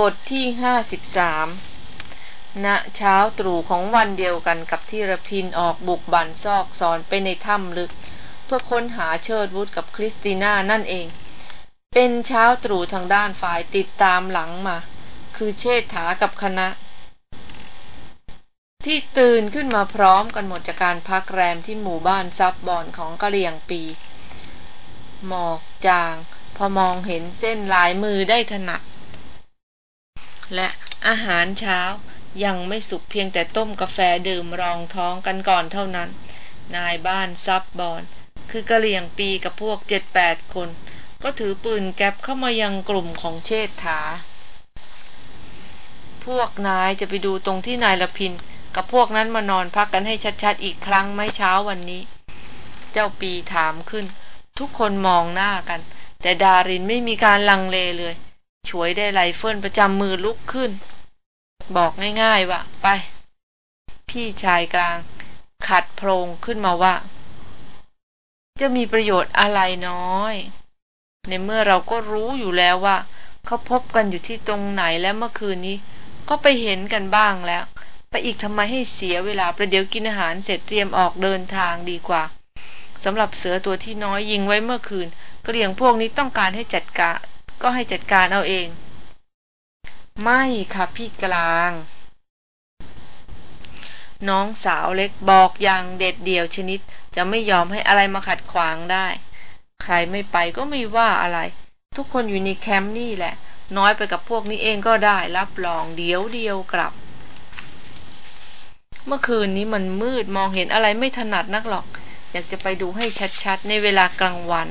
บทที่ห้าสิบสามณเช้าตรู่ของวันเดียวกันกับที่ระพินออกบุกบันซอกซอนไปในถ้ำลึก เพื่อค้นหาเชิดวุฒกับคริสติน่านั่นเอง เป็นเช้าตรู่ทางด้านฝ่ายติดตามหลังมา คือเชษฐากับคณะ ที่ตื่นขึ้นมาพร้อมกันหมดจากการพักแรมที่หมู่บ้านซับบอนของกะเหลี่ยงปี หมอกจาง พอมองเห็นเส้นลายมือได้ถนัด และอาหารเช้ายังไม่สุกเพียงแต่ต้มกาแฟดื่มรองท้องกันก่อนเท่านั้น นายบ้านซับบอน คือกะเหลี่ยงปีกับพวกเจ็ดแปดคน ก็ถือปืนแก๊ปเข้ามายังกลุ่มของเชษฐา พวกนายจะไปดูตรงที่นายละพิน กับพวกนั้นมานอนพักกันให้ชัดๆอีกครั้งไหมเช้าวันนี้ เจ้าปีถามขึ้น ทุกคนมองหน้ากัน แต่ดารินไม่มีการลังเลเลย ช่วยได้ไรเฟิลประจำมือลุกขึ้น บอกง่ายๆว่าไป พี่ชายกลาง ขัดโพรงขึ้นมาว่า จะมีประโยชน์อะไรน้อย ในเมื่อเราก็รู้อยู่แล้วว่า เขาพบกันอยู่ที่ตรงไหนและเมื่อคืนนี้ ก็ไปเห็นกันบ้างแล้ว ไปอีกทำไมให้เสียเวลาประเดี๋ยวกินอาหารเสร็จเตรียมออกเดินทางดีกว่าสำหรับเสือตัวที่น้อยยิงไว้เมื่อคืนกระเลียงพวกนี้ต้องการให้จัดการ ก็ให้จัดการเอาเอง ไม่ค่ะพี่กลาง น้องสาวเล็กบอกอย่างเด็ดเดี่ยวชนิด จะไม่ยอมให้อะไรมาขัดขวางได้ ใครไม่ไปก็ไม่ว่าอะไร ทุกคนอยู่ในแคมป์นี่แหละ น้อยไปกับพวกนี้เองก็ได้รับรองเดี๋ยวเดียวกลับ เมื่อคืนนี้มันมืดมองเห็นอะไรไม่ถนัดนักหรอก อยากจะไปดูให้ชัดๆ ในเวลากลางวัน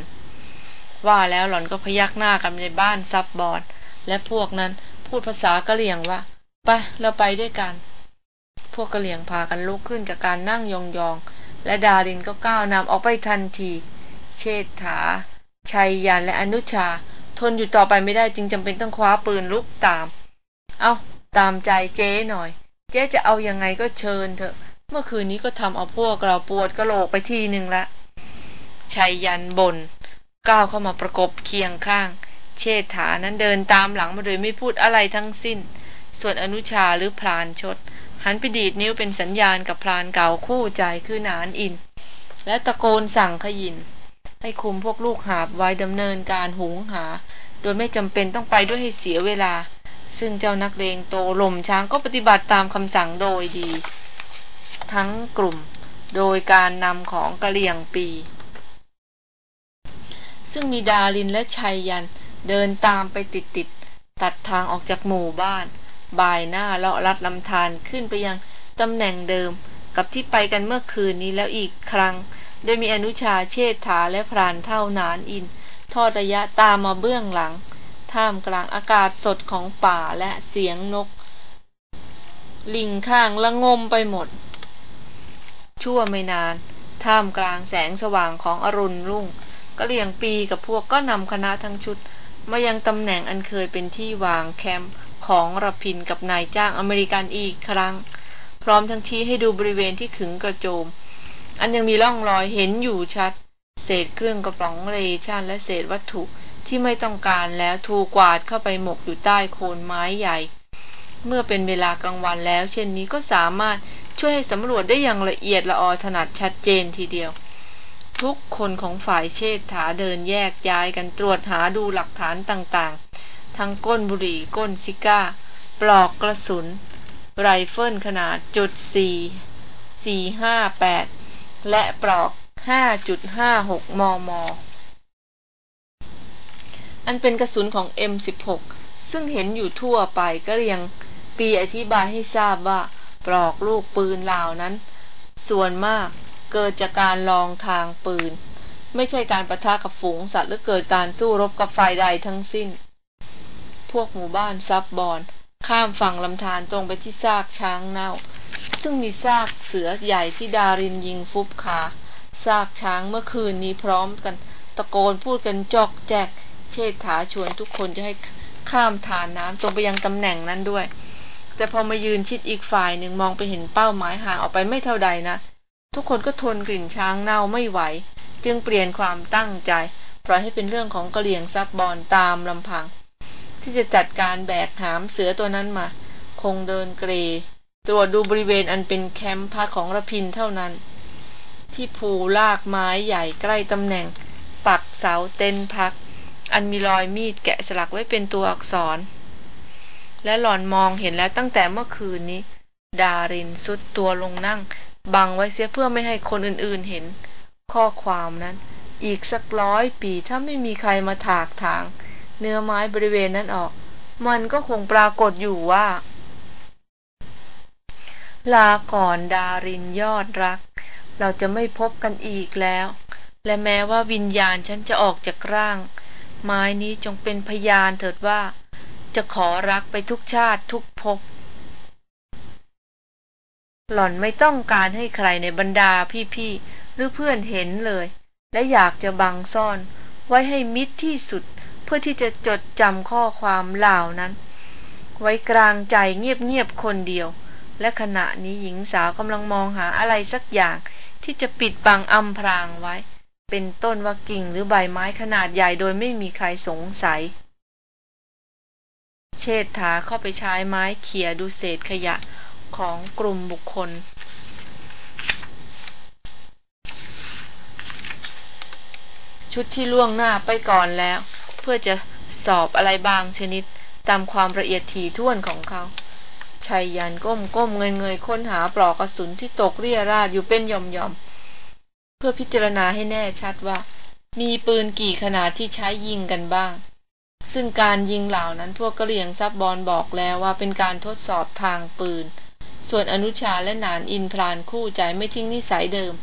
ว่าแล้วหล่อนก็พยักหน้ากันในบ้านซับบอดและพวกนั้นพูดภาษากะเหลี่ยงว่าไปเราไปด้วยกัน พวกกะเหลี่ยงพากันลุกขึ้นจากการนั่งยองๆ และดารินก็ก้าวนำออกไปทันที เชษฐา ชัยยันและอนุชา ทนอยู่ต่อไปไม่ได้จึงจำเป็นต้องคว้าปืนลุกตาม เอาตามใจเจ๊หน่อย เจ๊จะเอายังไงก็เชิญเถอะ เมื่อคืนนี้ก็ทำเอาพวกเราปวดกระโหลกไปทีหนึ่งละชัยยันบน่น ก้าวเข้ามาประกบเคียงข้าง เชษฐานั้นเดินตามหลังมาโดยไม่พูดอะไรทั้งสิ้น ส่วนอนุชาหรือพลานชด หันไปดีดนิ้วเป็นสัญญาณกับพลานเก่าคู่ใจคือนานอิน และตะโกนสั่งขยิน ให้คุมพวกลูกหาบไว้ดำเนินการหุงหา โดยไม่จำเป็นต้องไปด้วยให้เสียเวลา ซึ่งเจ้านักเลงโตลมช้างก็ปฏิบัติตามคำสั่งโดยดี ทั้งกลุ่มโดยการนำของกะเหลี่ยงปี ซึ่งมีดารินและชัยยันเดินตามไปติดติดตัดทางออกจากหมู่บ้าน บ่ายหน้าเลาะลัดลำธารขึ้นไปยังตำแหน่งเดิมกับที่ไปกันเมื่อคืนนี้แล้วอีกครั้ง โดยมีอนุชาเชษฐาและพรานเท่านานอิน ทอดระยะตามมาเบื้องหลัง ท่ามกลางอากาศสดของป่าและเสียงนก ลิงข้างละงมไปหมด ชั่วไม่นาน ท่ามกลางแสงสว่างของอรุณรุ่ง กะเหลี่ยงปีกับพวกก็นำคณะทั้งชุด มายังตำแหน่งอันเคยเป็นที่วางแคมป์ของรพินกับนายจ้างอเมริกันอีกครั้ง พร้อมทั้งชี้ให้ดูบริเวณที่ขึงกระโจม อันยังมีร่องรอยเห็นอยู่ชัด เศษเครื่องกระป๋องเรชั่นและเศษวัตถุที่ไม่ต้องการแล้วถูกกวาดเข้าไปหมกอยู่ใต้โคนไม้ใหญ่ เมื่อเป็นเวลากลางวันแล้ว เช่นนี้ก็สามารถช่วยให้สำรวจได้อย่างละเอียดละออถนัดชัดเจนทีเดียว ทุกคนของฝ่ายเชษฐาเดินแยกย้ายกันตรวจหาดูหลักฐานต่างๆ ทั้งก้นบุหรี่ก้นซิก้า ปลอกกระสุน ไรเฟิลขนาดจุด4 458 และปลอก 5.56 มม อันเป็นกระสุนของ M16 ซึ่งเห็นอยู่ทั่วไปก็เรียงปีอธิบายให้ทราบว่า ปลอกลูกปืนเหล่านั้น ส่วนมาก เกิดจากการลองทางปืน ไม่ใช่การประทะกับฝูงสัตว์หรือเกิดการสู้รบกับฝ่ายใดทั้งสิ้น พวกหมู่บ้านซับบอน ข้ามฝั่งลำธารตรงไปที่ซากช้างเน่า ซึ่งมีซากเสือใหญ่ที่ดารินยิงฟุบขาซากช้างเมื่อคืนนี้พร้อมกัน ตะโกนพูดกันจอกแจก เชษฐาชวนทุกคนจะให้ข้ามฐานน้ำตรงไปยังตำแหน่งนั้นด้วย แต่พอมายืนชิดอีกฝ่ายหนึ่งมองไปเห็นเป้าหมายห่างออกไปไม่เท่าใดนะ ทุกคนก็ทนกลิ่นช้างเน่าไม่ไหว จึงเปลี่ยนความตั้งใจ ปล่อยให้เป็นเรื่องของกระเหลี่ยงซับบอลตามลำพังทที่จะจัดการแบกหามเสือตัวนั้นมา คงเดินเกรตรวจดูบริเวณอันเป็นแคมป์พักของระพินเท่านั้น ที่ภูลากไม้ใหญ่ใกล้ตำแหน่ง ปักเสาเต็นพัก อันมีรอยมีดแกะสลักไว้เป็นตัวอักษร และหล่อนมองเห็นแล้วตั้งแต่เมื่อคืนนี้ ดารินสุดตัวลงนั่ง บังไว้เสียเพื่อไม่ให้คนอื่นๆเห็น ข้อความนั้น อีกสักร้อยปีถ้าไม่มีใครมาถากถาง เนื้อไม้บริเวณนั้นออก มันก็คงปรากฏอยู่ว่า ลาก่อนดารินยอดรัก เราจะไม่พบกันอีกแล้ว และแม้ว่าวิญญาณฉันจะออกจากร่าง ไม้นี้จงเป็นพยานเถิดว่า จะขอรักไปทุกชาติทุกภพ หล่อนไม่ต้องการให้ใครในบรรดาพี่ๆหรือเพื่อนเห็นเลย และอยากจะบังซ่อน ไว้ให้มิดที่สุด เพื่อที่จะจดจำข้อความเหล่านั้น ไว้กลางใจเงียบๆคนเดียว และขณะนี้หญิงสาวกำลังมองหาอะไรสักอย่างที่จะปิดบังอำพรางไว้ เป็นต้นว่ากิ่งหรือใบไม้ขนาดใหญ่โดยไม่มีใครสงสัย เชษฐาเข้าไปใช้ไม้เขี่ยดูเศษขยะ ของกลุ่มบุคคล ชุดที่ล่วงหน้าไปก่อนแล้ว เพื่อจะสอบอะไรบางชนิดตามความละเอียดถี่ถ้วนของเขาชายยันก้มก้มเงยเงยค้นหาปลอกกระสุนที่ตกเรียราดอยู่เป็นย่อมยอมเพื่อพิจารณาให้แน่ชัดว่า มีปืนกี่ขนาดที่ใช้ยิงกันบ้าง ซึ่งการยิงเหล่านั้นพวกกระเหลี่ยงซับบอลบอกแล้วว่าเป็นการทดสอบทางปืน ส่วนอนุชาและนานอินพรานคู่ใจไม่ทิ้งนิสัยเดิม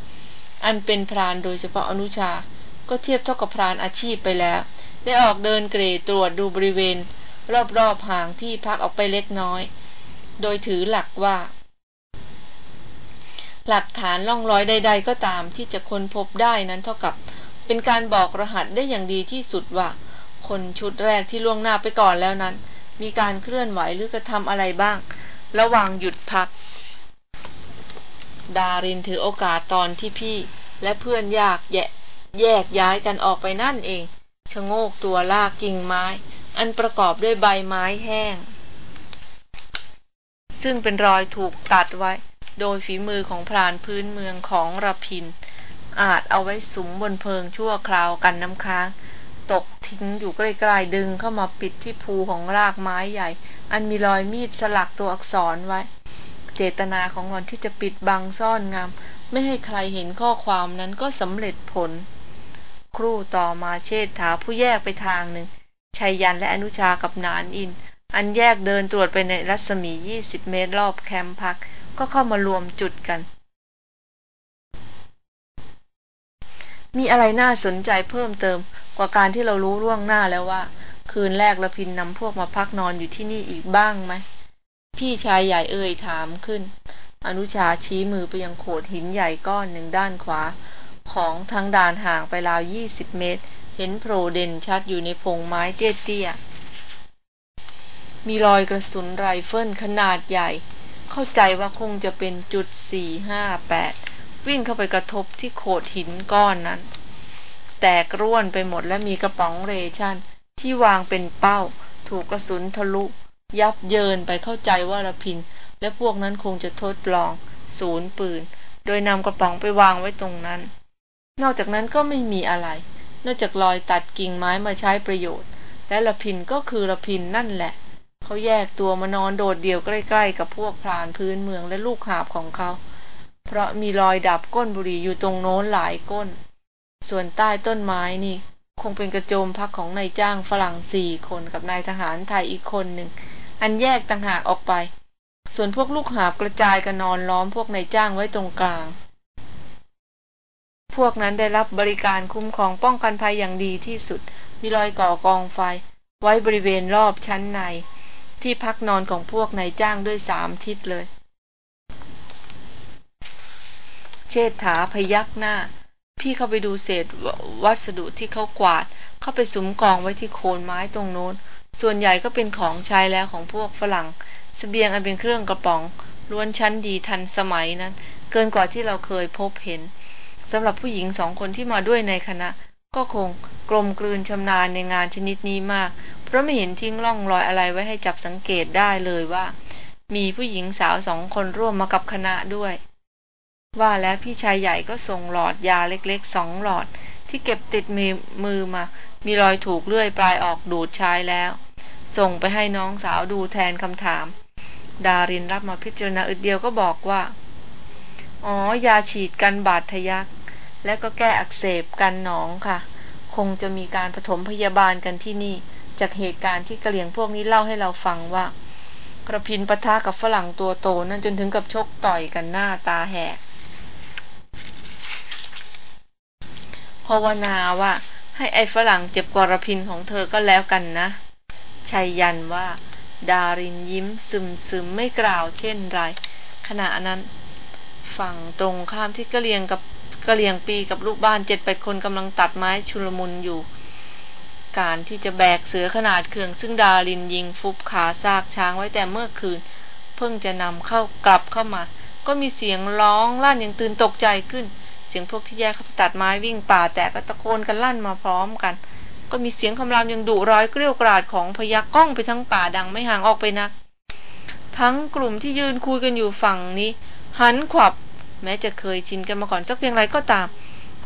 อันเป็นพรานโดยเฉพาะอนุชา ก็เทียบเท่ากับพรานอาชีพไปแล้ว ได้ออกเดินเกรตรวจดูบริเวณ รอบๆห่างที่พักออกไปเล็กน้อย โดยถือหลักว่า หลักฐานล่องรอยใด ๆ ก็ตามที่จะค้นพบได้นั้นเท่ากับ เป็นการบอกรหัสได้อย่างดีที่สุดว่า คนชุดแรกที่ล่วงหน้าไปก่อนแล้วนั้น มีการเคลื่อนไหวหรือกระทำอะไรบ้าง ระหว่างหยุดพัก ดารินถือโอกาสตอนที่พี่และเพื่อนยากแยะแยกย้ายกันออกไปนั่นเองชะโงกตัวลากกิ่งไม้ อันประกอบด้วยใบไม้แห้ง ซึ่งเป็นรอยถูกตัดไว้ โดยฝีมือของพรานพื้นเมืองของระพิน อาจเอาไว้สุมบนเพิงชั่วคราวกันน้ำค้าง ตกทิ้งอยู่ใกล้ๆดึงเข้ามาปิดที่ภูของรากไม้ใหญ่ อันมีรอยมีดสลักตัวอักษรไว้ เจตนาของหลอนที่จะปิดบังซ่อนงาม ไม่ให้ใครเห็นข้อความนั้นก็สำเร็จผล ครู่ต่อมาเชษฐาผู้แยกไปทางหนึ่งชัยยันและอนุชากับนานอิน อันแยกเดินตรวจไปในรัศมี 20 เมตรรอบแคมป์พัก ก็เข้ามารวมจุดกัน มีอะไรน่าสนใจเพิ่มเติมกว่าการที่เรารู้ล่วงหน้าแล้วว่า คืนแรกละพินนำพวกมาพักนอนอยู่ที่นี่อีกบ้างไหม พี่ชายใหญ่เอ่ยถามขึ้น อนุชาชี้มือไปยังโขดหินใหญ่ก้อนหนึ่งด้านขวา ของทางด่านห่างไปราว20เมตร เห็นโผล่เด่นชัดอยู่ในพงไม้เตี้ยๆ มีรอยกระสุนไรเฟิลขนาดใหญ่ เข้าใจว่าคงจะเป็นจุด458 วิ่งเข้าไปกระทบที่โขดหินก้อนนั้น แตกร่วนไปหมดและมีกระป๋องเรชั่น ที่วางเป็นเป้า ถูกกระสุนทะลุ ยับเยินไปเข้าใจว่าระพิน และพวกนั้นคงจะทดลอง ศูนย์ปืน โดยนำกระป๋องไปวางไว้ตรงนั้น นอกจากนั้นก็ไม่มีอะไร นอกจากรอยตัดกิ่งไม้มาใช้ประโยชน์ และระพินก็คือระพินนั่นแหละเขาแยกตัวมานอนโดดเดี่ยวใกล้ ๆ กับพวกพรานพื้นเมืองและลูกหาบของเขา เพราะมีรอยดับก้นบุหรี่อยู่ตรงโน้นหลายก้น ส่วนใต้ต้นไม้นี่คงเป็นกระโจมพักของนายจ้างฝรั่งสี่คนกับนายทหารไทยอีกคนหนึ่ง อันแยกต่างหากออกไป ส่วนพวกลูกหาบกระจายกันนอนล้อมพวกนายจ้างไว้ตรงกลาง พวกนั้นได้รับบริการคุ้มครองป้องกันภัยอย่างดีที่สุด มีรอยก่อกองไฟ ไว้บริเวณรอบชั้นใน ที่พักนอนของพวกนายจ้างด้วยสามทิศเลย เชษฐาพยักหน้า พี่เข้าไปดูเศษวัสดุที่เขากวาด เข้าไปสุมกองไว้ที่โคนไม้ตรงโน้น ส่วนใหญ่ก็เป็นของใช้แล้วของพวกฝรั่งสเสบียงอันเป็นเครื่องกระป๋องล้วนชั้นดีทันสมัยนั้น เกินกว่าที่เราเคยพบเห็นสำหรับผู้หญิงสองคนที่มาด้วยในคณะ ก็คงกลมกลืนชำนาญในงานชนิดนี้มาก เพราะไม่เห็นทิ้งร่องรอยอะไรไว้ให้จับสังเกตได้เลยว่า มีผู้หญิงสาวสองคนร่วมมากับคณะด้วย ว่าแล้วพี่ชายใหญ่ก็ส่งหลอดยาเล็กๆสองหลอด ที่เก็บติดมือมือมา มีรอยถูกเลื่อยปลายออกดูดใช้แล้ว ส่งไปให้น้องสาวดูแทนคำถาม ดารินรับมาพิจารณาอึดเดียวก็บอกว่า อ๋อ ยาฉีดกันบาดทะยัก และก็แก้อักเสบกันหนองค่ะ คงจะมีการผสมพยาบาลกันที่นี่ จากเหตุการณ์ที่กระเหลี่ยงพวกนี้เล่าให้เราฟังว่ากระพินปะทะกับฝรั่งตัวโตนั่นจนถึงกับชกต่อยกันหน้าตาแหก ภาวนาว่า ให้ไอ้ฝรั่งเจ็บกรพินของเธอก็แล้วกันนะชัยยันว่า ดารินยิ้มซึมซึมไม่กล่าวเช่นไร ขณะนั้น ฝั่งตรงข้ามที่กระเลียงกับกระเลียงปีกับลูกบ้านเจ็ดแปดคนกำลังตัดไม้ชุลมุนอยู่ การที่จะแบกเสือขนาดเคืองซึ่งดารินยิงฟุบขาซากช้างไว้แต่เมื่อคืน เพิ่งจะนำเข้ากลับเข้ามา ก็มีเสียงร้องลั่นอย่างตื่นตกใจขึ้น เสียงพวกที่แยกเขาไปตัดไม้วิ่งป่าแต่ก็ตะโกนกันลั่นมาพร้อมกัน ก็มีเสียงคำรามอย่างดุร้ายเกรี้ยวกราดของพยัคฆ์ก้องไปทั้งป่าดังไม่ห่างออกไปนัก ทั้งกลุ่มที่ยืนคุยกันอยู่ฝั่งนี้ หันขวับ แม้จะเคยชินกันมาก่อนสักเพียงไรก็ตาม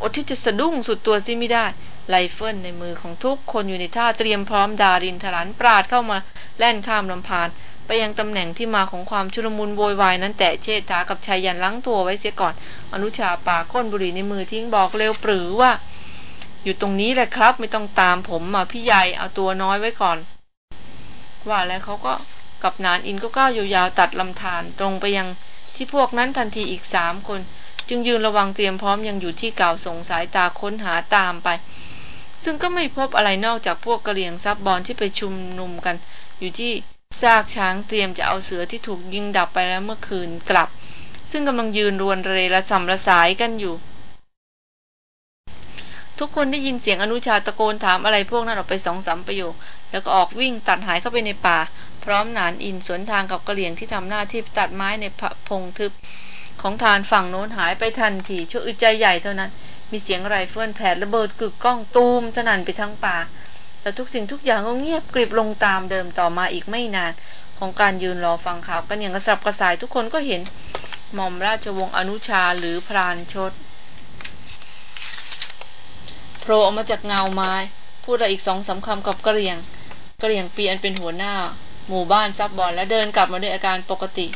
อดที่จะสะดุ้งสุดตัวเสียไม่ได้ไรเฟิลในมือของทุกคนอยู่ในท่าเตรียมพร้อมดารินถลันปราดเข้ามาแล่นข้ามลำธาร ไปยังตำแหน่งที่มาของความชุลมุนโวยวายนั้นแต่เชษฐากับชายยันรั้งตัวไว้เสียก่อน อนุชาปาก้นบุหรี่ในมือทิ้งบอกเร็วปรือว่า อยู่ตรงนี้แหละครับ ไม่ต้องตามผมมาพี่ใหญ่เอาตัวน้อยไว้ก่อน ว่าแล้วเขาก็กับนานอินก็ก้าวยาวๆตัดลำธารตรงไปยังที่พวกนั้นทันทีอีกสามคน จึงยืนระวังเตรียมพร้อมยังอยู่ที่เก่าสงสายตาค้นหาตามไป ซึ่งก็ไม่พบอะไรนอกจากพวกกระเหลี่ยงซับบอลที่ไปชุมนุมกันอยู่ที่ ซากช้างเตรียมจะเอาเสือที่ถูกยิงดับไปแล้วเมื่อคืนกลับ ซึ่งกำลังยืนรวนเรและส่ำระสายกันอยู่ ทุกคนได้ยินเสียงอนุชาตะโกนถามอะไรพวกนั้นออกไปสองสามประโยค แล้วก็ออกวิ่งตัดหายเข้าไปในป่า พร้อมหนานอินสวนทางกับกะเหรี่ยงที่ทำหน้าที่ตัดไม้ในพงทึบของธารฝั่งโน้นหายไปทันทีชั่วอึดใจใหญ่เท่านั้น มีเสียงไรเฟิลแผดระเบิดกึกก้องตูมสนั่นไปทั้งป่า แต่ทุกสิ่งทุกอย่างก็เงียบกริบลงตามเดิมต่อมาอีกไม่นาน ของการยืนรอฟังข่าวกันอย่างกระสับกระส่ายทุกคนก็เห็นหม่อมราชวงศ์อนุชาหรือพรานชดโผล่ออกมาจากเงาไม้ พูดอะไรอีกสองสามคำกับกะเหรี่ยงกะเหรี่ยงปีอันเป็นหัวหน้า หมู่บ้านซับบอลและเดินกลับมาด้วยอาการปกติ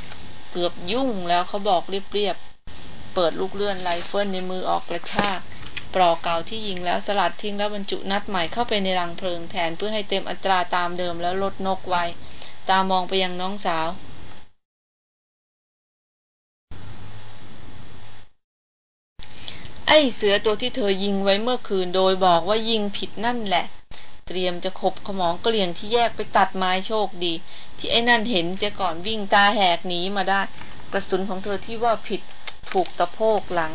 เกือบยุ่งแล้วเขาบอกเรียบๆเปิดลูกเลื่อนไรเฟิลในมือออกกระชาก ปลอกเก่าที่ยิงแล้วสลัดทิ้งแล้วบรรจุนัดใหม่เข้าไปในรังเพลิงแทนเพื่อให้เต็มอัตราตามเดิมแล้วลดนกไว้ ตามองไปยังน้องสาว ไอ้เสือตัวที่เธอยิงไว้เมื่อคืนโดยบอกว่ายิงผิดนั่นแหละ เตรียมจะขบขมองกรเหลี่ยงที่แยกไปตัดไม้โชคดี ที่ไอ้นั่นเห็นเสียก่อนวิ่งตาแหกหนีมาได้ กระสุนของเธอที่ว่าผิดถูกตะโพกหลัง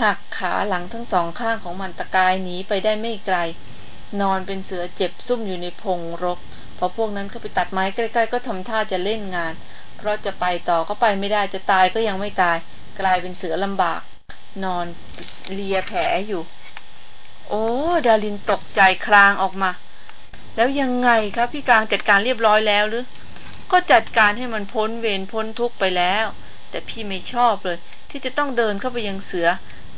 หักขาหลังทั้งสองข้างของมันตะกายหนีไปได้ไม่ไกล นอนเป็นเสือเจ็บซุ่มอยู่ในพงรกพอพวกนั้นเข้าไปตัดไม้ใกล้ๆ ก็ทำท่าจะเล่นงาน เพราะจะไปต่อก็ไปไม่ได้จะตายก็ยังไม่ตาย กลายเป็นเสือลำบาก นอนเลียแผลอยู่ โอ้ดารินตกใจคลางออกมา แล้วยังไงครับพี่กลางจัดการเรียบร้อยแล้วหรือ ก็จัดการให้มันพ้นเวรพ้นทุกข์ไปแล้ว แต่พี่ไม่ชอบเลย ที่จะต้องเดินเข้าไปยังเสือ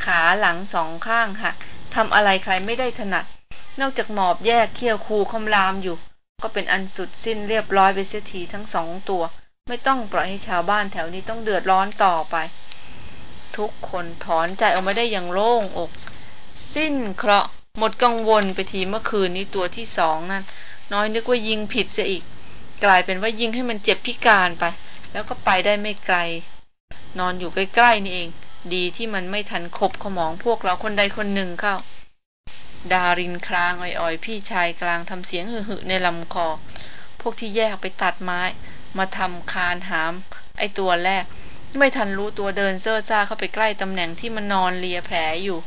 ขาหลังสองข้างหักทำอะไรใครไม่ได้ถนัด นอกจากหมอบแยกเขี้ยวคูคำรามอยู่ ก็เป็นอันสุดสิ้นเรียบร้อยไปเสียทีทั้งสองตัว ไม่ต้องปล่อยให้ชาวบ้านแถวนี้ต้องเดือดร้อนต่อไป ทุกคนถอนใจออกมาได้อย่างโล่งอก สิ้นเคราะห์หมดกังวลไปทีเมื่อคืนนี้ตัวที่สองนั่นน้อยนึกว่ายิงผิดเสียอีก กลายเป็นว่ายิงให้มันเจ็บพิการไป แล้วก็ไปได้ไม่ไกล นอนอยู่ใกล้ๆนี่เอง ดีที่มันไม่ทันขบขมองพวกเราคนใดคนหนึ่งเข้า ดารินครางอ่อยๆ พี่ชายกลางทำเสียงหึ่ในลำคอ พวกที่แยกไปตัดไม้ มาทำคานหาม ไอตัวแรก ไม่ทันรู้ตัวเดินเซ่อซ่าเข้าไปใกล้ตำแหน่งที่มันนอนเลียแผลอยู่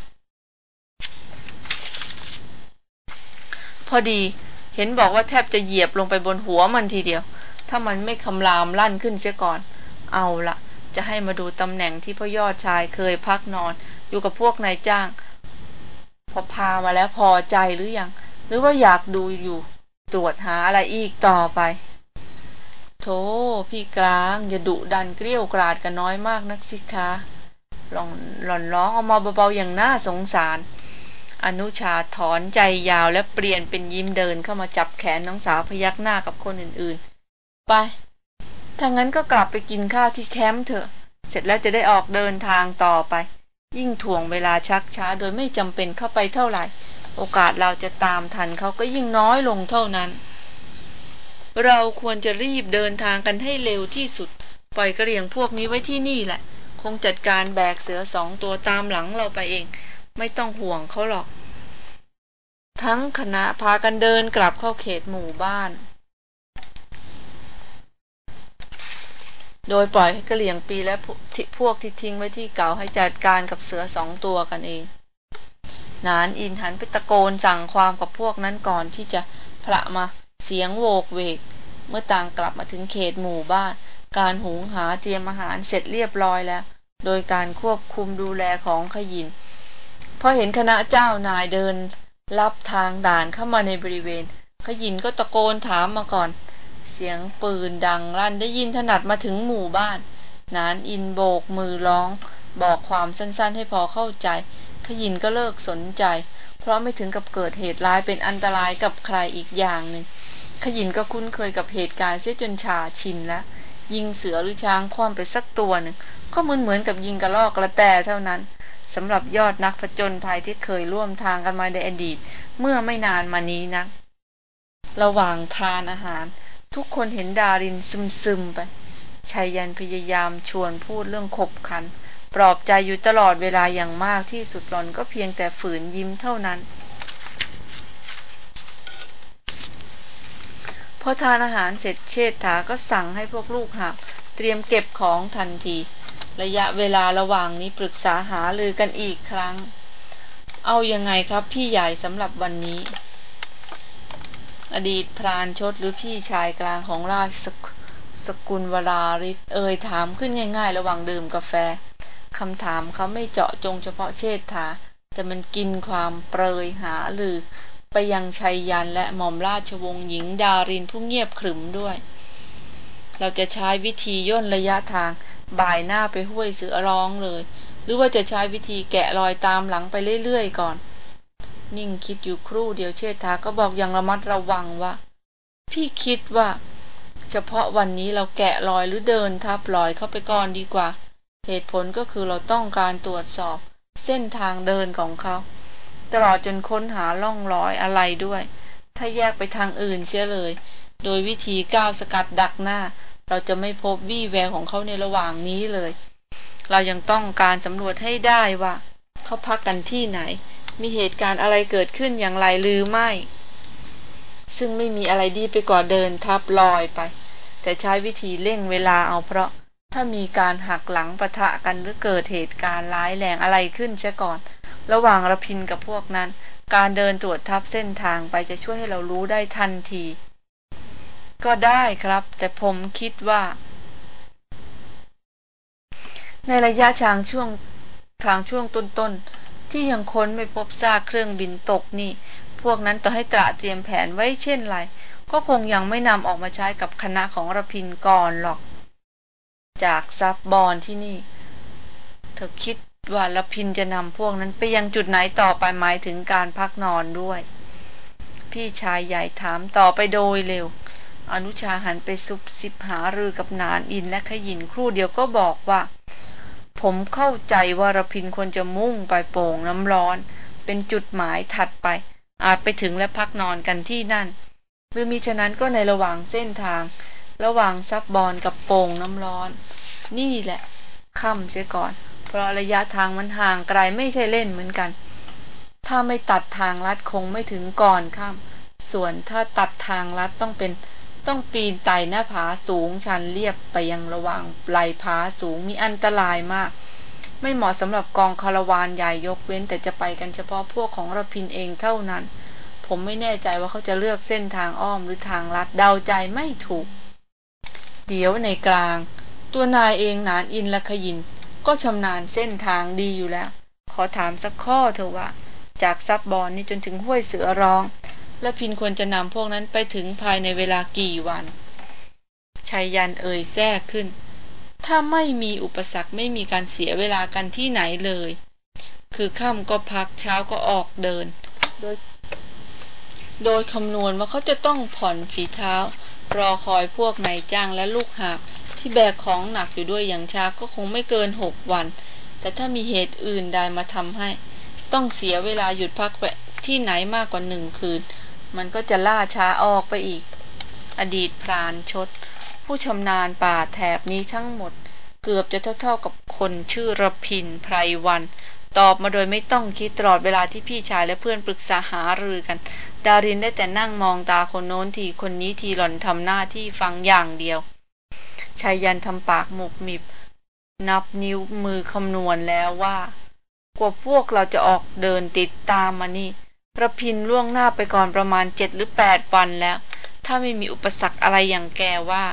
พอดีเห็นบอกว่าแทบจะเหยียบลงไปบนหัวมันทีเดียว ถ้ามันไม่คำรามลั่นขึ้นเสียก่อน เอาละ จะให้มาดูตำแหน่งที่พ่อยอดชายเคยพักนอน อยู่กับพวกนายจ้าง พอพามาแล้วพอใจหรือยัง หรือว่าอยากดูอยู่ ตรวจหาอะไรอีกต่อไป โธ่พี่กลางอย่าดุดันเกลี้ยวกราดกันน้อยมากนักสิคะลองหล่อนร้องออกมาเบาๆอย่างน่าสงสาร อนุชาถอนใจยาวและเปลี่ยนเป็นยิ้มเดินเข้ามาจับแขนน้องสาวพยักหน้ากับคนอื่นๆ ไป ถ้างั้นก็กลับไปกินข้าวที่แคมป์เถอะ เสร็จแล้วจะได้ออกเดินทางต่อไป ยิ่งถ่วงเวลาชักช้าโดยไม่จำเป็นเข้าไปเท่าไหร่ โอกาสเราจะตามทันเขาก็ยิ่งน้อยลงเท่านั้น เราควรจะรีบเดินทางกันให้เร็วที่สุด ปล่อยกระเรียงพวกนี้ไว้ที่นี่แหละ คงจัดการแบกเสือสองตัวตามหลังเราไปเอง ไม่ต้องห่วงเขาหรอก ทั้งคณะพากันเดินกลับเข้าเขตหมู่บ้าน โดยปล่อยให้กระเหลี่ยงปีและพวกที่ทิ้งไว้ที่เก่าให้จัดการกับเสือสองตัวกันเอง นานอินหันไปตะโกนสั่งความกับพวกนั้นก่อนที่จะพระมาเสียงโวกเวก เมื่อต่างกลับมาถึงเขตหมู่บ้าน การหุงหาเตรียมอาหารเสร็จเรียบร้อยแล้ว โดยการควบคุมดูแลของขยินพอเห็นคณะเจ้านายเดิน รับทางด่านเข้ามาในบริเวณ ขยินก็ตะโกนถามมาก่อน สียงปืนดังลั่นได้ยินถนัดมาถึงหมู่บ้าน นานอินโบกมือร้อง บอกความสั้นๆให้พอเข้าใจ ขยินก็เลิกสนใจ เพราะไม่ถึงกับเกิดเหตุร้ายเป็นอันตรายกับใครอีกอย่างหนึ่งขยินก็คุ้นเคยกับเหตุการณ์เสียจนชาชินแล้วยิงเสือหรือช้างคว่ำไปสักตัวหนึ่งก็เหมือนเหมือนกับยิงกระลอกกระแตเท่านั้นสำหรับยอดนักผจญภัยที่เคยร่วมทางกันมาในอดีต เมื่อไม่นานมานี้นะระหว่างทานอาหาร ทุกคนเห็นดารินซึมซึมไปชายยันพยายามชวนพูดเรื่องขบขัน ปลอบใจอยู่ตลอดเวลาอย่างมากที่สุดหลอนก็เพียงแต่ฝืนยิ้มเท่านั้น พอทานอาหารเสร็จเชษฐาก็สั่งให้พวกลูกหับเตรียมเก็บของทันที ระยะเวลาระหว่างนี้ปรึกษาหาลือกันอีกครั้ง เอายังไงครับพี่ใหญ่สำหรับวันนี้ อดีตพรานชดหรือพี่ชายกลางของราชสกสกุลวราริศเอ่ยถามขึ้นง่ายๆ ระหว่างดื่มกาแฟคำถามเขาไม่เจาะจงเฉพาะเชษฐา แต่มันกินความเปรยหาหรือไปยังชัยยันและหม่อมราชวงศ์หญิงดารินผู้เงียบขรึมด้วย เราจะใช้วิธีย่นระยะทางบ่ายหน้าไปห้วยเสือร้องเลย หรือว่าจะใช้วิธีแกะรอยตามหลังไปเรื่อยๆก่อน นิ่งคิดอยู่ครู่เดียวเชษฐาก็บอกอย่างระมัดระวังว่า พี่คิดว่า เฉพาะวันนี้เราแกะรอยหรือเดินทับรอยเข้าไปก่อนดีกว่า เหตุผลก็คือเราต้องการตรวจสอบ เส้นทางเดินของเขา ตลอดจนค้นหาล่องรอยอะไรด้วย ถ้าแยกไปทางอื่นเสียเลย โดยวิธีก้าวสกัดดักหน้า เราจะไม่พบวี่แววของเขาในระหว่างนี้เลย เรายังต้องการสำรวจให้ได้ว่าเขาพักกันที่ไหน มีเหตุการณ์อะไรเกิดขึ้นอย่างไรหรือไม่ ซึ่งไม่มีอะไรดีไปกว่าเดินทับลอยไป แต่ใช้วิธีเร่งเวลาเอาเพราะ ถ้ามีการหักหลังประทะกันหรือเกิดเหตุการณ์ร้ายแรงอะไรขึ้นเสียก่อน ระหว่างระพินกับพวกนั้น การเดินตรวจทับเส้นทางไปจะช่วยให้เรารู้ได้ทันที ก็ได้ครับ แต่ผมคิดว่า ในระยะทางช่วงทางช่วงต้นๆ ที่ยังค้นไม่พบซากเครื่องบินตกนี่ พวกนั้นต่อให้ตระเตรียมแผนไว้เช่นไร ก็คงยังไม่นำออกมาใช้กับคณะของระพินก่อนหรอก จากซับบอลที่นี่ เธอคิดว่าระพินจะนำพวกนั้นไปยังจุดไหนต่อไปหมายถึงการพักนอนด้วย พี่ชายใหญ่ถามต่อไปโดยเร็ว อนุชาหันไปซุบซิบหารือกับนานอินและขยินครู่เดียวก็บอกว่า ผมเข้าใจว่ารพินควรจะมุ่งไปโป่งน้ำร้อน เป็นจุดหมายถัดไป อาจไปถึงและพักนอนกันที่นั่น หรือมิฉะนั้นก็ในระหว่างเส้นทาง ระหว่างซับบอลกับโป่งน้ำร้อน นี่แหละค่ำเสียก่อน เพราะระยะทางมันห่างไกลไม่ใช่เล่นเหมือนกัน ถ้าไม่ตัดทางลัดคงไม่ถึงก่อนค่ำส่วนถ้าตัดทางลัดต้องเป็น ต้องปีนไต่หน้าผาสูงชันเรียบไปยังระหว่างปลายผาสูงมีอันตรายมาก ไม่เหมาะสำหรับกองคารวานใหญ่ยกเว้นแต่จะไปกันเฉพาะพวกของระพินเองเท่านั้น ผมไม่แน่ใจว่าเขาจะเลือกเส้นทางอ้อมหรือทางลัดเดาใจไม่ถูก เดี๋ยวในกลาง ตัวนายเองนานอินและขยิน ก็ชำนาญเส้นทางดีอยู่แล้ว ขอถามสักข้อเถอะว่าจากซับบอนนี่จนถึงห้วยเสือร้อง และพินควรจะนำพวกนั้นไปถึงภายในเวลากี่วันชายยันเอ่ยแทรกขึ้น ถ้าไม่มีอุปสรรคไม่มีการเสียเวลากันที่ไหนเลย คือค่ำก็พักเช้าก็ออกเดิน โดยโดยคำนวณว่าเขาจะต้องผ่อนฝีเท้า รอคอยพวกนายจ้างและลูกหาบที่แบกของหนักอยู่ด้วยอย่างช้าก็คงไม่เกินหกวัน แต่ถ้ามีเหตุอื่นใดมาทำให้ ต้องเสียเวลาหยุดพักที่ไหนมากกว่าหนึ่งคืน มันก็จะล่าช้าออกไปอีก อดีตพรานชด ผู้ชำนาญป่าแถบนี้ทั้งหมด เกือบจะเท่าๆกับคนชื่อระพินไพรวัน ตอบมาโดยไม่ต้องคิดตลอดเวลาที่พี่ชายและเพื่อนปรึกษาหารือกัน ดารินได้แต่นั่งมองตาคนโน้นทีคนนี้ทีหล่อนทำหน้าที่ฟังอย่างเดียวชายยันทำปากหมุกมิบ นับนิ้วมือคำนวณแล้วว่า กว่าพวกเราจะออกเดินติดตามมานี่ ระพินล่วงหน้าไปก่อนประมาณเจ็ดหรือแปดวันแล้ว ถ้าไม่มีอุปสรรคอะไรอย่างแกว่า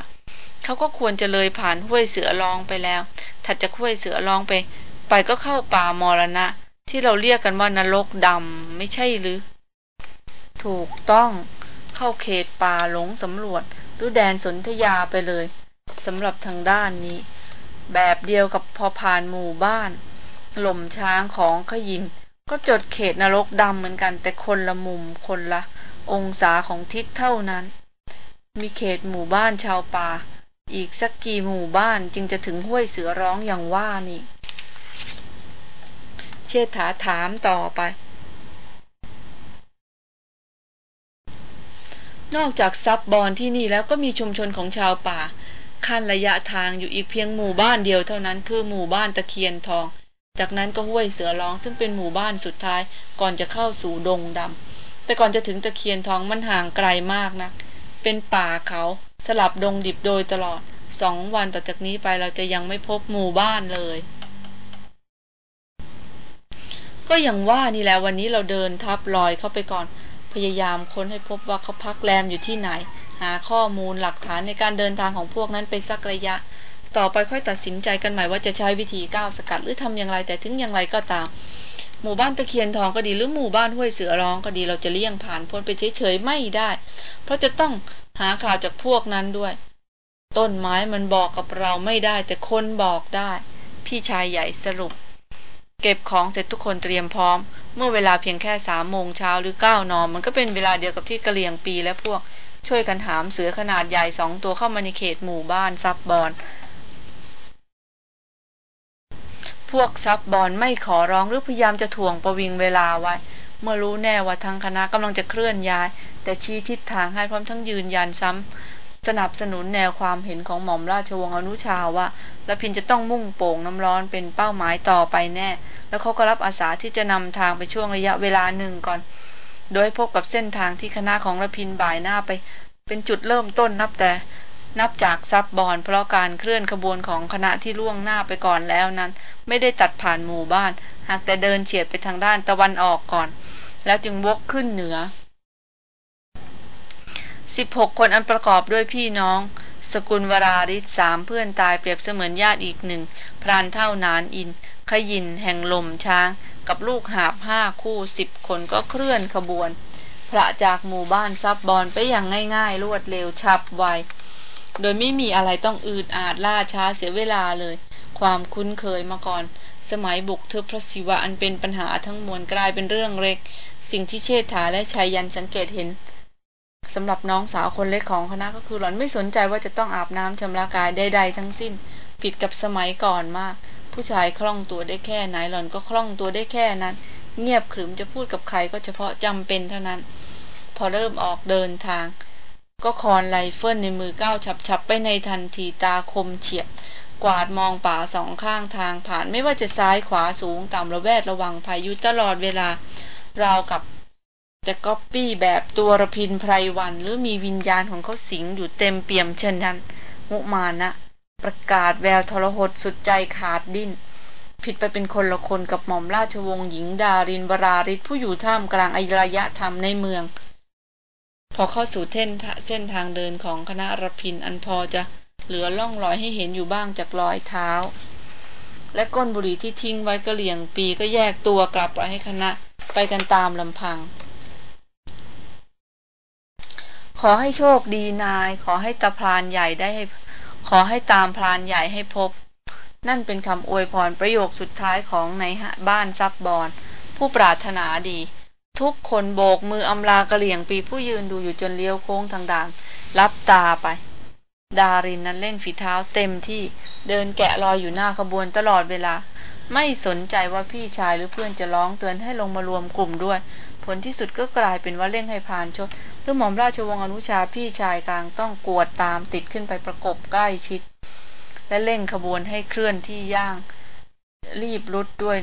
เขาก็ควรจะเลยผ่านห้วยเสือรองไปแล้ว ถัดจากห้วยเสือรองไป ไปก็เข้าป่ามรณะ ที่เราเรียกกันว่านรกดำไม่ใช่หรือ ถูกต้อง เข้าเขตป่าหลงสำรวจหรือแดนสนธยาไปเลยสำหรับทางด้านนี้ แบบเดียวกับพอผ่านหมู่บ้านหล่มช้างของขยิน ก็จดเขตนรกดำเหมือนกัน แต่คนละมุมคนละองศาของทิศเท่านั้น มีเขตหมู่บ้านชาวป่า อีกสักกี่หมู่บ้านจึงจะถึงห้วยเสือร้องอย่างว่านี่ เชษฐาถามต่อไป นอกจากซับบอลที่นี่แล้วก็มีชุมชนของชาวป่า ขั้นระยะทางอยู่อีกเพียงหมู่บ้านเดียวเท่านั้นคือหมู่บ้านตะเคียนทอง จากนั้นก็ห้วยเสือร้องซึ่งเป็นหมู่บ้านสุดท้ายก่อนจะเข้าสู่ดงดำแต่ก่อนจะถึงตะเคียนทองมันห่างไกลมากนะเป็นป่าเขาสลับดงดิบโดยตลอดสองวันต่อจากนี้ไปเราจะยังไม่พบหมู่บ้านเลย ก็อย่างว่านี่แหละวันนี้เราเดินทับลอยเข้าไปก่อน พยายามค้นให้พบว่าเขาพักแรมอยู่ที่ไหน หาข้อมูลหลักฐานในการเดินทางของพวกนั้นไปสักระยะ ต่อไปค่อยตัดสินใจกันใหม่ว่าจะใช้วิธีก้าวสกัดหรือทำอย่างไรแต่ถึงอย่างไรก็ตาม หมู่บ้านตะเคียนทองก็ดีหรือหมู่บ้านห้วยเสือร้องก็ดีเราจะเลี่ยงผ่านพ้นไปเฉยๆไม่ได้ เพราะจะต้องหาข่าวจากพวกนั้นด้วย ต้นไม้มันบอกกับเราไม่ได้ แต่คนบอกได้ พี่ชายใหญ่สรุป เก็บของเสร็จทุกคนเตรียมพร้อม เมื่อเวลาเพียงแค่สามโมงเช้าหรือเก้านอนมันก็เป็นเวลาเดียวกับที่กะเหลี่ยงปีและพวกช่วยกันหามเสือขนาดใหญ่สองตัวเข้ามาในเขตหมู่บ้านซับบอน พวกซับบอนไม่ขอร้องหรือพยายามจะถ่วงประวิงเวลาไว้ เมื่อรู้แน่ว่าทางคณะกำลังจะเคลื่อนย้าย แต่ชี้ทิศทางให้พร้อมทั้งยืนยันซ้ำสนับสนุนแนวความเห็นของหม่อมราชวงศ์อนุชาว่าละพินจะต้องมุ่งโป่งน้ำร้อนเป็นเป้าหมายต่อไปแน่ แล้วเขาก็รับอาสาที่จะนำทางไปช่วงระยะเวลาหนึ่งก่อน โดยพบกับเส้นทางที่คณะของระพินบ่ายหน้าไป เป็นจุดเริ่มต้นนับแต่ นับจากซับบอนเพราะการเคลื่อนขบวนของคณะที่ล่วงหน้าไปก่อนแล้วนั้น ไม่ได้ตัดผ่านหมู่บ้าน หากแต่เดินเฉียดไปทางด้านตะวันออกก่อน แล้วจึงวกขึ้นเหนือ 16 คนอันประกอบด้วยพี่น้อง สกุลวราริศสามเพื่อนตายเปรียบเสมือนญาติอีกหนึ่งพรานเท่านานอิน ขยินแห่งลมช้าง กับลูกหาบห้าคู่สิบคนก็เคลื่อนขบวน พระจากหมู่บ้านซับบอนไปอย่างง่ายๆรวดเร็วฉับไว โดยไม่มีอะไรต้องอืดอาดล่าช้าเสียเวลาเลย ความคุ้นเคยมาก่อน สมัยบุกทึบพระศิวะอันเป็นปัญหาทั้งมวลกลายเป็นเรื่องเล็ก สิ่งที่เชษฐาและชายยันสังเกตเห็นสำหรับน้องสาวคนเล็กของคณะก็คือหล่อนไม่สนใจว่าจะต้องอาบน้ำชำระกายใดๆทั้งสิ้น ผิดกับสมัยก่อนมาก ผู้ชายคล่องตัวได้แค่ไหนหล่อนก็คล่องตัวได้แค่นั้น เงียบขรึมจะพูดกับใครก็เฉพาะจำเป็นเท่านั้น พอเริ่มออกเดินทาง ก็คอนไรเฟิลในมือก้าวฉับๆ ไปในทันทีตาคมเฉียบ กวาดมองป่าสองข้างทางผ่านไม่ว่าจะซ้ายขวาสูงต่ำระแวดระวังพายุตลอดเวลาราวกับจะก๊อปปี้แบบตัวรพินทร์ ไพรวัลย์ หรือมีวิญญาณของเขาสิงอยู่เต็มเปี่ยมเช่นนั้น มุมานะ ประกาศแววทรหดสุดใจขาดดิ้น ผิดไปเป็นคนละคนกับหม่อมราชวงศ์หญิงดารินวราริศผู้อยู่ท่ามกลางอารยธรรมในเมือง พอเข้าสู่เส้นเส้นทางเดินของคณะรพินอันพอจะเหลือล่องรอยให้เห็นอยู่บ้างจากรอยเท้า และก้นบุหรี่ที่ทิ้งไว้ก็เหลี่ยงปีก็แยกตัวกลับไปให้คณะไปกันตามลำพัง ขอให้โชคดีนาย ขอให้ตาพรานใหญ่ได้ให้ขอให้ตามพรานใหญ่ให้พบ นั่นเป็นคำอวยพรประโยคสุดท้ายของในบ้านซับบอนผู้ปรารถนาดี ทุกคนโบกมืออำลากระเหลี่ยงปีผู้ยืนดูอยู่จนเลี้ยวโค้งทางด่าน รับตาไป ดารินนั้นเล่นฝีเท้าเต็มที่เดินแกะรอยอยู่หน้าขบวนตลอดเวลา ไม่สนใจว่าพี่ชายหรือเพื่อนจะร้องเตือนให้ลงมารวมกลุ่มด้วย ผลที่สุดก็กลายเป็นว่าเร่งให้พานชดหรือหม่อมราชวงศ์อนุชาพี่ชายกลางต้องกวดตามติดขึ้นไปประกบใกล้ชิด และเร่งขบวนให้เคลื่อนที่ย่าง รีบรุดด้วย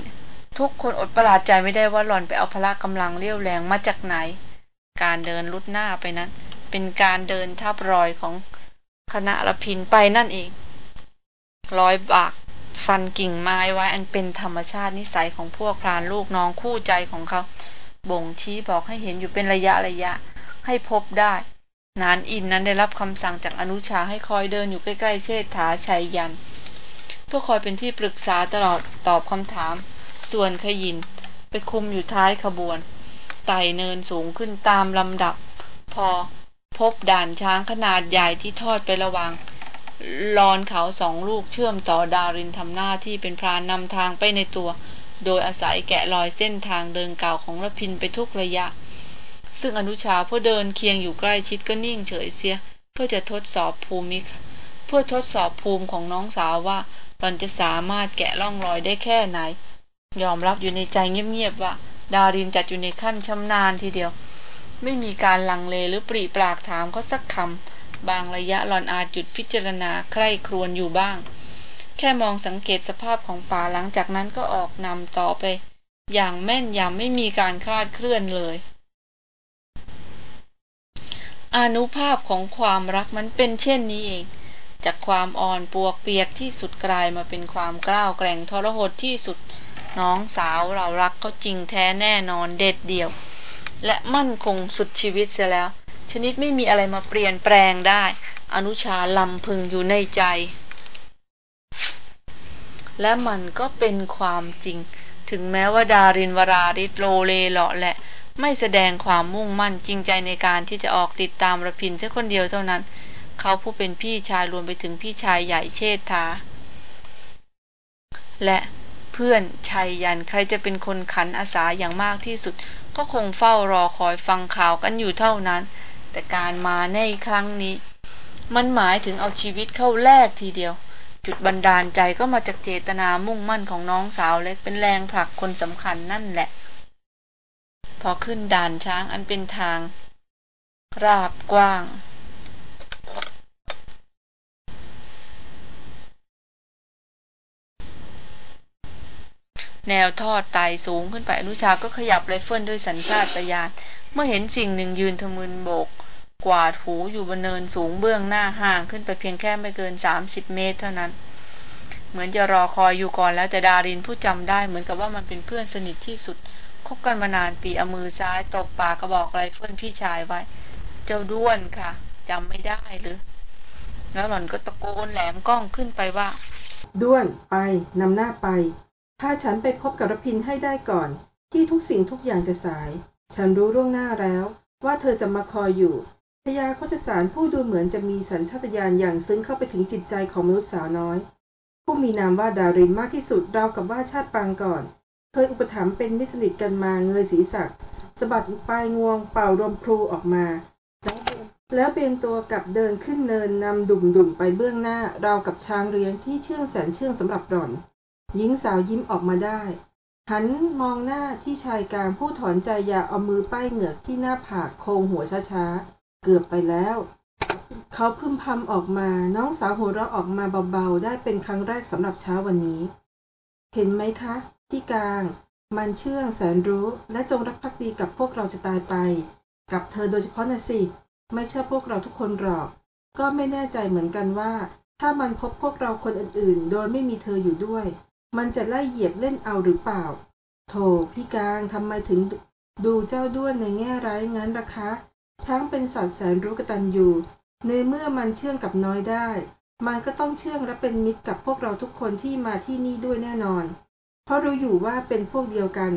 ทุกคนอดประหลาดใจไม่ได้ว่าหล่อนไปเอาพละกำลังเลี้ยวแรงมาจากไหน การเดินลุดหน้าไปนั้น เป็นการเดินทับรอยของคณะละพินไปนั่นเองร้อยบากฟันกิ่งไม้ไว้อันเป็นธรรมชาตินิสัยของพวกพรานลูกน้องคู่ใจของเขา บ่งชี้บอกให้เห็นอยู่เป็นระยะระยะ ให้พบได้ นานอินนั้นได้รับคำสั่งจากอนุชาให้คอยเดินอยู่ใกล้ๆเชษฐาชัยยัน เพื่อคอยเป็นที่ปรึกษาตลอดตอบคำถาม ส่วนขยินไปคุมอยู่ท้ายขบวน ไต่เนินสูงขึ้นตามลำดับ พอพบด่านช้างขนาดใหญ่ที่ทอดไประหว่างลอนเขาสองลูกเชื่อมต่อดารินทำหน้าที่เป็นพรานนำทางไปในตัว โดยอาศัยแกะรอยเส้นทางเดินเก่าของระพินไปทุกระยะ ซึ่งอนุชาผู้เดินเคียงอยู่ใกล้ชิดก็นิ่งเฉยเสีย เพื่อจะทดสอบภูมิเพื่อทดสอบภูมิของน้องสาวว่าหล่อนจะสามารถแกะร่องรอยได้แค่ไหน ยอมรับอยู่ในใจเงียบๆว่า ดารินจัดอยู่ในขั้นชำนาญทีเดียว ไม่มีการลังเลหรือปรีปรากถามเขาสักคำบางระยะหลอนอาจจุดพิจารณาใคร่ครวญอยู่บ้าง แค่มองสังเกตสภาพของป่าหลังจากนั้นก็ออกนำต่อไป อย่างแม่นยำไม่มีการคลาดเคลื่อนเลยอนุภาพของความรักมันเป็นเช่นนี้เอง จากความอ่อนปวกเปียกที่สุดกลายมาเป็นความกล้าวแกร่งทรหดที่สุด น้องสาวเรารักเขาจริงแท้แน่นอนเด็ดเดี่ยว และมั่นคงสุดชีวิตเสียแล้ว ชนิดไม่มีอะไรมาเปลี่ยนแปลงได้ อนุชาลำพึงอยู่ในใจ และมันก็เป็นความจริง ถึงแม้ว่าดารินวราริศโลเลเลาะและไม่แสดงความมุ่งมั่นจริงใจในการที่จะออกติดตามระพินแค่คนเดียวเท่านั้น เขาผู้เป็นพี่ชายรวมไปถึงพี่ชายใหญ่เชษฐา และ เพื่อนชัยยันใครจะเป็นคนขันอาสาอย่างมากที่สุด ก็คงเฝ้ารอคอยฟังข่าวกันอยู่เท่านั้น แต่การมาในครั้งนี้ มันหมายถึงเอาชีวิตเข้าแลกทีเดียว จุดบันดาลใจก็มาจากเจตนามุ่งมั่นของน้องสาวเล็กเป็นแรงผลักคนสำคัญนั่นแหละ พอขึ้นด่านช้างอันเป็นทาง ราบกว้าง แนวทอดไตสูงขึ้นไปอนุชาก็ขยับไรเฟิลด้วยสัญชาตญาณเมื่อเห็นสิ่งหนึ่งยืนทะมึนโบก กวาดหูอยู่บนเนินสูงเบื้องหน้าห่างขึ้นไปเพียงแค่ไม่เกิน 30 เมตรเท่านั้น เหมือนจะรอคอยอยู่ก่อนแล้วแต่ดารินผู้จำได้เหมือนกับว่ามันเป็นเพื่อนสนิทที่สุดคบกันมานานปีเอามือซ้ายตบปากกระบอกไรเฟิลพี่ชายไว้ เจ้าด้วนค่ะจำไม่ได้หรือแล้วหล่อนก็ตะโกนแหลมกล้องขึ้นไปว่า ด้วนไปนำหน้าไป พาฉันไปพบกับรพินให้ได้ก่อน ที่ทุกสิ่งทุกอย่างจะสาย ฉันรู้ล่วงหน้าแล้ว ว่าเธอจะมาคอยอยู่พยาโคจสารผู้ดูเหมือนจะมีสัญชาตญาณอย่างซึ้งเข้าไปถึงจิตใจของมนุษย์สาวน้อย ผู้มีนามว่าดารินมากที่สุดราวกับว่าชาติปางก่อน เคยอุปถัมภ์เป็นมิสนิทกันมาเงยศีรษะสะบัดปลายงวงเป่าลมพลูออกมา แล้วเบนตัวกับเดินขึ้นเนินนำดุ่มๆไปเบื้องหน้า ราวกับช้างเรียงที่เชื่องแสนเชื่องสำหรับหล่อน หญิงสาวยิ้มออกมาได้ หันมองหน้าที่ชายกลางผู้ถอนใจยาเอามือป้ายเหงือกที่หน้าผากโคงหัวช้าๆ เกือบไปแล้ว เขาพึมพำออกมา น้องสาวหัวเราะออกมาเบาๆ ได้เป็นครั้งแรกสำหรับเช้าวันนี้ เห็นไหมคะ ที่กลาง มันเชื่องแสนรู้และจงรักภักดีกับพวกเราจะตายไป กับเธอโดยเฉพาะนะสิ ไม่ใช่พวกเราทุกคนหรอก ก็ไม่แน่ใจเหมือนกันว่า ถ้ามันพบพวกเราคนอื่นๆ โดยไม่มีเธออยู่ด้วย มันจะไล่เหยียบเล่นเอาหรือเปล่า โถพี่กลางทำไมถึงดูเจ้าด้วนในแง่ร้ายงั้นล่ะคะ ช้างเป็นสัตว์แสนรู้กตัญญูในเมื่อมันเชื่องกับน้อยได้ มันก็ต้องเชื่องและเป็นมิตรกับพวกเราทุกคนที่มาที่นี่ด้วยแน่นอน เพราะรู้อยู่ว่าเป็นพวกเดียวกัน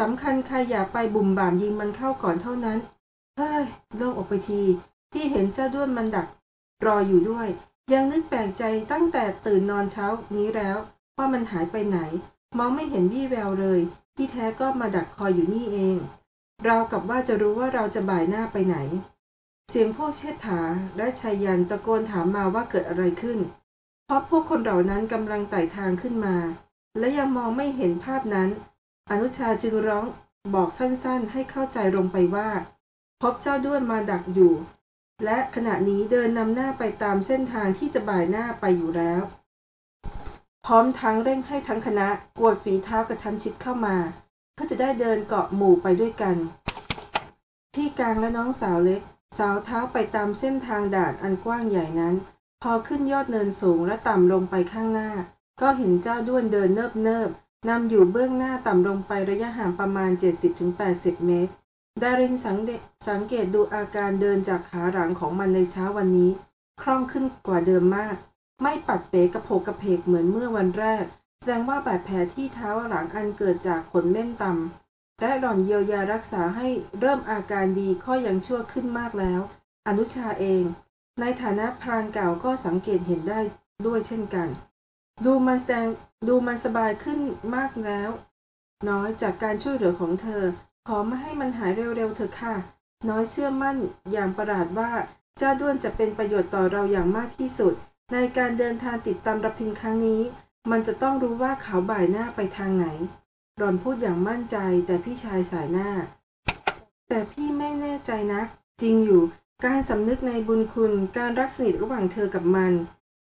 สำคัญใครอย่าไปบุ่มบ่ามยิงมันเข้าก่อนเท่านั้น เฮ้ยโล่งอกไปที ที่เห็นเจ้าด้วนมันดัก รออยู่ด้วย ยังนึกแปลกใจตั้งแต่ตื่นนอนเช้านี้แล้ว ว่ามันหายไปไหน มองไม่เห็นวี่แววเลย ที่แท้ก็มาดักคอยอยู่นี่เอง เรากับว่าจะรู้ว่าเราจะบ่ายหน้าไปไหน เสียงพวกเชษฐาและชายันตะโกนถามมาว่าเกิดอะไรขึ้น เพราะพวกคนเหล่านั้นกำลังไต่ทางขึ้นมา และยังมองไม่เห็นภาพนั้น อนุชาจึงร้องบอกสั้นๆ ให้เข้าใจลงไปว่า พบเจ้าด้วนมาดักอยู่ และขณะนี้เดินนำหน้าไปตามเส้นทางที่จะบ่ายหน้าไปอยู่แล้ว พร้อมทั้งเร่งให้ทั้งคณะกวดฝีเท้ากระชั้นชิดเข้ามา เพื่อจะได้เดินเกาะหมู่ไปด้วยกัน พี่กลางและน้องสาวเล็ก สาวเท้าไปตามเส้นทางด่านอันกว้างใหญ่นั้น พอขึ้นยอดเนินสูงและต่ำลงไปข้างหน้า ก็เห็นเจ้าด้วนเดินเนิบเนิบๆนำอยู่เบื้องหน้าต่ำลงไประยะห่างประมาณ 70-80 เมตร ดารินสังเดสังเกตดูอาการเดินจากขาหลังของมันในเช้าวันนี้ คล่องขึ้นกว่าเดิมมาก ไม่ปัดเป๋กระโผกกระเพกเหมือนเมื่อวันแรก แสดงว่าบาดแผลที่เท้าหลังอันเกิดจากขนเม่นต่ำและหล่อนเยียวยารักษาให้เริ่มอาการดีข้อยังชั่วขึ้นมากแล้ว อนุชาเอง ในฐานะพรานเก่าก็สังเกตเห็นได้ด้วยเช่นกัน ดูมันแสดงดูมันสบายขึ้นมากแล้ว น้อยจากการช่วยเหลือของเธอ ขอไม่ให้มันหายเร็วๆเถอะค่ะ น้อยเชื่อมั่นอย่างประหลาดว่าเจ้าด้วนจะเป็นประโยชน์ต่อเราอย่างมากที่สุด ในการเดินทางติดตามรพินครั้งนี้ มันจะต้องรู้ว่าเขาบ่ายหน้าไปทางไหน หลอนพูดอย่างมั่นใจแต่พี่ชายสายหน้า แต่พี่ไม่แน่ใจนะจริงอยู่การสำนึกในบุญคุณการรักสนิทระหว่างเธอกับมัน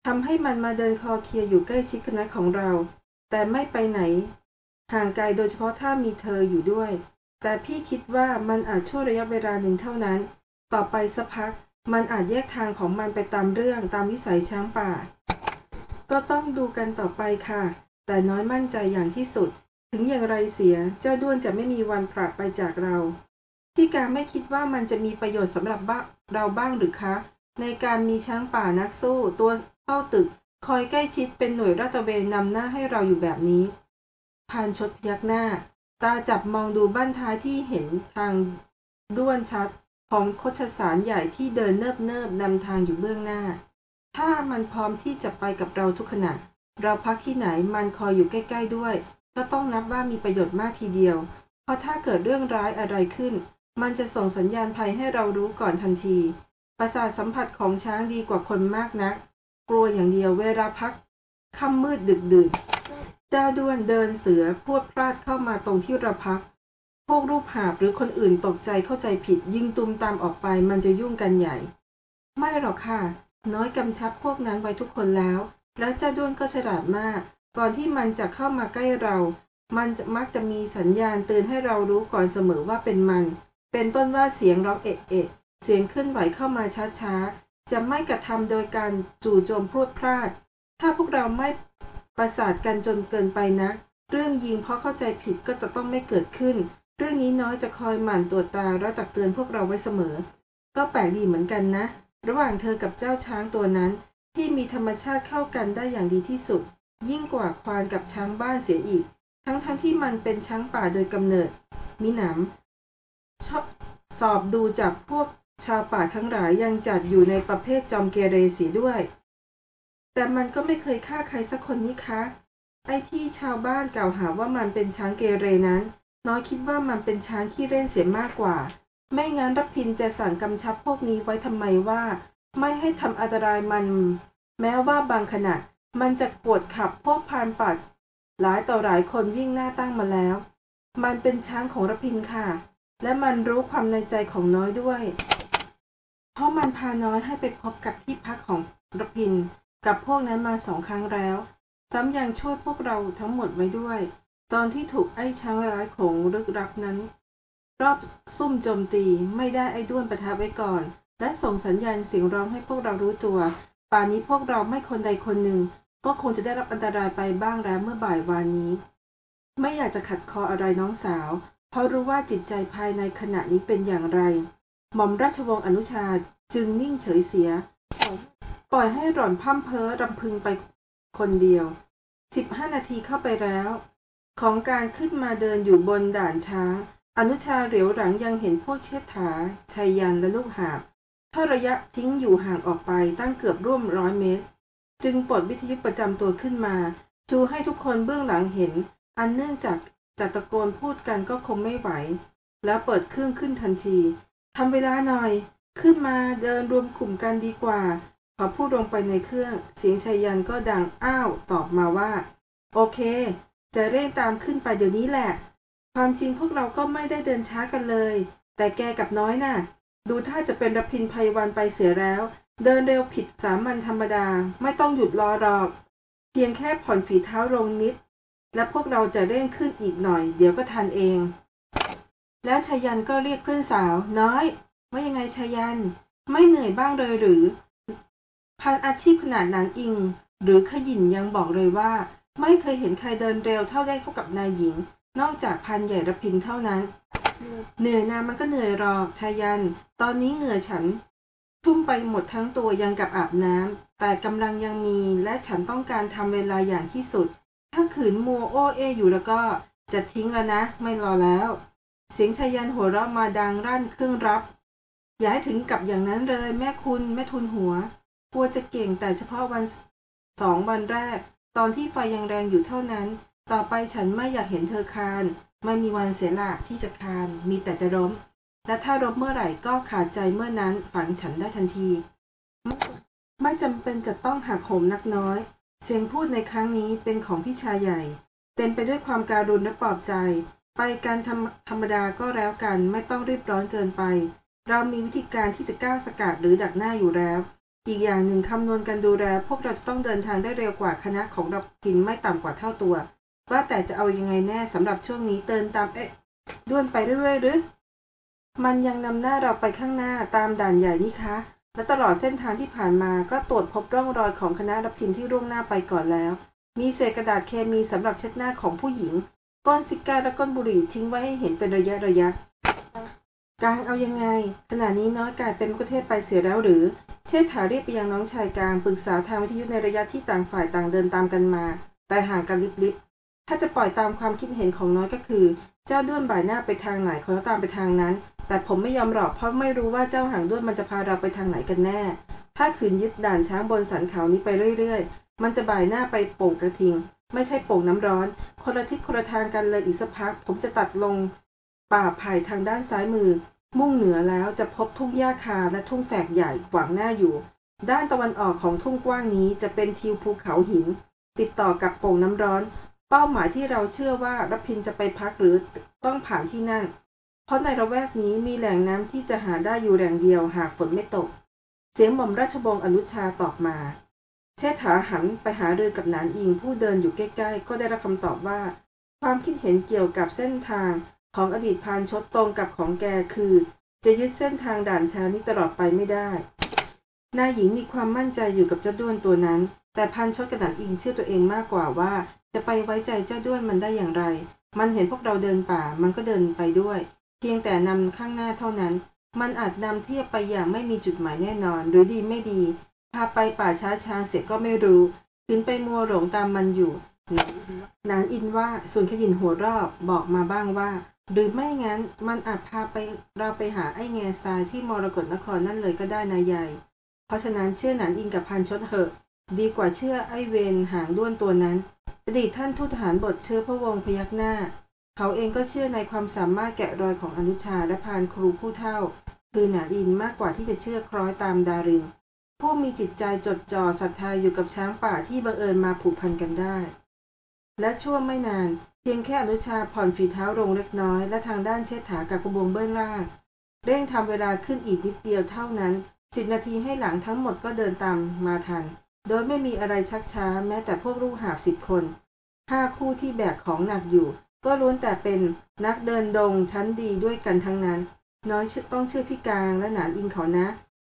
ทำให้มันมาเดินคอเคลียอยู่ใกล้ชิดคณะของเรา แต่ไม่ไปไหน ห่างไกลโดยเฉพาะถ้ามีเธออยู่ด้วย แต่พี่คิดว่ามันอาจช่วงระยะเวลาหนึ่งเท่านั้น ต่อไปสักพัก มันอาจแยกทางของมันไปตามเรื่องตามวิสัยช้างป่า ก็ต้องดูกันต่อไปค่ะ แต่น้อยมั่นใจอย่างที่สุด ถึงอย่างไรเสียเจ้าด้วนจะไม่มีวันพรากไปจากเรา พี่การไม่คิดว่ามันจะมีประโยชน์สำหรับบ้าเราบ้างหรือคะ ในการมีช้างป่านักสู้ ตัวเฝ้าตึก คอยใกล้ชิดเป็นหน่วยราตเวนนำหน้าให้เราอยู่แบบนี้พานชดพยักหน้า ตาจับมองดูบ้านท้ายที่เห็นทางด้วนชัด ของโคชสารใหญ่ที่เดินเนิบเนิบๆนำทางอยู่เบื้องหน้า ถ้ามันพร้อมที่จะไปกับเราทุกขณะ เราพักที่ไหนมันคอยอยู่ใกล้ ๆ ด้วย ก็ต้องนับว่ามีประโยชน์มากทีเดียว เพราะถ้าเกิดเรื่องร้ายอะไรขึ้น มันจะส่งสัญญาณภัยให้เรารู้ก่อนทันที ประสาทสัมผัสของช้างดีกว่าคนมากนัก กลัวอย่างเดียวเวลาพักค่ำมืดดึกเจ้าด้วนเดินเสือพวดพลาดเข้ามาตรงที่เราพัก วกรูปหาบหรือคนอื่นตกใจเข้าใจผิดยิงตุมตามออกไปมันจะยุ่งกันใหญ่ ไม่หรอกค่ะ น้อยกำชับพวกนั้นไว้ทุกคนแล้ว แล้วเจ้าด้วนก็ฉลาดมาก ก่อนที่มันจะเข้ามาใกล้เรา มันมักจะมีสัญญาณเตือนให้เรารู้ก่อนเสมอว่าเป็นมัน เป็นต้นว่าเสียงร้องเอะเอะเสียงเคลื่อนไหวเข้ามาช้าๆ จะไม่กระทำโดยการจู่โจมพรวดพลาด ถ้าพวกเราไม่ประสาทกันจนเกินไปนักเรื่องยิงเพราะเข้าใจผิดก็จะต้องไม่เกิดขึ้น เรื่องนี้น้อยจะคอยหมั่นตรวจตาและตักเตือนพวกเราไว้เสมอ ก็แปลกดีเหมือนกันนะ ระหว่างเธอกับเจ้าช้างตัวนั้น ที่มีธรรมชาติเข้ากันได้อย่างดีที่สุด ยิ่งกว่าควานกับช้างบ้านเสียอีก ทั้งทั้งๆที่มันเป็นช้างป่าโดยกำเนิด มีหนำชอบสอบดูจากพวกชาวป่าทั้งหลายยังจัดอยู่ในประเภทจอมเกเรสีด้วย แต่มันก็ไม่เคยฆ่าใครสักคนนี่คะ ไอ้ที่ชาวบ้านกล่าวหาว่ามันเป็นช้างเกเรนั้น น้อยคิดว่ามันเป็นช้างขี้เล่นเสียมากกว่า ไม่งั้นรับพินจะสั่งกำชับพวกนี้ไว้ทำไมว่า ไม่ให้ทำอันตรายมัน แม้ว่าบางขณะมันจะปวดขับพวกพานปัด หลายต่อหลายคนวิ่งหน้าตั้งมาแล้ว มันเป็นช้างของรพินค่ะ และมันรู้ความในใจของน้อยด้วย เพราะมันพาน้อยให้ไปพบกับที่พักของรพิน กับพวกนั้นมาสองครั้งแล้ว ซ้ำยังช่วยพวกเราทั้งหมดไว้ด้วย ตอนที่ถูกไอ้ช้างร้ายโขงลึกรักนั้น รอบซุ่มโจมตีไม่ได้ไอ้ด้วนประทับไว้ก่อน และส่งสัญญาณเสียงร้องให้พวกเรารู้ตัว ป่านนี้พวกเราไม่คนใดคนหนึ่ง ก็คงจะได้รับอันตรายไปบ้างแล้วเมื่อบ่ายวานนี้ ไม่อยากจะขัดคออะไรน้องสาว เพราะรู้ว่าจิตใจภายในขณะนี้เป็นอย่างไร หม่อมราชวงศ์อนุชาจึงนิ่งเฉยเสีย ปล่อยให้หล่อนพร่ำเพ้อรำพึงไปคนเดียวสิบห้านาทีเข้าไปแล้ว ของการขึ้นมาเดินอยู่บนด่านช้าง อนุชาเหลียวหลังยังเห็นพวกเชิดถาชัยยันและลูกหาบถ้าระยะทิ้งอยู่ห่างออกไปตั้งเกือบร่วมร้อยเมตร จึงปลดวิทยุประจำตัวขึ้นมา ชูให้ทุกคนเบื้องหลังเห็น อันเนื่องจากจัตะโกนพูดกันก็คงไม่ไหว แล้วเปิดเครื่องขึ้นทันทีทำเวลาหน่อย ขึ้นมาเดินรวมกลุ่มกันดีกว่า พอพูดลงไปในเครื่อง เสียงชัยยันก็ดังอ้าวตอบมาว่า โอเค จะเร่งตามขึ้นไปเดี๋ยวนี้แหละ ความจริงพวกเราก็ไม่ได้เดินช้ากันเลย แต่แกกับน้อยน่ะ ดูถ้าจะเป็นรพินภัยวันไปเสียแล้ว เดินเร็วผิดสามัญธรรมดา ไม่ต้องหยุดรอหรอก เพียงแค่ผ่อนฝีเท้าลงนิด และพวกเราจะเร่งขึ้นอีกหน่อย เดี๋ยวก็ทันเอง แล้วชายันก็เรียกเพื่อนสาว น้อยว่ายังไงชายัน ไม่เหนื่อยบ้างเลยหรือพันอาชีพขนาดนั้นอิง หรือขยินยังบอกเลยว่า ไม่เคยเห็นใครเดินเร็วเท่าได้เข้ากับนายหญิง นอกจากพันใหญ่ระพินเท่านั้น เหนื่อยนะมันก็เหนื่อยรอกชายัน ตอนนี้เหงื่อฉันทุ่มไปหมดทั้งตัวยังกับอาบน้ำแต่กำลังยังมีและฉันต้องการทำเวลาอย่างที่สุด ถ้าขืนมัวโอเออยู่แล้วก็จะทิ้งแล้วนะ ไม่รอแล้ว เสียงชายันหัวเราะมาดังรั่นเครื่องรับ อย่าให้ถึงกับอย่างนั้นเลย แม่คุณแม่ทุนหัวกลัวจะเก่งแต่เฉพาะวันสองวันแรก ตอนที่ไฟยังแรงอยู่เท่านั้น ต่อไปฉันไม่อยากเห็นเธอคาน ไม่มีวันเสียหละที่จะคาน มีแต่จะล้ม และถ้าล้มเมื่อไหร่ก็ขาดใจเมื่อนั้นฝังฉันได้ทันที ไม่จำเป็นจะต้องหักโหมนักน้อย เสียงพูดในครั้งนี้เป็นของพี่ชายใหญ่ เต็มไปด้วยความการุณและปลอบใจ ไปการธรรมธรรมดาก็แล้วกัน ไม่ต้องรีบร้อนเกินไป เรามีวิธีการที่จะก้าวสกัดหรือดักหน้าอยู่แล้ว อีกอย่างหนึ่งคำนวณการดูแลพวกเราจะต้องเดินทางได้เร็วกว่าคณะของเรากินไม่ต่ำกว่าเท่าตัว ว่าแต่จะเอายังไงแน่สำหรับช่วงนี้เดินตามเอ๊ะด้วนไปเรื่อยๆหรือ มันยังนำหน้าเราไปข้างหน้าตามด่านใหญ่นี่คะ และตลอดเส้นทางที่ผ่านมาก็ตรวจพบร่องรอยของคณะรับพินที่ร่วงหน้าไปก่อนแล้ว มีเศษกระดาษเคมีสำหรับเช็ดหน้าของผู้หญิง ก้อนซิก้าและก้อนบุหรี่ทิ้งไว้ให้เห็นเป็นระยะระยะกลางเอายังไงขณะนี้น้อยกลายเป็นมะเทศไปเสียแล้วหรือ เชษฐาเรียกไปยังน้องชายกลางปรึกษาทางวิทยุในระยะที่ต่างฝ่ายต่างเดินตามกันมา แต่ห่างกันลิบๆ ถ้าจะปล่อยตามความคิดเห็นของน้อยก็คือ เจ้าด้วนบ่ายหน้าไปทางไหนเขาตามไปทางนั้น แต่ผมไม่ยอมหรอกเพราะไม่รู้ว่าเจ้าหางด้วนมันจะพาเราไปทางไหนกันแน่ ถ้าขืนยึดด่านช้างบนสันเขานี้ไปเรื่อยๆ มันจะบ่ายหน้าไปโป่งกระทิง ไม่ใช่โป่งน้ำร้อน คนละทิศคนละทางกันเลยอีกสักพัก ผมจะตัดลงป่าไผ่ทางด้านซ้ายมือ มุ่งเหนือแล้วจะพบทุ่งหญ้าคาและทุ่งแฝกใหญ่ขวางหน้าอยู่ ด้านตะวันออกของทุ่งกว้างนี้จะเป็นทิวภูเขาหิน ติดต่อกับโป่งน้ำร้อน เป้าหมายที่เราเชื่อว่ารัพินจะไปพักหรือต้องผ่านที่นั่น เพราะในระแวกนี้มีแหล่งน้ำที่จะหาได้อยู่แหล่งเดียวหากฝนไม่ตก เสียงหม่อมราชวงอนุชาตอบมา เชษฐาหันไปหาเรือกับนานอิงผู้เดินอยู่ใกล้ๆ ก็ได้รับคำตอบว่า ความคิดเห็นเกี่ยวกับเส้นทาง ของอดีตพานชดตรงกับของแกคือ จะยึดเส้นทางด่านช้านี้ตลอดไปไม่ได้นายหญิงมีความมั่นใจอยู่กับเจ้าด้วนตัวนั้น แต่พันชดกระดันอิงเชื่อตัวเองมากกว่าว่า จะไปไว้ใจเจ้าด้วนมันได้อย่างไร มันเห็นพวกเราเดินป่ามันก็เดินไปด้วย เพียงแต่นำข้างหน้าเท่านั้น มันอาจนำเทียบไปอย่างไม่มีจุดหมายแน่นอนหรือดีไม่ดีพาไปป่าช้าช้างเสียก็ไม่รู้ขึ้นไปมัวหลงตามมันอยู่นางอินว่าส่วนขยินหัวรอบบอกมาบ้างว่า หรือไม่งั้นมันอาจพาไปเราไปหาไอ้แง่ทรายที่มรกรนครนั่นเลยก็ได้นายใหญ่ เพราะฉะนั้นเชื่อหนานอินกับพันชดเหอะ ดีกว่าเชื่อไอ้เวนหางด้วนตัวนั้น อดีตท่านทูตทหารบทเชื้อพระวงศ์พยักหน้า เขาเองก็เชื่อในความสามารถแกะรอยของอนุชาและพานครูผู้เท่า คือหนานอินมากกว่าที่จะเชื่อคล้อยตามดาริน ผู้มีจิตใจจดจ่อศรัทธาอยู่กับช้างป่าที่บังเอิญมาผูกพันกันได้ และช่วงไม่นาน เพียงแค่อนุชาผ่อนฝีเท้าลงเล็กน้อย และทางด้านเชษฐากับกระบวงเบื้องล่างเร่งทำเวลาขึ้นอีกนิดเดียวเท่านั้นสิบนาทีให้หลังทั้งหมดก็เดินตามมาทัน โดยไม่มีอะไรชักช้าแม้แต่พวกลูกหาบสิบคนห้าคู่ที่แบกของหนักอยู่ ก็ล้วนแต่เป็นนักเดินดงชั้นดีด้วยกันทั้งนั้น น้อยต้องเชื่อพี่กลางและหนานอิงเขานะ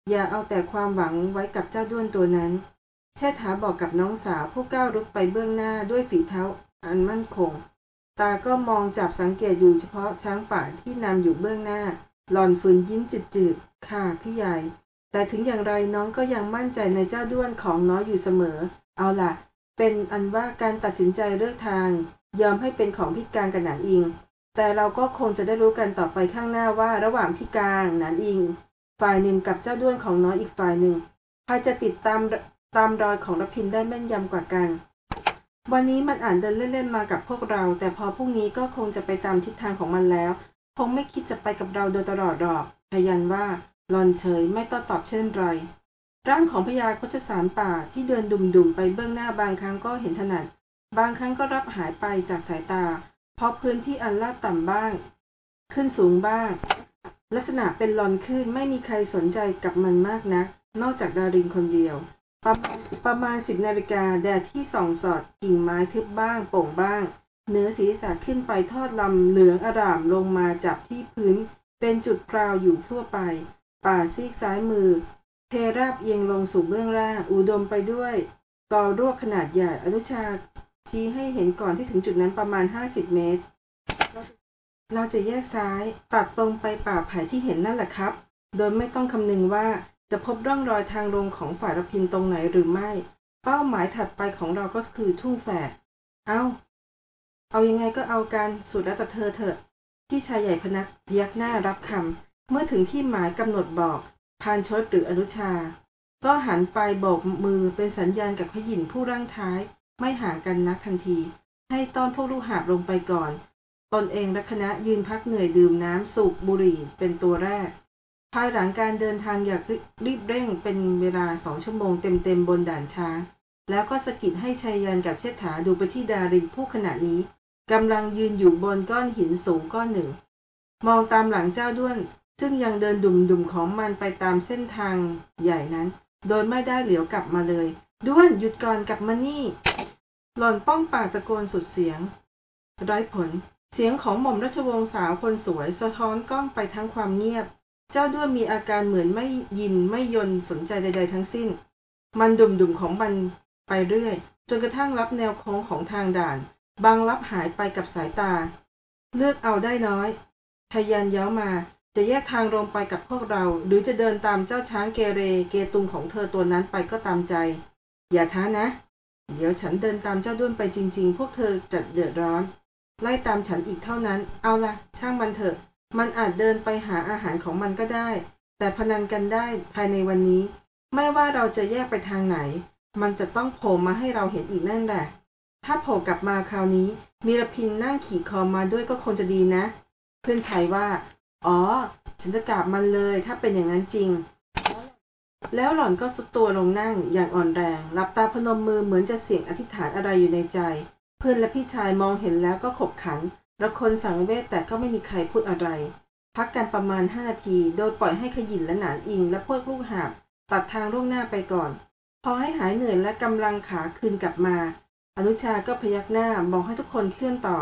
อย่าเอาแต่ความหวังไว้กับเจ้าด้วนตัวนั้นแช่ถาบอกกับน้องสาวผู้ก้าวรุกไปเบื้องหน้าด้วยฝีเท้าอันมั่นคง ตาก็มองจับสังเกตอยู่เฉพาะช้างป่าที่นำอยู่เบื้องหน้า หล่อนฝืนยิ้มจืดๆ ค่ะพี่ใหญ่ แต่ถึงอย่างไรน้องก็ยังมั่นใจในเจ้าด้วนของน้อยอยู่เสมอ เอาล่ะ เป็นอันว่าการตัดสินใจเลือกทาง ยอมให้เป็นของพิการกับหนานอิง แต่เราก็คงจะได้รู้กันต่อไปข้างหน้าว่าระหว่างพิการหนานอิง ฝ่ายหนึ่งกับเจ้าด้วนของน้อยอีกฝ่ายหนึ่งใครจะติดตามตามรอยของรพินได้แม่นยำกว่ากัน วันนี้มันอ่านเดินเล่นๆมากับพวกเรา แต่พอพรุ่งนี้ก็คงจะไปตามทิศทางของมันแล้ว คงไม่คิดจะไปกับเราโดยตลอดหรอกพยันว่าหลอนเฉยไม่ต้อตอบเช่นไร ร่างของพญาโคชสารป่าที่เดินดุ่มๆไปเบื้องหน้าบางครั้งก็เห็นถนัด บางครั้งก็รับหายไปจากสายตา เพราะพื้นที่อันลาดต่ำบ้าง ขึ้นสูงบ้าง ลักษณะเป็นลอนขึ้นไม่มีใครสนใจกับมันมากนัก นอกจากดารินคนเดียว ประมาณประมาณสิบนาฬิกาแดดที่ส่องสอดกิ่งไม้ทึบบ้างโป่งบ้างเนื้อศีรษะขึ้นไปทอดลำเหลืองอร่ามลงมาจับที่พื้น เป็นจุดกราวอยู่ทั่วไป ป่าซีกซ้ายมือ เทราบเอียงลงสู่เบื้องล่าง อุดมไปด้วยกอรวกขนาดใหญ่อนุชาชี้ให้เห็นก่อนที่ถึงจุดนั้นประมาณ 50 เมตร เราจะแยกซ้ายตัดตรงไปป่าไผ่ที่เห็นนั่นแหละครับ โดยไม่ต้องคำนึงว่า จะพบร่องรอยทางลงของฝ่ายรพินตรงไหนหรือไม่ เป้าหมายถัดไปของเราก็คือทุ่งแฝดเอาเอายังไงก็เอาการสุดแล้วแต่เธอเถอะ พี่ชายใหญ่พนักพยักหน้ารับคำเมื่อถึงที่หมายกำหนดบอก พานชดหรืออนุชา ก็หันไปโบกมือเป็นสัญญาณกับขยินผู้ร่างท้าย ไม่ห่างกันนักทันที ให้ต้อนพวกลูกหาบลงไปก่อน ตนเองและคณะยืนพักเหนื่อยดื่มน้ำสูบบุหรี่เป็นตัวแรก ภายหลังการเดินทางอยางรีบเร่งเป็นเวลาสองชั่วโมงเต็มๆบนด่านช้าง แล้วก็สะกิดให้ชัยยันกับเชษฐาดูไปที่ดารินผู้ขณะนี้กำลังยืนอยู่บนก้อนหินสูงก้อนหนึ่ง มองตามหลังเจ้าด้วน ซึ่งยังเดินดุ่มๆของมันไปตามเส้นทางใหญ่นั้น โดยไม่ได้เหลียวกลับมาเลย ด้วนหยุดก่อนกลับมานี่ หล่อนป้องปากตะโกนสุดเสียงไร้ผล เสียงของหม่อมราชวงศ์สาวคนสวยสะท้อนกล้องไปทั้งความเงียบ เจ้าด้วนมีอาการเหมือนไม่ยินไม่ยนสนใจใด ๆ ทั้งสิ้น มันดุ่มๆของมันไปเรื่อย จนกระทั่งรับแนวโค้งของทางด่าน บางรับหายไปกับสายตา เลือกเอาได้น้อยทยันเย้ามาจะแยกทางลงไปกับพวกเรา หรือจะเดินตามเจ้าช้างเกเรเกตุงของเธอตัวนั้นไปก็ตามใจ อย่าท้านะ เดี๋ยวฉันเดินตามเจ้าด้วนไปจริง ๆ พวกเธอจะเดือดร้อน ไล่ตามฉันอีกเท่านั้น เอาละช่างมันเถอะ มันอาจเดินไปหาอาหารของมันก็ได้ แต่พนันกันได้ภายในวันนี้ ไม่ว่าเราจะแยกไปทางไหน มันจะต้องโผล่มาให้เราเห็นอีกนั่นแหละ ถ้าโผล่กลับมาคราวนี้ มีรพินนั่งขี่คอมาด้วยก็คงจะดีนะ เพื่อนชายว่า อ๋อ ฉันจะกราบมันเลยถ้าเป็นอย่างนั้นจริง แล้วหล่อนก็สุดตัวลงนั่งอย่างอ่อนแรงหลับตาพนมมือเหมือนจะเสี่ยงอธิษฐานอะไรอยู่ในใจ เพื่อนและพี่ชายมองเห็นแล้วก็ขบขัน ระคนสังเวชแต่ก็ไม่มีใครพูดอะไร พักกันประมาณห้านาที โดยปล่อยให้ขยินและหนานอิงและพวกลูกหาบตัดทางล่วงหน้าไปก่อน พอให้หายเหนื่อยและกำลังขาคืนกลับมา อนุชาก็พยักหน้าบอกให้ทุกคนเคลื่อนต่อ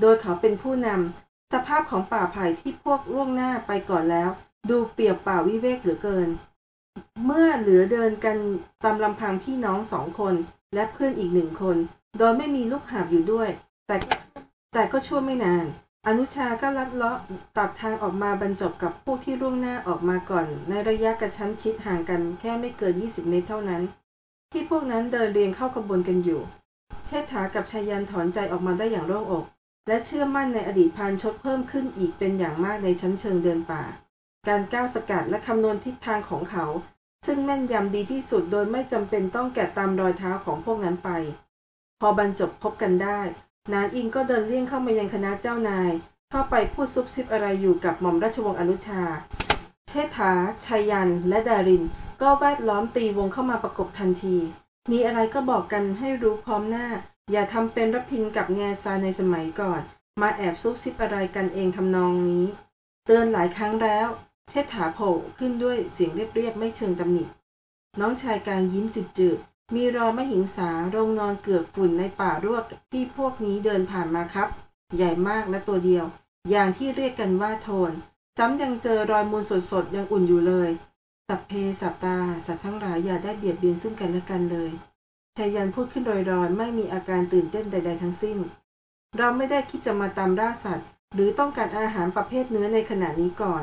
โดยเขาเป็นผู้นำสภาพของป่าไผ่ที่พวกล่วงหน้าไปก่อนแล้ว ดูเปรียบป่าวิเวกเหลือเกิน เมื่อเหลือเดินกันตามลำพังพี่น้องสองคน และเพื่อนอีกหนึ่งคน โดยไม่มีลูกหาบอยู่ด้วย แต่ แต่ก็ชั่วไม่นาน อนุชาก็ลัดเลาะตัดทางออกมาบรรจบกับพวกที่ล่วงหน้าออกมาก่อน ในระยะกระชั้นชิดห่างกันแค่ไม่เกิน 20 เมตรเท่านั้น ที่พวกนั้นเดินเรียงเข้าขบวนกันอยู่ เชษฐากับชายันถอนใจออกมาได้อย่างโล่งอก และเชื่อมั่นในอดีตพานชดเพิ่มขึ้นอีกเป็นอย่างมากในชั้นเชิงเดินป่า การก้าวสกัดและคำนวณทิศทางของเขา ซึ่งแม่นยำดีที่สุดโดยไม่จำเป็นต้องแกะตามรอยเท้าของพวกนั้นไป พอบรรจบพบกันได้ นานอิงก็เดินเลี่ยงเข้ามายังคณะเจ้านาย เข้าไปพูดซุบซิบอะไรอยู่กับหม่อมราชวงศ์อนุชา เชษฐาชัยยัน และดาริน ก็แวดล้อมตีวงเข้ามาประกบทันที มีอะไรก็บอกกันให้รู้พร้อมหน้า อย่าทำเป็นรับพินกับแง่ทราในสมัยก่อน มาแอบซุบซิบอะไรกันเองทำนองนี้ เตือนหลายครั้งแล้ว เชษฐาโผล่ขึ้นด้วยเสียงเรียบๆไม่เชิงตำหนิน้องชายกลางยิ้มจืดๆ มีรอยมหิงสาโรงนอนเกือบฝุ่นในป่ารวกที่พวกนี้เดินผ่านมาครับ ใหญ่มากและตัวเดียว อย่างที่เรียกกันว่าโทนซ้ำยังเจอรอยมูลสดๆยังอุ่นอยู่เลย สัพเพสัปตา สัตว์ทั้งหลายอย่าได้เบียดเบียนซึ่งกันและกันเลยชายันพูดขึ้นรอยๆไม่มีอาการตื่นเต้นใด ๆ ทั้งสิ้น เราไม่ได้คิดจะมาตามล่าสัตว์ หรือต้องการอาหารประเภทเนื้อในขณะนี้ก่อน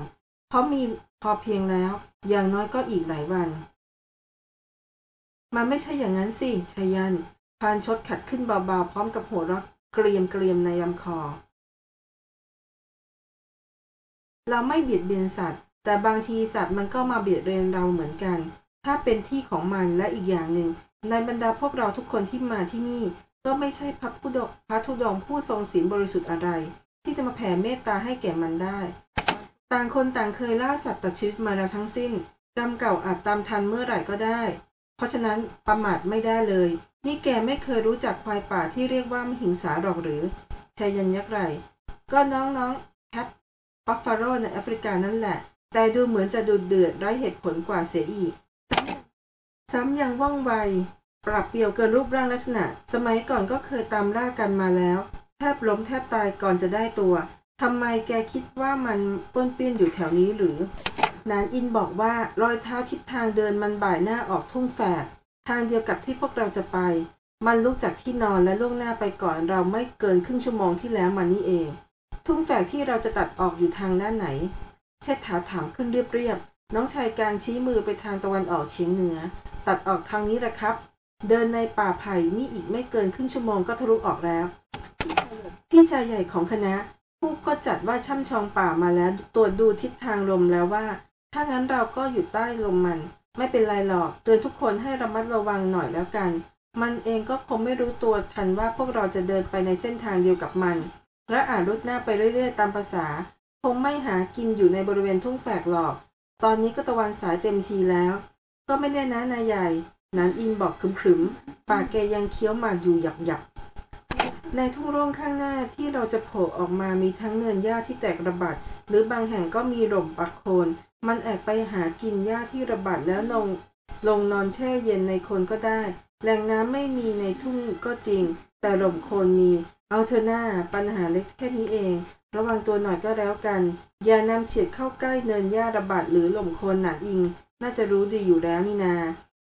เพราะมีพอเพียงแล้ว อย่างน้อยก็อีกหลายวัน มันไม่ใช่อย่างนั้นสิชายันพานชดขัดขึ้นเบาๆ พร้อมกับหัวเราะเกรียมเกรียมในลำคอ เราไม่เบียดเบียนสัตว์ แต่บางทีสัตว์มันก็มาเบียดเบียนเราเหมือนกัน ถ้าเป็นที่ของมันและอีกอย่างหนึ่ง ในบรรดาพวกเราทุกคนที่มาที่นี่ ก็ไม่ใช่พระผู้ดกพระธุดงผู้ทรงศีลบริสุทธิ์อะไร ที่จะมาแผ่เมตตาให้แก่มันได้ ต่างคนต่างเคยล่าสัตว์ตัดชีวิตมาแล้วทั้งสิ้นกรรมเก่าอาจตามทันเมื่อไหร่ก็ได้ เพราะฉะนั้นประมาทไม่ได้เลย นี่แกไม่เคยรู้จักควายป่าที่เรียกว่ามหิงสาหรอกหรือชายันยักษ์ไร ก็น้องๆ Cape buffalo ในแอฟริกานั่นแหละ แต่ดูเหมือนจะดุเดือดไร้เหตุผลกว่าเสียอีก ซ้ำยังว่องไว ปราดเปรียวเกินรูปร่างลักษณะ สมัยก่อนก็เคยตามล่ากันมาแล้ว แทบล้มแทบตายก่อนจะได้ตัว ทำไมแกคิดว่ามันป้วนเปี้ยนอยู่แถวนี้หรือนานอินบอกว่ารอยเท้าทิศทางเดินมันบ่ายหน้าออกทุ่งแฝก ทางเดียวกับที่พวกเราจะไป มันลุกจากที่นอนและล่วงหน้าไปก่อนเราไม่เกินครึ่งชั่วโมงที่แล้วมานี่เอง ทุ่งแฝกที่เราจะตัดออกอยู่ทางด้านไหน เชษฐาถามขึ้นเรียบๆน้องชายกลางชี้มือไปทางตะวันออกเฉียงเหนือ ตัดออกทางนี้แหละครับ เดินในป่าไผ่นี่อีกไม่เกินครึ่งชั่วโมงก็ทะลุออกแล้ว พี่ชายใหญ่ของคณะ ผู้ก็จัดว่าช่ำชองป่ามาแล้วตรวจดูทิศทางลมแล้วว่า ถ้างั้นเราก็อยู่ใต้ลมมัน ไม่เป็นไรหรอก เตือนทุกคนให้ระมัดระวังหน่อยแล้วกัน มันเองก็คงไม่รู้ตัวทันว่าพวกเราจะเดินไปในเส้นทางเดียวกับมัน และอาจรุดหน้าไปเรื่อยๆ ตามภาษา คงไม่หากินอยู่ในบริเวณทุ่งแฝกหรอก ตอนนี้ก็ตะวันสายเต็มทีแล้ว ก็ไม่แน่นะนายใหญ่นันอินบอกขึมๆปากแกยังเคี้ยวหมากอยู่หยับๆ ในทุ่งโร่งข้างหน้าที่เราจะโผล่ออกมามีทั้งเนินหญ้าที่แตกระบาดหรือบางแห่งก็มีหล่มปักโคน มันแอบไปหากินหญ้าที่ระบาดแล้วลงลงนอนแช่เย็นในโคนก็ได้ แหล่งน้ำไม่มีในทุ่งก็จริง แต่หล่มโคนมี เอาเธอหน้าปัญหาเล็กแค่นี้เอง ระวังตัวหน่อยก็แล้วกัน อย่านำเฉียดเข้าใกล้เนินหญ้าระบาดหรือหล่มโคนหนาอิง น่าจะรู้ดีอยู่แล้วนี่นา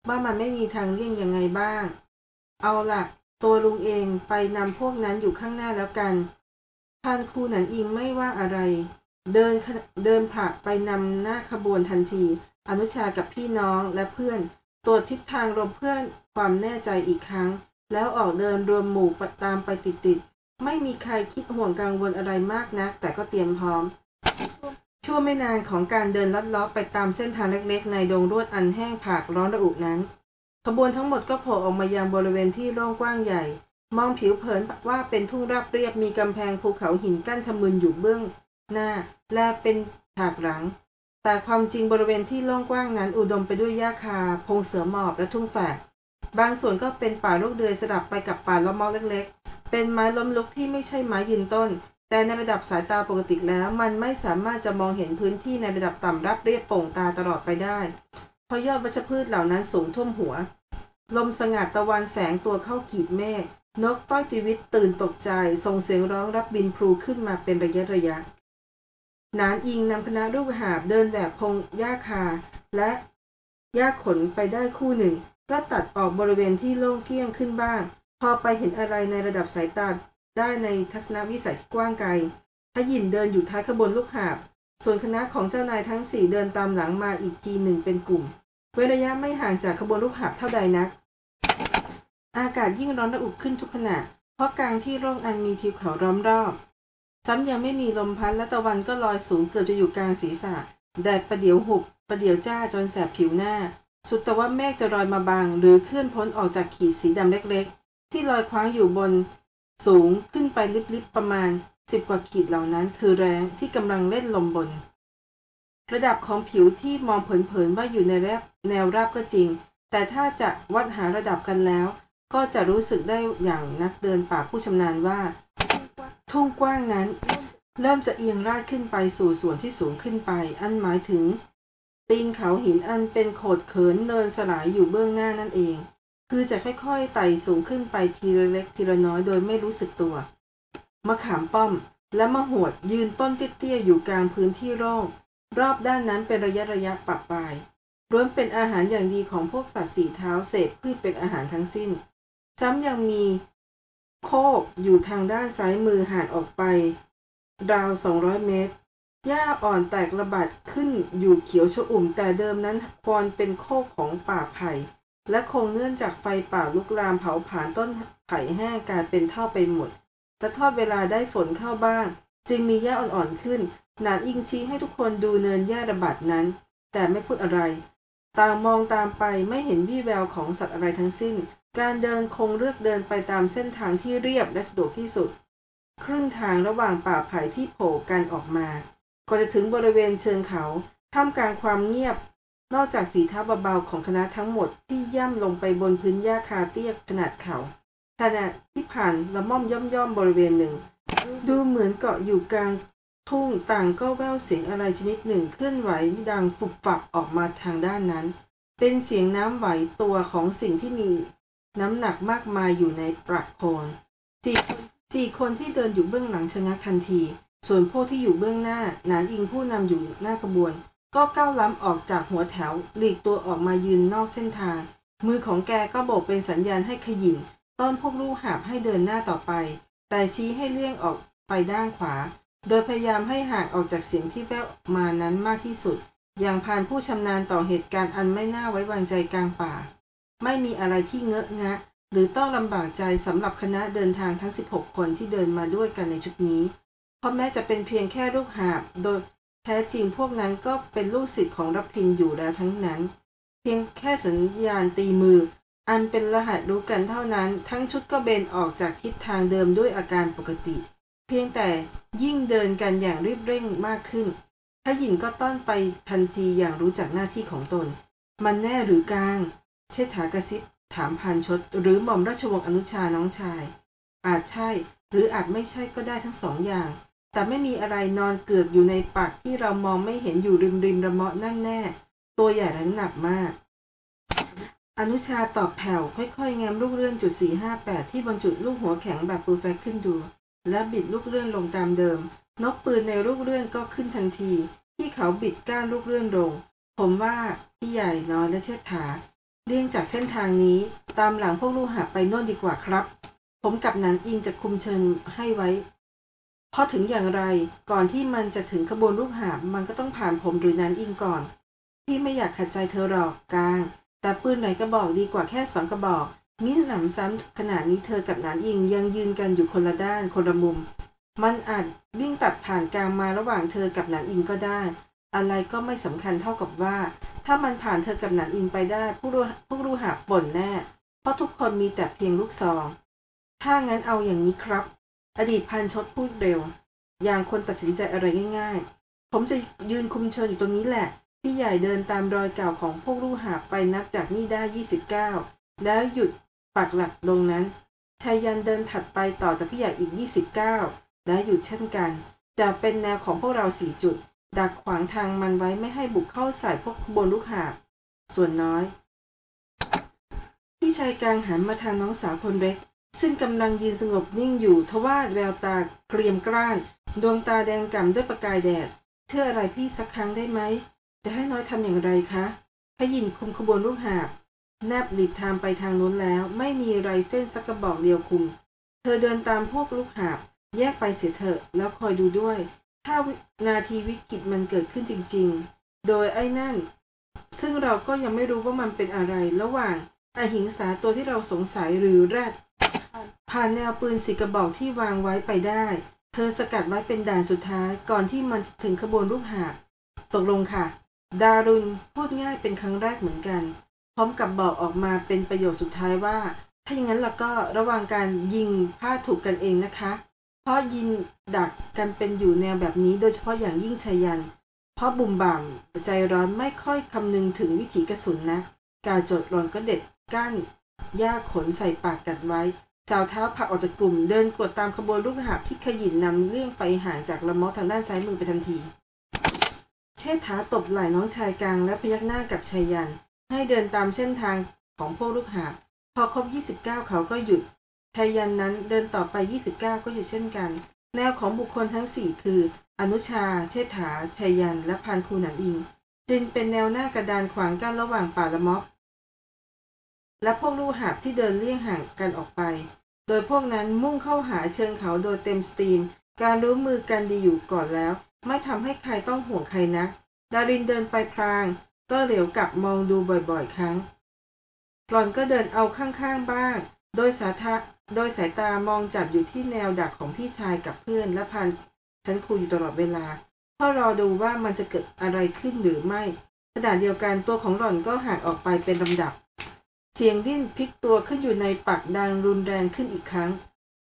ว่ามันไม่มีทางเลี่ยงยังไงบ้าง เอาล่ะ ตัวลุงเองไปนำพวกนั้นอยู่ข้างหน้าแล้วกันพานครูหนันอิงไม่ว่าอะไร เดินเดินผลักไปนำหน้าขบวนทันที อนุชากับพี่น้องและเพื่อนตรวจทิศทางลมเพื่อนความแน่ใจอีกครั้ง แล้วออกเดินรวมหมู่ตามไปติดๆไม่มีใครคิดห่วงกังวลอะไรมากนัก แต่ก็เตรียมพร้อม ชั่วไม่นานของการเดินลัดล้อไปตามเส้นทางเล็กๆ ในดงรวดอันแห้งผากร้อนระอุนั้น ขบวนทั้งหมดก็โผล่ออกมายังบริเวณที่โล่งกว้างใหญ่ มองผิวเผินว่าเป็นทุ่งราบเรียบมีกำแพงภูเขาหินกั้นทะมึนอยู่เบื้องหน้า และเป็นฉากหลัง แต่ความจริงบริเวณที่โล่งกว้างนั้น อุดมไปด้วยหญ้าคา พงเสือหมอบและทุ่งแฝกบางส่วนก็เป็นป่าลูกเดือยสลับไปกับป่าละมอเล็กๆ เป็นไม้ล้มลุกที่ไม่ใช่ไม้ยืนต้น แต่ในระดับสายตาปกติแล้ว มันไม่สามารถจะมองเห็นพื้นที่ในระดับต่ำรับเรียบโป่งตาตลอดไปได้ เพราะยอดวัชพืชเหล่านั้นสูงท่วมหัว ลมสงัดตะวันแฝงตัวเข้ากีดเมฆนกต้อยตีวิตตื่นตกใจส่งเสียงร้องรับบินพลูขึ้นมาเป็นระยะระยะนานอิงนำคณะลูกหาบเดินแหวกพงหญ้าคา และหญ้าขนไปได้คู่หนึ่ง ก็ตัดออกบริเวณที่โล่งเกี้ยงขึ้นบ้าง พอไปเห็นอะไรในระดับสายตาได้ในทัศนวิสัยที่กว้างไกลพระยินเดินอยู่ท้ายขบวนลูกหาบ ส่วนคณะของเจ้านายทั้งสี่เดินตามหลังมาอีกทีหนึ่งเป็นกลุ่ม เว้นระยะไม่ห่างจากขบวนลูกหาบเท่าใดนัก อากาศยิ่งร้อนระอุขึ้นทุกขณะ เพราะกลางที่ร่องอันมีทิวเขาล้อมรอบ ซ้ำยังไม่มีลมพัดและตะวันก็ลอยสูงเกือบจะอยู่กลางศีรษะ แดดประเดี๋ยวหุบประเดี๋ยวจ้าจนแสบผิวหน้า สุดแต่ว่าเมฆจะลอยมาบาง หรือเคลื่อนพ้นออกจากขีดสีดำเล็กๆ ที่ลอยคว้างอยู่บน สูงขึ้นไปลิบๆประมาณสิบกว่าขีดเหล่านั้น คือแรงที่กำลังเล่นลมบน ระดับของผิวที่มองเผินๆว่าอยู่ในแนวราบก็จริง แต่ถ้าจะวัดหาระดับกันแล้ว ก็จะรู้สึกได้อย่างนักเดินป่าผู้ชำนาญว่า ทุ่งกว้างนั้น เริ่มจะเอียงราดขึ้นไปสู่ส่วนที่สูงขึ้นไป อันหมายถึง ตีนเขาหินอันเป็นโขดเขินเนินสลายอยู่เบื้องหน้านั่นเอง คือจะค่อยๆไต่สูงขึ้นไปทีละเล็กทีละน้อยโดยไม่รู้สึกตัวมะขามป้อมและมะหวดยืนต้นเตี้ยๆอยู่กลางพื้นที่โล่ง รอบด้านนั้นเป็นระยะระยะปับปลายล้วนเป็นอาหารอย่างดีของพวกสัตว์สีเท้าเสพพืชเป็นอาหารทั้งสิ้น ซ้ำยังมีโคกอยู่ทางด้านซ้ายมือห่างออกไป ราว 200 เมตร หญ้าอ่อนแตกระบาดขึ้นอยู่เขียวชอุ่มแต่เดิมนั้นควรเป็นโคกของป่าไผ่และคงเนื่องจากไฟป่าลุกลามเผาผลาญต้นไผ่แห้งกลายเป็นเท่าไปหมดและทอดเวลาได้ฝนเข้าบ้าง จึงมีหญ้าอ่อนๆขึ้น นานอิงชี้ให้ทุกคนดูเนินหญ้าระบาดนั้น แต่ไม่พูดอะไร ต่างมองตามไปไม่เห็นวี่แววของสัตว์อะไรทั้งสิ้น การเดินคงเลือกเดินไปตามเส้นทางที่เรียบและสะดวกที่สุด ครึ่งทางระหว่างป่าไผ่ที่โผล่กันออกมาก่อนจะถึงบริเวณเชิงเขาท่ามกลางความเงียบ นอกจากฝีเท้าเบาๆของคณะทั้งหมดที่ย่ำลงไปบนพื้นหญ้าคาเตี้ยขนาดเขาขณะที่ผ่านละม่อมย่อมๆบริเวณหนึ่ง ดูเหมือนเกาะอยู่กลาง ทุ่งต่างก็แววเสียงอะไรชนิดหนึ่งเคลื่อนไหวดังฟุบฝับออกมาทางด้านนั้น เป็นเสียงน้ำไหวตัวของสิ่งที่มีน้ำหนักมากมายอยู่ในประโคนสี่สี่คนที่เดินอยู่เบื้องหลังชะงักทันที ส่วนพวกที่อยู่เบื้องหน้า นานอิงผู้นำอยู่หน้าขบวน ก็ก้าวล้ำออกจากหัวแถว หลีกตัวออกมายืนนอกเส้นทาง มือของแกก็โบกเป็นสัญญาณให้ขยินต้อนพวกลูกหาบให้เดินหน้าต่อไป แต่ชี้ให้เลี่ยงออกไปด้านขวา โดยพยายามให้ห่างออกจากเสียงที่แว่วมานั้นมากที่สุด อย่างพานผู้ชำนาญต่อเหตุการณ์อันไม่น่าไว้วางใจกลางป่า ไม่มีอะไรที่เงอะงะ หรือต้องลำบากใจสำหรับคณะเดินทางทั้ง 16 คนที่เดินมาด้วยกันในชุดนี้ เพราะแม้จะเป็นเพียงแค่ลูกหาบ โดยแท้จริงพวกนั้นก็เป็นลูกศิษย์ของรับพินอยู่แล้วทั้งนั้น เพียงแค่สัญญาณตีมือ อันเป็นรหัสรู้กันเท่านั้น ทั้งชุดก็เบนออกจากทิศทางเดิมด้วยอาการปกติ เพียงแต่ยิ่งเดินกันอย่างรีบเร่งมากขึ้นพระหญิงก็ต้อนไปทันทีอย่างรู้จักหน้าที่ของตน มันแน่หรือกลาง เชษฐากระซิบถามพันชดหรือหม่อมราชวงศ์อนุชาน้องชาย อาจใช่หรืออาจไม่ใช่ก็ได้ทั้งสองอย่าง แต่ไม่มีอะไรนอนเกือบอยู่ในปากที่เรามองไม่เห็นอยู่ริมริมระเมาะนั่นแน่ ตัวใหญ่และหนักมาก อนุชาตอบแผ่วค่อยๆแง้มลูกเลื่อนจุด458ที่บรรจุลูกหัวแข็งแบบฟูลแฟกขึ้นดู และบิดลูกเลื่อนลงตามเดิม นกปืนในลูกเลื่อนก็ขึ้นทันที ที่เขาบิดก้านลูกเลื่อนลง ผมว่าพี่ใหญ่น้อยและเชิดถาเลี่ยงจากเส้นทางนี้ตามหลังพวกลูกหาไปโน่นดีกว่าครับ ผมกับนันอิงจะคุมเชิญให้ไว้พราะถึงอย่างไรก่อนที่มันจะถึงขบวนลูกหาบมันก็ต้องผ่านผมหรือนันอิงก่อนพี่ไม่อยากขัดใจเธอหรอกกลาง แต่ปืนไหนกระบอกดีกว่าแค่สองกระบอก มิหนำซ้ำขณะนี้เธอกับนันอิงยังยืนกันอยู่คนละด้านคนละมุม มันอาจวิ่งตัดผ่านกลางมาระหว่างเธอกับนันอิงก็ได้ อะไรก็ไม่สำคัญเท่ากับว่า ถ้ามันผ่านเธอกับนันอิงไปได้ผู้รู้ผู้รู้หาบ่นแน่ เพราะทุกคนมีแต่เพียงลูกซอง ถ้างั้นเอาอย่างนี้ครับ อดีตพันชดพูดเร็ว อย่างคนตัดสินใจอะไรง่าย ๆ ผมจะยืนคุมเชิญอยู่ตรงนี้แหละพี่ใหญ่เดินตามรอยเก่าของพวกลูกหาไปนับจากนี่ได้ 29 แล้วหยุด ปักหลักลงนั้นชายยันเดินถัดไปต่อจากพี่ใหญ่อีก 29 และหยุดเช่นกัน จะเป็นแนวของพวกเราสี่จุด ดักขวางทางมันไว้ไม่ให้บุกเข้าใส่พวกขบวนลูกหาบส่วนน้อย พี่ชายกลางหันมาทางน้องสาวคนเล็ก ซึ่งกำลังยืนสงบนิ่งอยู่ทว่าแววตาเกรียมกร้าน ดวงตาแดงก่ำด้วยประกายแดด เชื่ออะไรพี่สักครั้งได้ไหม จะให้น้อยทำอย่างไรคะพยินคุมขบวนลูกหาบ แนบหลีกทางไปทางนู้นแล้ว ไม่มีไรเฟิลสักกระบอกเดียวคุม เธอเดินตามพวกลูกหาบ แยกไปเสียเถอะ แล้วคอยดูด้วย ถ้านาทีวิกฤตมันเกิดขึ้นจริง ๆ โดยไอ้นั่น ซึ่งเราก็ยังไม่รู้ว่ามันเป็นอะไร ระหว่างมหิงสาตัวที่เราสงสัยหรือแรด ผ่านแนวปืนสี่กระบอกที่วางไว้ไปได้ เธอสกัดไว้เป็นด่านสุดท้ายก่อนที่มันถึงขบวนลูกหาบ ตกลงค่ะ ดารุณพูดง่ายเป็นครั้งแรกเหมือนกัน ร้อมกับบอกออกมาเป็นประโยชน์สุดท้ายว่า ถ้าอย่างนั้นแล้วก็ระว่างการยิงพลาดถูกกันเองนะคะ เพราะยิงดักกันเป็นอยู่แนวแบบนี้โดยเฉพาะอย่างยิ่งชายัน เพราะบุ่มบ่ามใจร้อนไม่ค่อยคำนึงถึงวิถีกระสุนนะ กาโจดหลอนก็เด็ดก้านหญ้าขนใส่ปากกัดไว้สาวเท้าผักออกจากกลุ่มเดินกวดตามขบวนลูกหาบที่ขยินนำเรื่องไปห่างจากละมอทางด้านซ้ายมือไปทันที เชษฐาตบไหล่น้องชายกลางและพยักหน้ากับชายยัน ให้เดินตามเส้นทางของพวกลูกหาบพอครบ 29 เขาก็หยุดชายันนั้นเดินต่อไป 29 ก็หยุดเช่นกัน แนวของบุคคลทั้ง 4 คือ อนุชา เชษฐาชายัน และพานคูหนันอิง จึงเป็นแนวหน้ากระดานขวางกั้นระหว่างป่าละม็อบและพวกลูกหาบที่เดินเลี่ยงห่างกันออกไป โดยพวกนั้นมุ่งเข้าหาเชิงเขาโดยเต็มสตรีม การรู้มือกันดีอยู่ก่อนแล้ว ไม่ทำให้ใครต้องห่วงใครนัก ดารินเดินไปพลาง ก็เหลียวกลับมองดูบ่อยๆ ครั้ง หล่อนก็เดินเอาข้างๆบ้าง โดยสาทะโดยสายตามองจับอยู่ที่แนวดักของพี่ชายกับเพื่อนและพันชั้นครูอยู่ตลอดเวลาเพื่อรอดูว่ามันจะเกิดอะไรขึ้นหรือไม่ขณะเดียวกันตัวของหล่อนก็ห่างออกไปเป็นลำดับ เสียงดิ้นพลิกตัวขึ้นอยู่ในปักดังรุนแรงขึ้นอีกครั้ง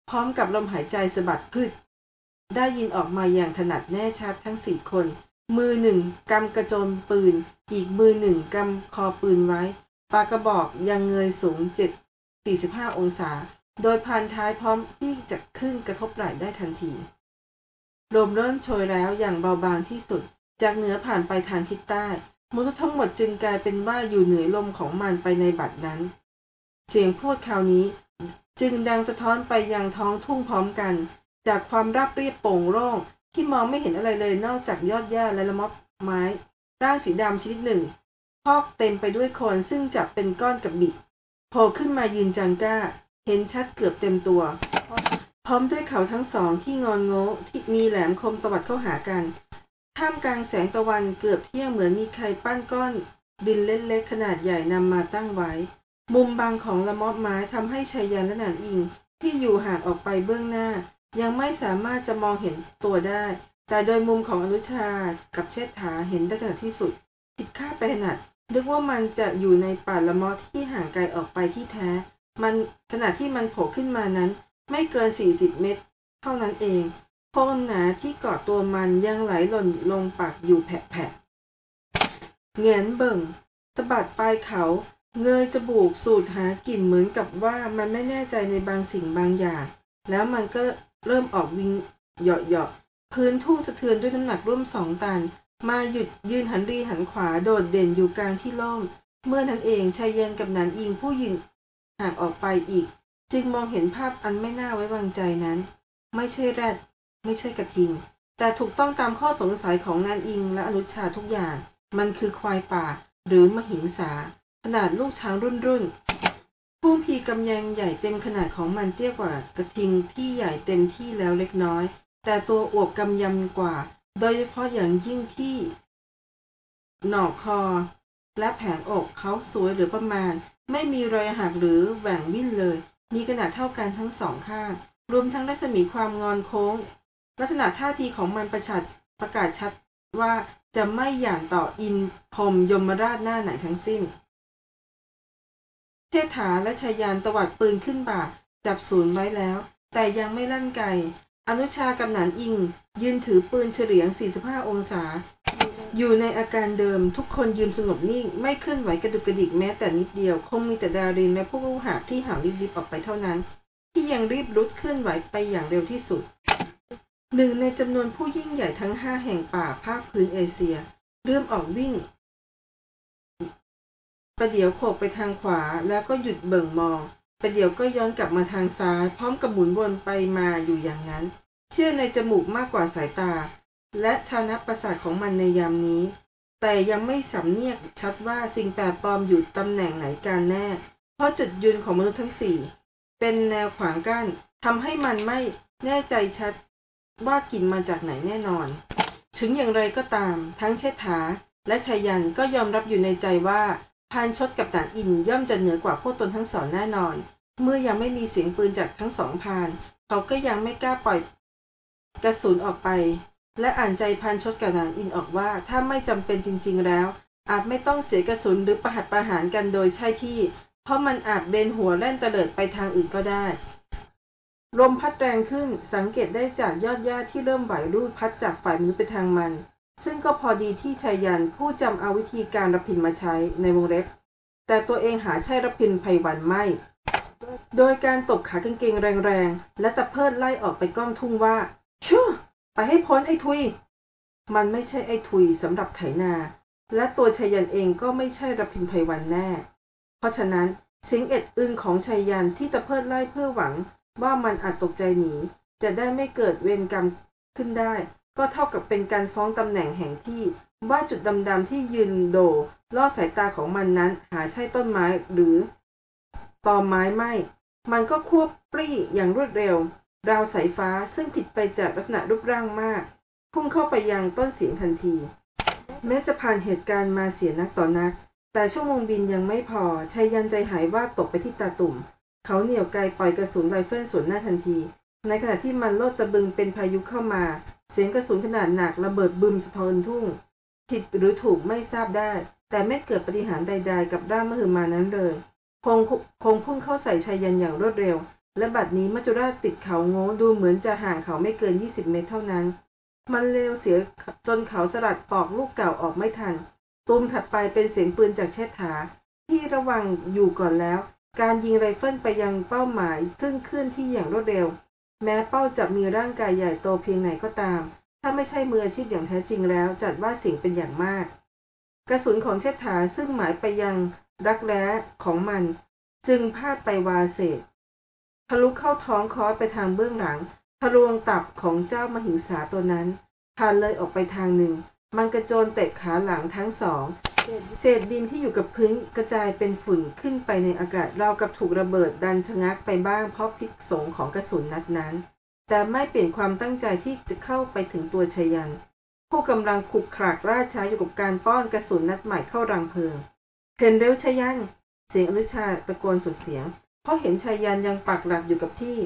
พร้อมกับลมหายใจสะบัดพืชได้ยินออกมาอย่างถนัดแน่ชัดทั้งสี่คน มือหนึ่งกำกระโจมปืน อีกมือหนึ่งกำคอปืนไว้ ปากกระบอกยังเงยสูงเจ็ดสี่สิบห้าองศา โดยพันท้ายพร้อมที่จะขึ้นกระทบไหล่ได้ทันทีลมเริ่มโชยแล้วอย่างเบาบางที่สุด จากเหนือผ่านไปทางทิศใต้มนุษย์ทั้งหมดจึงกลายเป็นว่าอยู่เหนือลมของมันไปในบัดนั้น เสียงพูดคราวนี้จึงดังสะท้อนไปยังท้องทุ่งพร้อมกัน จากความราบเรียบโปร่งโล่ง ที่มองไม่เห็นอะไรเลยนอกจากยอดหญ้าและละม็อบไม้ร่างสีดำชนิดหนึ่ง พอกเต็มไปด้วยโคลนซึ่งจะเป็นก้อนกับบิดโผล่ขึ้นมายืนจังก้า เห็นชัดเกือบเต็มตัว พร้อมด้วยเขาทั้งสองที่งอนโง่ที่มีแหลมคมตวัดเข้าหากัน ท่ามกลางแสงตะวันเกือบเที่ยงเหมือนมีใครปั้นก้อนดินเล็กๆขนาดใหญ่นำมาตั้งไว้ มุมบางของละมอบไม้ทำให้ชายยันและนานอิงที่อยู่ห่างออกไปเบื้องหน้า ยังไม่สามารถจะมองเห็นตัวได้ แต่โดยมุมของอนุชากับเชษฐาเห็นได้ถนัดที่สุด ผิดคาดไปถนัดนึกว่ามันจะอยู่ในป่าละมอที่ห่างไกลออกไปที่แท้ มันขณะที่มันโผล่ขึ้นมานั้น ไม่เกิน 40 เมตร เท่านั้นเองโคลนหนาที่เกาะตัวมันยังไหลหล่นลงปากอยู่แผะๆแงนเบิ่งสะบัดปลายเขา เงยจมูกสูดหากลิ่นเหมือนกับว่ามันไม่แน่ใจในบางสิ่งบางอย่าง แล้วมันก็ เริ่มออกวิ่งเหยาะๆพื้นทุ่งสะเทือนด้วยน้ำหนักร่วมสองตัน มาหยุดยืนหันรีหันขวาโดดเด่นอยู่กลางที่โล่งเมื่อนั้นเองชายเย็นกับนันอิงผู้ยืนห่างออกไปอีก จึงมองเห็นภาพอันไม่น่าไว้วางใจนั้น ไม่ใช่แรด ไม่ใช่กระทิง แต่ถูกต้องตามข้อสงสัยของนันอิงและอนุชาทุกอย่าง มันคือควายป่าหรือมหิงสา ขนาดลูกช้างรุ่นรุ่น พุ่งพีกำยังใหญ่เต็มขนาดของมันเตี้ยกว่ากระทิงที่ใหญ่เต็มที่แล้วเล็กน้อย แต่ตัวอวบกำยำกว่า โดยเฉพาะอย่างยิ่งที่ หนอกคอ และแผงอกเขาสวยหรือประมาณ ไม่มีรอยหักหรือแหว่งวิ่นเลย มีขนาดเท่ากันทั้งสองข้าง รวมทั้งรัศมีความงอนโค้ง ลักษณะท่าทีของมันประชดประกาศชัดว่าจะไม่หย่านต่ออินพรมยมราชหน้าไหนทั้งสิ้น เชษฐาและชายานตวัดปืนขึ้นบ่าจับศูนย์ไว้แล้ว แต่ยังไม่ลั่นไกอนุชากับหนานอิง ยืนถือปืนเฉลียง 45 องศา อยู่ในอาการเดิมทุกคนยืนสงบนิ่ง ไม่เคลื่อนไหวกระดุกกระดิกแม้แต่นิดเดียว คงมีแต่ดารินและพวกลูกหาบที่ห่างรีบๆออกไปเท่านั้น ที่ยังรีบรุดเคลื่อนไหวไปอย่างเร็วที่สุดหนึ่งในจำนวนผู้ยิ่งใหญ่ทั้งห้าแห่งป่าภาคพื้นเอเชีย เริ่มออกวิ่ง ประเดี๋ยวโขกไปทางขวาแล้วก็หยุดเบิ่งมอง ประเดี๋ยวก็ย้อนกลับมาทางซ้าย พร้อมกับหมุนวนไปมาอยู่อย่างนั้น เชื่อในจมูกมากกว่าสายตา และชาวนักประสาทของมันในยามนี้ แต่ยังไม่สำเนียกชัดว่าสิ่งแปลกปลอมอยู่ตำแหน่งไหนกันแน่ เพราะจุดยืนของมนุษย์ทั้งสี่เป็นแนวขวางกั้นทำให้มันไม่แน่ใจชัดว่ากลิ่นมาจากไหนแน่นอน ถึงอย่างไรก็ตาม ทั้งเชษฐาและชายันก็ยอมรับอยู่ในใจว่า พานชดกับตานอินย่อมจะเหนือกว่าพวกตนทั้งสองแน่นอน เมื่อยังไม่มีเสียงปืนจากทั้งสองพาน เขาก็ยังไม่กล้าปล่อยกระสุนออกไป และอ่านใจพานชดกับนางอินออกว่าถ้าไม่จำเป็นจริง ๆแล้ว อาจไม่ต้องเสียกระสุนหรือประหัตประหารกันโดยใช่ที่ เพราะมันอาจเบนหัวแล่นเตลิดไปทางอื่นก็ได้ลมพัดแรงขึ้นสังเกตได้จากยอดหญ้าที่เริ่มไหวรูดพัดจากฝ่ายมนุษย์ไปทางมัน ซึ่งก็พอดีที่ชายยันผู้จำเอาวิธีการรับพินมาใช้ในวงเล็บ แต่ตัวเองหาใช่รับพินไพวันไม่ โดยการตบขากางเกงแรงๆ และตะเพิดไล่ออกไปก้องทุ่งว่า ชั่วไปให้พ้นไอ้ทุย มันไม่ใช่ไอ้ทุยสำหรับไถนา และตัวชายันเองก็ไม่ใช่รพินไพวันแน่ เพราะฉะนั้นเสียงเอ็ดอึงของชายันที่ตะเพิดไล่เพื่อหวังว่ามันอาจตกใจหนีจะได้ไม่เกิดเวรกรรมขึ้นได้ ก็เท่ากับเป็นการฟ้องตำแหน่งแห่งที่ ว่าจุดดำๆที่ยืนโดล่อสายตาของมันนั้น หาใช่ต้นไม้หรือตอไม้ไม่ มันก็ควบปรี้อย่างรวดเร็ว ราวสายฟ้าซึ่งผิดไปจากลักษณะรูปร่างมาก พุ่งเข้าไปยังต้นเสียงทันที แม้จะผ่านเหตุการณ์มาเสียนักต่อนัก แต่ชั่วโมงบินยังไม่พอชายยันใจหายว่าตกไปที่ตาตุ่ม เขาเหนี่ยวไกลปล่อยกระสุนไรเฟิลสวนหน้าทันที ในขณะที่มันโลดตะบึงเป็นพายุเข้ามา เสียงกระสุนขนาดหนักระเบิดบึมสะเทินทุ่ง ผิดหรือถูกไม่ทราบได้ แต่ไม่เกิดปฏิหารใด ๆ กับร่างมหึมานั้นเลยคงคงพุ่งเข้าใส่ชายยันอย่างรวดเร็ว และบัดนี้มัจจุราชติดเขาโง่ดูเหมือนจะห่างเขาไม่เกิน 20 เมตรเท่านั้น มันเร็วเสียจนเขาสลัดปอกลูกเก่าออกไม่ทัน ตูมถัดไปเป็นเสียงปืนจากเชษฐา ที่ระวังอยู่ก่อนแล้ว การยิงไรเฟิลไปยังเป้าหมายซึ่งเคลื่อนที่อย่างรวดเร็ว แม้เป้าจะมีร่างกายใหญ่โตเพียงไหนก็ตาม ถ้าไม่ใช่มืออาชีพอย่างแท้จริงแล้ว จัดว่าเสี่ยงเป็นอย่างมาก กระสุนของเชษฐาซึ่งหมายไปยังรักแร้ของมัน จึงพาดไปวาเศษทะลุเข้าท้องคอสไปทางเบื้องหลังทะลวงตับของเจ้ามหิงสาตัวนั้นผ่านเลยออกไปทางหนึ่ง มันกระโจนเตะขาหลังทั้งสอง เศษดินที่อยู่กับพื้นกระจายเป็นฝุ่นขึ้นไปในอากาศเรากับถูกระเบิดดันชะงักไปบ้างเพราะพิษสงของกระสุนนัดนั้น แต่ไม่เปลี่ยนความตั้งใจที่จะเข้าไปถึงตัวชายัน ผู้กำลังขุกขรากราช้าอยู่กับการป้อนกระสุนนัดใหม่เข้ารังเพลิงเห็นเร็วชายัน เสียงอนุชาตะโกนสุดเสียง เพราะเห็นชายันยังปักหลักอยู่กับที่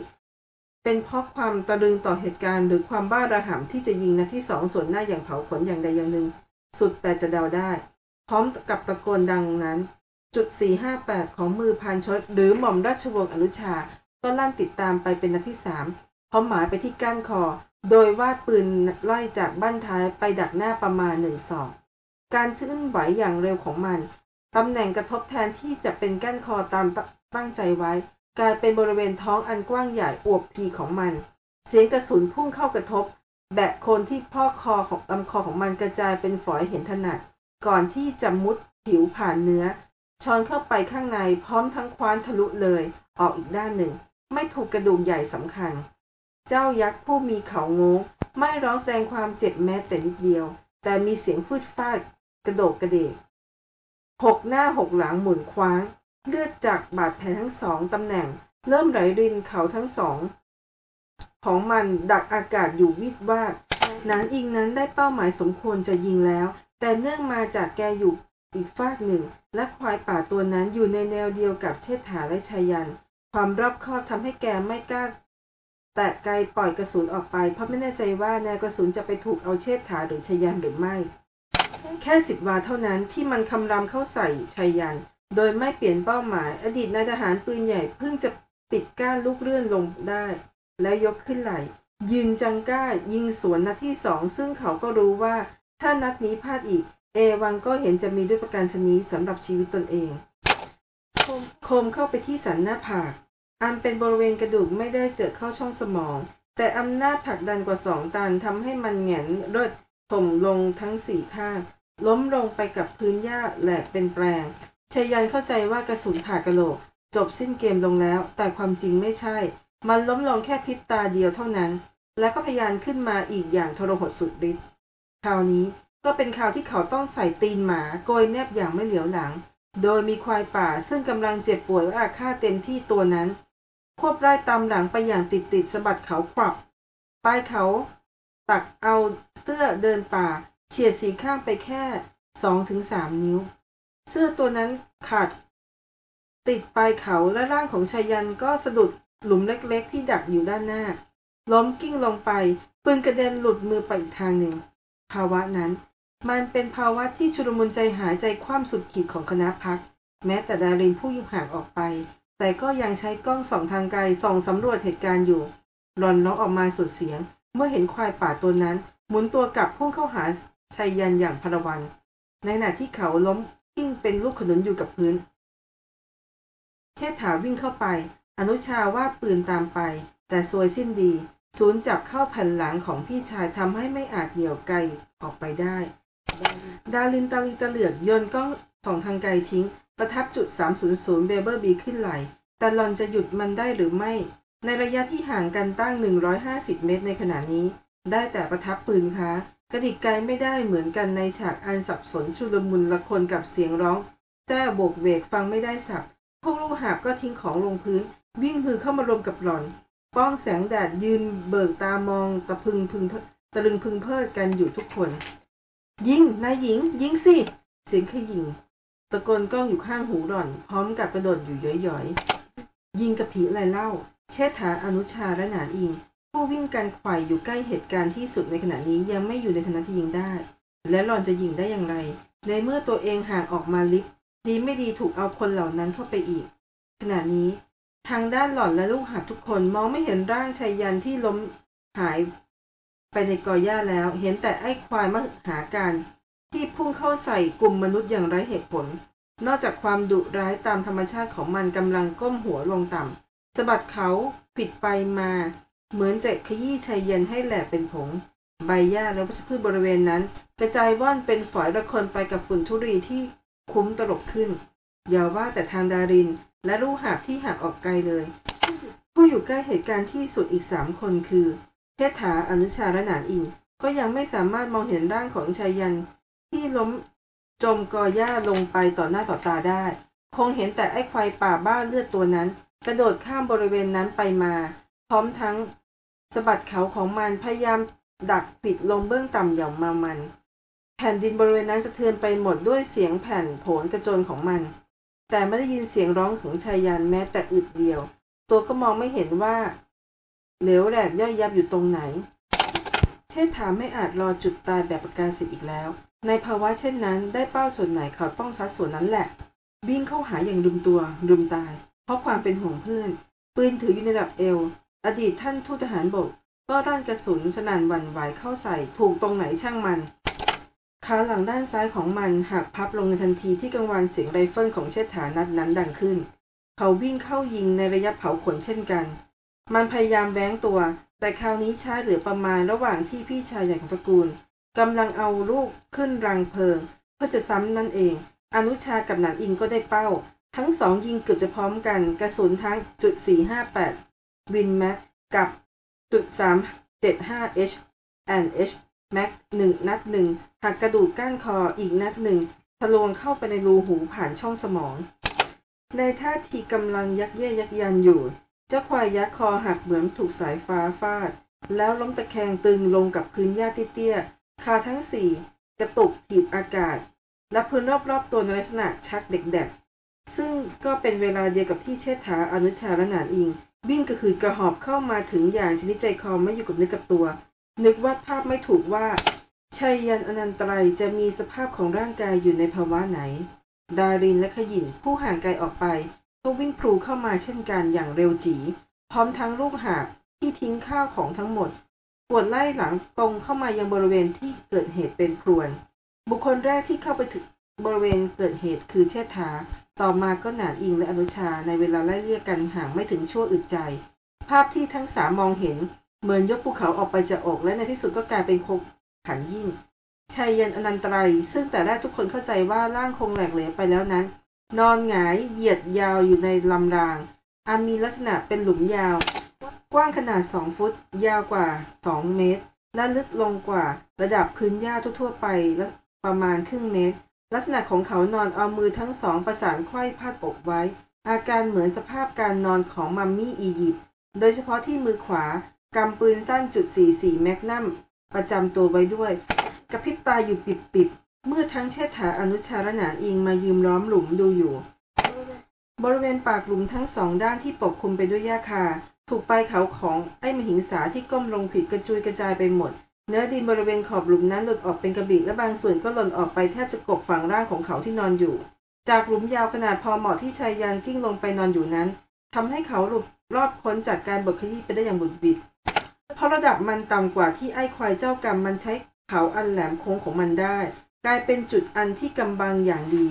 เป็นเพราะความตะลึงต่อเหตุการณ์หรือความบ้าระห่ำที่จะยิงนัดที่สองส่วนหน้าอย่างเผาขนอย่างใดอย่างหนึ่ง สุดแต่จะเดาได้ พร้อมกับตะโกนดังนั้น จุด 458 ของมือพันชดหรือหม่อมราชวงศ์อนุชา ก็ลั่นติดตามไปเป็นนัดที่สามพร้อมหมายไปที่ก้านคอ โดยวาดปืนไล่จากบ้านท้ายไปดักหน้าประมาณหนึ่งศอกการเคลื่อนไหวอย่างเร็วของมันตำแหน่งกระทบแทนที่จะเป็นก้านคอตามตั้งใจไว้ กลายเป็นบริเวณท้องอันกว้างใหญ่อวบพีของมัน เสียงกระสุนพุ่งเข้ากระทบ แบะโคนที่พ่อคอของลำคอของมันกระจายเป็นฝอยเห็นถนัด ก่อนที่จะมุดผิวผ่านเนื้อ ช้อนเข้าไปข้างในพร้อมทั้งคว้านทะลุเลย ออกอีกด้านหนึ่ง ไม่ถูกกระดูกใหญ่สำคัญ เจ้ายักษ์ผู้มีเขาโงงไม่ร้องแสดงความเจ็บแม้แต่นิดเดียว แต่มีเสียงฟืดฟาดกระโดกกระเดกหกหน้าหกหลังหมุนคว้าง เลือดจากบาดแผลทั้งสองตำแหน่ง เริ่มไหลรินเขาทั้งสอง ของมันดักอากาศอยู่วิดวาดนางอิงนั้นได้เป้าหมายสมควรจะยิงแล้ว แต่เนื่องมาจากแกอยู่อีกฟากหนึ่ง และควายป่าตัวนั้นอยู่ในแนวเดียวกับเชษฐาและชายัน ความรอบคอบทำให้แกไม่กล้าแตะไกลปล่อยกระสุนออกไป เพราะไม่แน่ใจว่าแนวกระสุนจะไปถูกเอาเชษฐาหรือชายันหรือไม่ แค่สิบวาเท่านั้นที่มันคำรามเข้าใส่ชายัน โดยไม่เปลี่ยนเป้าหมาย อดีตนายทหารปืนใหญ่เพิ่งจะปิดก้านลูกเลื่อนลงได้ แล้วยกขึ้นไหลยืนจังก้ายิงสวนนัดที่สองซึ่งเขาก็รู้ว่า ถ้านัดนี้พลาดอีก เอวังก็เห็นจะมีด้วยประการชนีสำหรับชีวิตตนเอง โคมเข้าไปที่สันหน้าผากอันเป็นบริเวณกระดูกไม่ได้เจอเข้าช่องสมอง แต่อำนาจผลักดันกว่าสองตันทำให้มันแหงนเลิศถมลงทั้งสี่ข้าง ล้มลงไปกับพื้นหญ้าแหลกเป็นแปลงชายันเข้าใจว่ากระสุนผ่ากระโหลก จบสิ้นเกมลงแล้ว แต่ความจริงไม่ใช่ มันล้มลงแค่พริบตาเดียวเท่านั้น แล้วก็พยานขึ้นมาอีกอย่างทรหดสุดฤทธิ์ คราวนี้ก็เป็นข่าวที่เขาต้องใส่ตีนหมาโกยแนบอย่างไม่เหลียวหลัง โดยมีควายป่าซึ่งกำลังเจ็บป่วยและอาฆาตเต็มที่ตัวนั้น ควบไล่ตามหลังไปอย่างติดติดสะบัดเขาควับปลายเขา ตักเอาเสื้อเดินป่า เฉียดสีข้างไปแค่สองถึงสามนิ้ว เสื้อตัวนั้นขาด ติดปลายเขาและร่างของชายันก็สะดุดหลุมเล็กๆ ที่ดักอยู่ด้านหน้า ล้มกิ้งลงไปปืนกระเด็นหลุดมือไปอีกทางหนึ่ง ภาวะนั้น มันเป็นภาวะที่ชุลมุนใจหายใจคว่ำสุดขีดของคณะพัก แม้แต่ดารินผู้อยู่ห่างออกไป แต่ก็ยังใช้กล้องส่องทางไกลส่องสำรวจเหตุการณ์อยู่หลอนร้องออกมาสุดเสียง เมื่อเห็นควายป่าตัวนั้น หมุนตัวกลับพุ่งเข้าหาชายยันอย่างพลวัน ในขณะที่เขาล้มกิ้งเป็นลูกขนุนอยู่กับพื้น เชษฐาวิ่งเข้าไป อนุชาว่าปืนตามไป แต่ซวยสิ้นดี ศูนย์จับเข้าแผ่นหลังของพี่ชายทำให้ไม่อาจเหนี่ยวไกลออกไปได้ ดารินตาลีตะเหลือกโยนกล้องส่องทางไกลทิ้ง ประทับจุด 300 เบเบอร์บีขึ้นไหล แต่หลอนจะหยุดมันได้หรือไม่ ในระยะที่ห่างกันตั้ง 150 เมตรในขณะนี้ ได้แต่ประทับปืนคะกระดิกไกลไม่ได้เหมือนกันในฉากอันสับสนชุลมุนละคนกับเสียงร้องแจ้โบกเวกฟังไม่ได้สับ พวกลูกหาบก็ทิ้งของลงพื้น วิ่งฮือเข้ามารวมกับหลอน ป้องแสงแดดยืนเบิกตามองตะพึงพึงตะลึงพึงเพลิดกันอยู่ทุกคน ยิงนายหญิง ยิงสิ เสียงขยิงตะโกนกล้องอยู่ข้างหูหล่อน พร้อมกับกระโดดอยู่ย่อยยิงกระผีอะไรเล่า เชษฐาอนุชาและหนานอิง ผู้วิ่งกันไขว่อยู่ใกล้เหตุการณ์ที่สุดในขณะนี้ยังไม่อยู่ในฐานะที่ยิงได้ และหลอนจะยิงได้อย่างไร ในเมื่อตัวเองห่างออกมาลิฟต์ดีไม่ดีถูกเอาคนเหล่านั้นเข้าไปอีก ขณะนี้ ทางด้านหล่อนและลูกหับทุกคนมองไม่เห็นร่างชายยันที่ล้มหายไปในกอหญ้าแล้ว เห็นแต่ไอ้ควายมหาการ ที่พุ่งเข้าใส่กลุ่มมนุษย์อย่างไร้เหตุผล นอกจากความดุร้ายตามธรรมชาติของมันกำลังก้มหัวลงต่ำสะบัดเขาผิดไปมา เหมือนจะขยี้ชายเย็นให้แหลกเป็นผง ใบหญ้าและวัชพืชบริเวณนั้นกระจายว่อนเป็นฝอยระคนไปกับฝุ่นทุรีที่คุ้มตลบขึ้นอย่าว่าแต่ทางดาริน และลูกหาบที่ห่างออกไกลเลย ผู้อยู่ใกล้เหตุการณ์ที่สุดอีกสามคนคือเทษฐาอนุชาและหนานอิงก็ยังไม่สามารถมองเห็นร่างของชายยันที่ล้มจมกอหญ้าลงไปต่อหน้าต่อตาได้ คงเห็นแต่ไอ้ควายป่าบ้าเลือดตัวนั้น กระโดดข้ามบริเวณนั้นไปมา พร้อมทั้งสะบัดเขาของมันพยายามดักปิดลงเบื้องต่ำอย่างมามัน แผ่นดินบริเวณนั้นสะเทือนไปหมดด้วยเสียงแผ่นโผนกระโจนของมัน แต่ไม่ได้ยินเสียงร้องของชายยันแม้แต่อึดเดียว ตัวก็มองไม่เห็นว่า เหลวแหลกย่อยยับอยู่ตรงไหน เชษฐาไม่อาจรอจุดตายแบบประกาศสิทธิ์อีกแล้ว ในภาวะเช่นนั้น ได้เป้าส่วนไหนเขาต้องซัดส่วนนั้นแหละ วิ่งเข้าหาอย่างรุมตัวรุมตาย เพราะความเป็นห่วงเพื่อน ปืนถืออยู่ในระดับเอว อดีตท่านทูตทหารบก ก็ร่านกระสุนสนั่นหวั่นไหวเข้าใส่ถูกตรงไหนช่างมัน ขาหลังด้านซ้ายของมันหักพับลงในทันทีที่กังวานเสียงไรเฟิลของเชษฐานัดนั้นดังขึ้น เขาวิ่งเข้ายิงในระยะเผาขนเช่นกัน มันพยายามแว้งตัว แต่คราวนี้ช้าเหลือประมาณระหว่างที่พี่ชายใหญ่ของตระกูลกำลังเอาลูกขึ้นรังเพลิงเพื่อจะซ้ำนั่นเอง อนุชากับหนานอินก็ได้เป้า ทั้งสองยิงเกือบจะพร้อมกัน กระสุนทั้งจุด458 Win Mag กับจุด375 H and H แม็กหนึ่งนัดหนึ่ง หักกระดูกก้านคออีกนัดหนึ่งทะลวงเข้าไปในรูหูผ่านช่องสมอง ในท่าทีกำลังยักเย่ยักยันอยู่ เจ้าควายยักคอหักเหมือนถูกสายฟ้าฟาด แล้วล้มตะแคงตึงลงกับพื้นหญ้าเตี้ยๆคาทั้งสี่กระตุกถีบอากาศ และพื้นรอบๆตัวในลักษณะชักเด็กๆ ซึ่งก็เป็นเวลาเดียวกับที่เชษฐาอนุชาและหนานอิง วิ่งกระหืดกระหอบเข้ามาถึงอย่างชนิดใจคอไม่อยู่กับเนื้อกับตัว นึกว่าภาพไม่ถูกว่า ชัยยันอนันตรัยจะมีสภาพของร่างกายอยู่ในภาวะไหน ดารินและขยินผู้ห่างไกลออกไป ก็วิ่งพลูเข้ามาเช่นกันอย่างเร็วจีพร้อมทั้งลูกหาบที่ทิ้งข้าวของทั้งหมดปวดไล่หลังตรงเข้ามายังบริเวณที่เกิดเหตุเป็นพรวน บุคคลแรกที่เข้าไปถึงบริเวณเกิดเหตุคือเชษฐา ต่อมาก็หนานอิงและอนุชาในเวลาไล่เรียกกันห่างไม่ถึงชั่วอึดใจ ภาพที่ทั้งสามมองเห็น เหมือนยกภูเขาออกไปจากอกและในที่สุดก็กลายเป็นโค ขันยิ่งชัยยันอนันตรัย ซึ่งแต่แรกทุกคนเข้าใจว่าร่างคงแหลกเหลวไปแล้วนั้น นอนหงายเหยียดยาวอยู่ในลำรางอันมีลักษณะเป็นหลุมยาว กว้างขนาด2ฟุต ยาวกว่า2เมตร และลึกลงกว่าระดับพื้นหญ้าทั่วๆไปและประมาณครึ่งเมตร ลักษณะของเขานอนเอามือทั้งสองประสานไขว้พาดอกไว้ อาการเหมือนสภาพการนอนของมัมมี่อียิปต์โดยเฉพาะที่มือขวากำปืนสั้นจุด44แมกนัม ประจำตัวไว้ด้วย กระพริบตาอยู่ปิดๆเมื่อทั้งเชษฐาอนุชาและนาอิงมายืมล้อมหลุมดูอยู่ บริเวณปากหลุมทั้งสองด้านที่ปกคลุมไปด้วยหญ้าคา ถูกปลายเขาของไอ้มหิงสาที่ก้มลงผิดกระจุยกระจายไปหมด เนื้อดินบริเวณขอบหลุมนั้นหลุดออกเป็นกระบี่และบางส่วนก็หล่นออกไปแทบจะกบฝังร่างของเขาที่นอนอยู่ จากหลุมยาวขนาดพอเหมาะที่ชายยันกิ้งลงไปนอนอยู่นั้นทำให้เขาหลุดรอดพ้นจากการบดขยี้ไปได้อย่างบุดบิด เพราะระดับมันต่ำกว่าที่ไอ้ควายเจ้ากรรมมันใช้เขาอันแหลมโค้งของมันได้ กลายเป็นจุดอันที่กำบังอย่างดี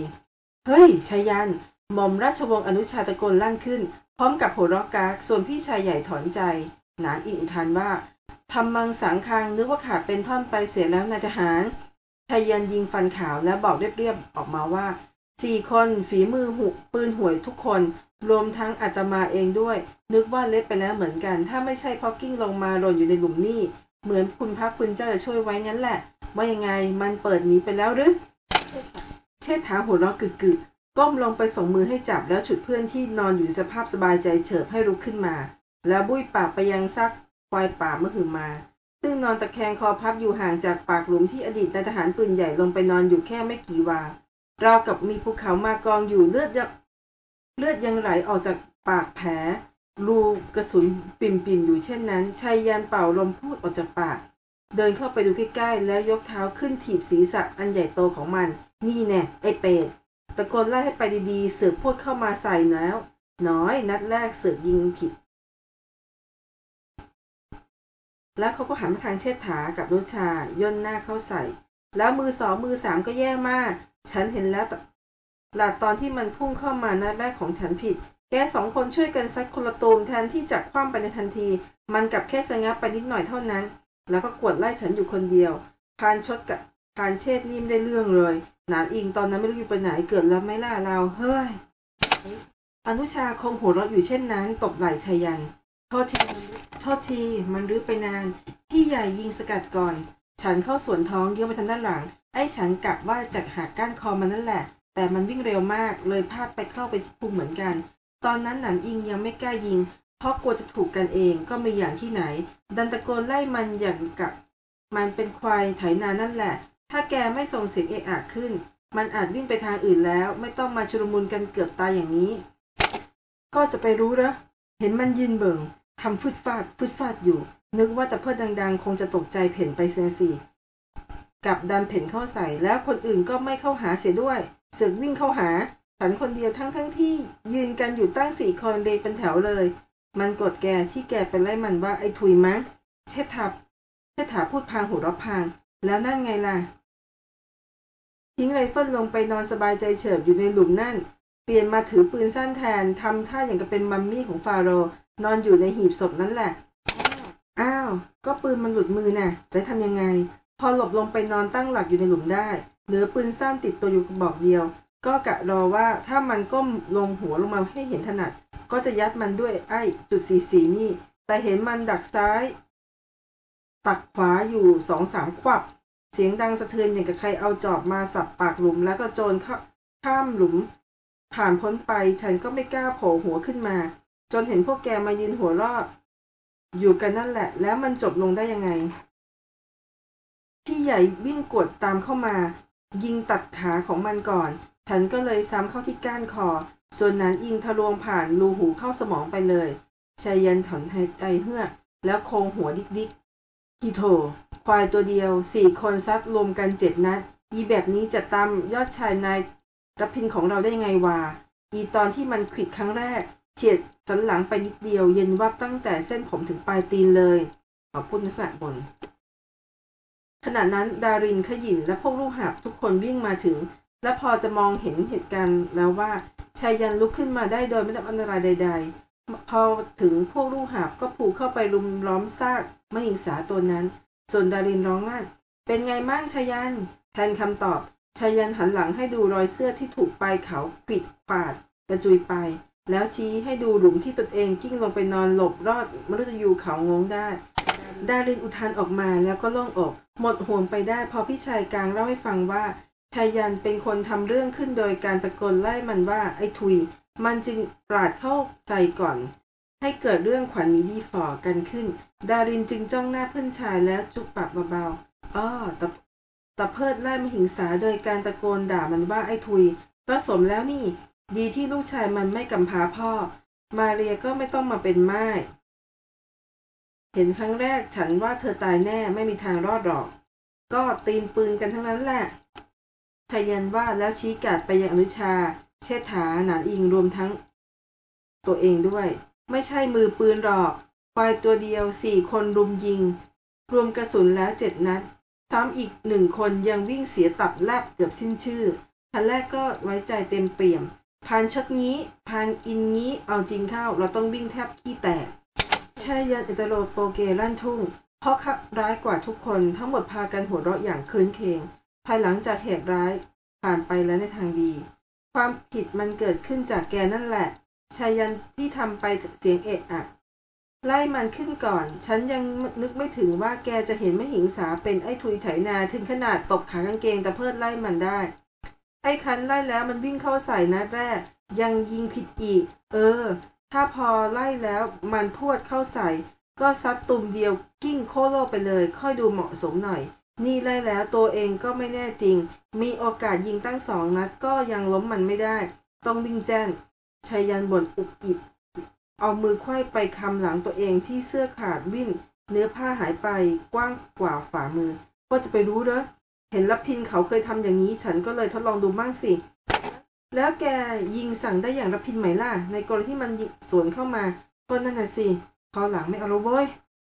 เฮ้ยชายัน หม่อมราชวงศ์อนุชาตะโกนลั่นขึ้น พร้อมกับหัวเราะกากส่วนพี่ชายใหญ่ถอนใจ หนานอิงอุทานว่าทำมังสังคังนึกว่าขาดเป็นท่อนไปเสียแล้วนายทหารชายันยิงฟันขาวและบอกเรียบๆออกมาว่าสี่คนฝีมือหุปืนห่วยทุกคน รวมทั้งอาตมาเองด้วย นึกว่าเล็บไปแล้วเหมือนกัน ถ้าไม่ใช่เพราะกิ้งลงมาหล่นอยู่ในหลุมนี่เหมือนคุณพระคุณเจ้าจะช่วยไว้งั้นแหละ ว่ายังไงมันเปิดหนีไปแล้วหรือ เชษฐาหัวเราะกึกกึกก้มลงไปส่งมือให้จับแล้วฉุดเพื่อนที่นอนอยู่ในสภาพสบายใจเฉิบให้ลุกขึ้นมา แล้วบุ้ยปากไปยังซักควายป่าเมื่อคืนมา ซึ่งนอนตะแคงคอพับอยู่ห่างจากปากหลุมที่อดีตนายทหารปืนใหญ่ลงไปนอนอยู่แค่ไม่กี่วารากับมีภูเขามากองอยู่เลือดยัง เลือดยังไหลออกจากปากแผล รูกระสุนปิ่มๆอยู่เช่นนั้นชายยันเป่าลมพูดออกจากปาก เดินเข้าไปดูใกล้ๆ แล้วยกเท้าขึ้นถีบศีรษะอันใหญ่โตของมัน นี่แน่ไอ้เป็ดตะโกนไล่ให้ไปดีๆ เสือกพูดเข้ามาใส่แล้ว น้อยนัดแรกเสือกยิงผิด แล้วเขาก็หันมาทางเชษฐากับนุชาย่นหน้าเข้าใส่ แล้วมือสองมือสามก็แย่มาก ฉันเห็นแล้ว หลาดตอนที่มันพุ่งเข้ามานัดแรกของฉันผิด แกสองคนช่วยกันซัดคนละตูมแทนที่จะคว่ำไปในทันที มันกลับแค่ชะงักไปนิดหน่อยเท่านั้น แล้วก็กวดไล่ฉันอยู่คนเดียว พานชดกับพานเชษนิ่มได้เรื่องเลย นานอิงตอนนั้นไม่รู้อยู่ไปไหนเกิดแล้วไม่ล่าเราเฮ้ย อนุชาคงหัวเราะอยู่เช่นนั้นตบไหล่ชายัน โทษทีโทษทีมันรื้อไปนาน พี่ใหญ่ยิงสกัดก่อน ฉันเข้าสวนท้องเยื่อไปทางด้านหลัง ไอ้ฉันกะว่าจะหักก้านคอมันนั่นแหละ แต่มันวิ่งเร็วมากเลยพลาดไปเข้าไปที่พุงเหมือนกัน ตอนนั้นหนันอิงยังไม่กล้ายิง เพราะกลัวจะถูกกันเองก็ไม่อย่างที่ไหน ดันตะโกนไล่มันอย่างกับ มันเป็นควายไถนานั่นแหละ ถ้าแกไม่ส่งเสียงเอะอะขึ้น มันอาจวิ่งไปทางอื่นแล้ว ไม่ต้องมาชุลมุนกันเกือบตายอย่างนี้ ก็จะไปรู้เหรอเห็นมันยืนเบิ่งทำฟืดฟาดฟืดฟาดอยู่ นึกว่าแต่เพื่อนดังๆ คงจะตกใจเพ่นไปเสียสิกับดันเพ่นเข้าใส่แล้วคนอื่นก็ไม่เข้าหาเสียด้วย เสือกวิ่งเข้าหาฉันคนเดียวทั้งทั้งที่ยืนกันอยู่ตั้งสี่คนเรียเป็นแถวเลย มันกดแกที่แกไปไล่มันว่าไอ้ทุยมั้ง เชษฐาเชษฐาพูดพลางหัวเราะพลาง แล้วนั่นไงล่ะ ทิ้งไรเฟิลลงไปนอนสบายใจเฉิบอยู่ในหลุมนั่น เปลี่ยนมาถือปืนสั้นแทนทำท่าอย่างกับเป็นมัมมี่ของฟาโรห์นอนอยู่ในหีบศพนั่นแหละ อ้าว ก็ปืนมันหลุดมือน่ะ จะทำยังไง พอหลบลงไปนอนตั้งหลักอยู่ในหลุมได้ เหลือปืนสั้นติดตัวอยู่กระบอกเดียว ก็กะรอว่าถ้ามันก้มลงหัวลงมาให้เห็นถนัด ก็จะยัดมันด้วยไอ้จุดสีสีนี่ แต่เห็นมันดักซ้าย ตักขวาอยู่สองสามควับ เสียงดังสะเทือนอย่างกับใครเอาจอบมาสับปากหลุมแล้วก็โจรเข้าข้ามหลุม ผ่านพ้นไปฉันก็ไม่กล้าโผล่หัวขึ้นมา จนเห็นพวกแกมายืนหัวรอดอยู่กันนั่นแหละ แล้วมันจบลงได้ยังไง พี่ใหญ่วิ่งกดตามเข้ามา ยิงตัดขาของมันก่อน ฉันก็เลยซ้ำเข้าที่ก้านคอ ส่วนนั้นยิงทะลวงผ่านรูหูเข้าสมองไปเลยชายันถอนหายใจเฮือกแล้วโคงหัวดิกดิกทีโถ ควายตัวเดียวสี่คนซัดรวมกันเจ็ดนัดอีแบบนี้จะตามยอดชายนายรับพินของเราได้ยังไงวะอีตอนที่มันขิดครั้งแรก เฉียดสันหลังไปนิดเดียวเย็นวับตั้งแต่เส้นผมถึงปลายตีนเลยขอพูดลักษณะบน ขณะนั้นดารินขยินและพวกลูกหาบทุกคนวิ่งมาถึง และพอจะมองเห็นเหตุการณ์แล้วว่าชายยันลุกขึ้นมาได้โดยไม่ได้รับอันตรายใด ๆ พอถึงพวกลูกหาบก็ผูกเข้าไปรุมล้อมซากมหิงสาตัวนั้น ส่วนดารินร้องลั่นเป็นไงมั่งชายัน แทนคำตอบชายันหันหลังให้ดูรอยเสื้อที่ถูกปลายเขาปิดปาดกระจุยไป แล้วชี้ให้ดูหลุมที่ตนเองกิ้งลงไปนอนหลบรอดมฤตยูเขางงได้ ดารินอุทานออกมาแล้วก็โล่งอก หมดห่วงไปได้พอพี่ชายกลางเล่าให้ฟังว่าชายันเป็นคนทำเรื่องขึ้นโดยการตะโกนไล่มันว่าไอ้ทุย มันจึงปราดเข้าใจก่อน ให้เกิดเรื่องขวัญมีดีฝ่อกันขึ้น ดารินจึงจ้องหน้าเพื่อนชายแล้วจุกปากเบาๆอ้อตะตะเพิดไล่มหิงสาโดยการตะโกนด่ามันว่าไอ้ทุย ก็สมแล้วนี่ ดีที่ลูกชายมันไม่กำพร้าพ่อ มาเรียก็ไม่ต้องมาเป็นไม้เห็นครั้งแรกฉันว่าเธอตายแน่ไม่มีทางรอดหรอก ก็ตีนปืนกันทั้งนั้นแหละทยันว่าแล้วชี้กาดไปยังอนุชา เชษฐาหนานอิงรวมทั้ง ตัวเองด้วย ไม่ใช่มือปืนหรอกควายตัวเดียวสี่คนรุมยิง รวมกระสุนแล้วเจ็ดนัด ซ้ำอีกหนึ่งคนยังวิ่งเสียตับแลบเกือบสิ้นชื่อทันแรกก็ไว้ใจเต็มเปี่ยม พานชักงี้พานอินงี้เอาจริงเข้า เราต้องวิ่งแทบขี้แตกแช่ยันอิตาโลโปเกลั่นทุ่ง เพราะขับร้ายกว่าทุกคนทั้งหมดพากันหัวเราะอย่างคืนเคงภายหลังจากเหตุร้ายผ่านไปแล้วในทางดี ความผิดมันเกิดขึ้นจากแกนั่นแหละชายันที่ทำไปเสียงเอะอะไล่มันขึ้นก่อน ฉันยังนึกไม่ถึงว่าแกจะเห็นไม่หิงสาเป็นไอ้ทุยไถนาถึงขนาดตบขากางเกงแต่เพิดไล่มันได้ ไอ้คันไล่แล้วมันวิ่งเข้าใส่นัดแรก ยังยิงผิดอีก เออ ถ้าพอไล่แล้วมันพวดเข้าใส่ ก็ซัดตุ่มเดียวกิ้งโคโลไปเลย ค่อยดูเหมาะสมหน่อย นี่ไล่แล้วตัวเองก็ไม่แน่จริง มีโอกาสยิงตั้งสองนัดก็ยังล้มมันไม่ได้ ต้องวิ่งแจ้นชายันบ่นอุบอิบเอามือไขว้ไปคำหลังตัวเองที่เสื้อขาดวิ่น เนื้อผ้าหายไปกว้างกว่าฝ่ามือ ก็จะไปรู้เหรอ เห็นรับพินเขาเคยทำอย่างนี้ ฉันก็เลยทดลองดูบ้างสิ แล้วแกยิงสั่งได้อย่างรับพินไหมล่ะ ในกรณีที่มันสวนเข้ามา ก็นั่นน่ะสิคราหลังไม่เอาละเว้ย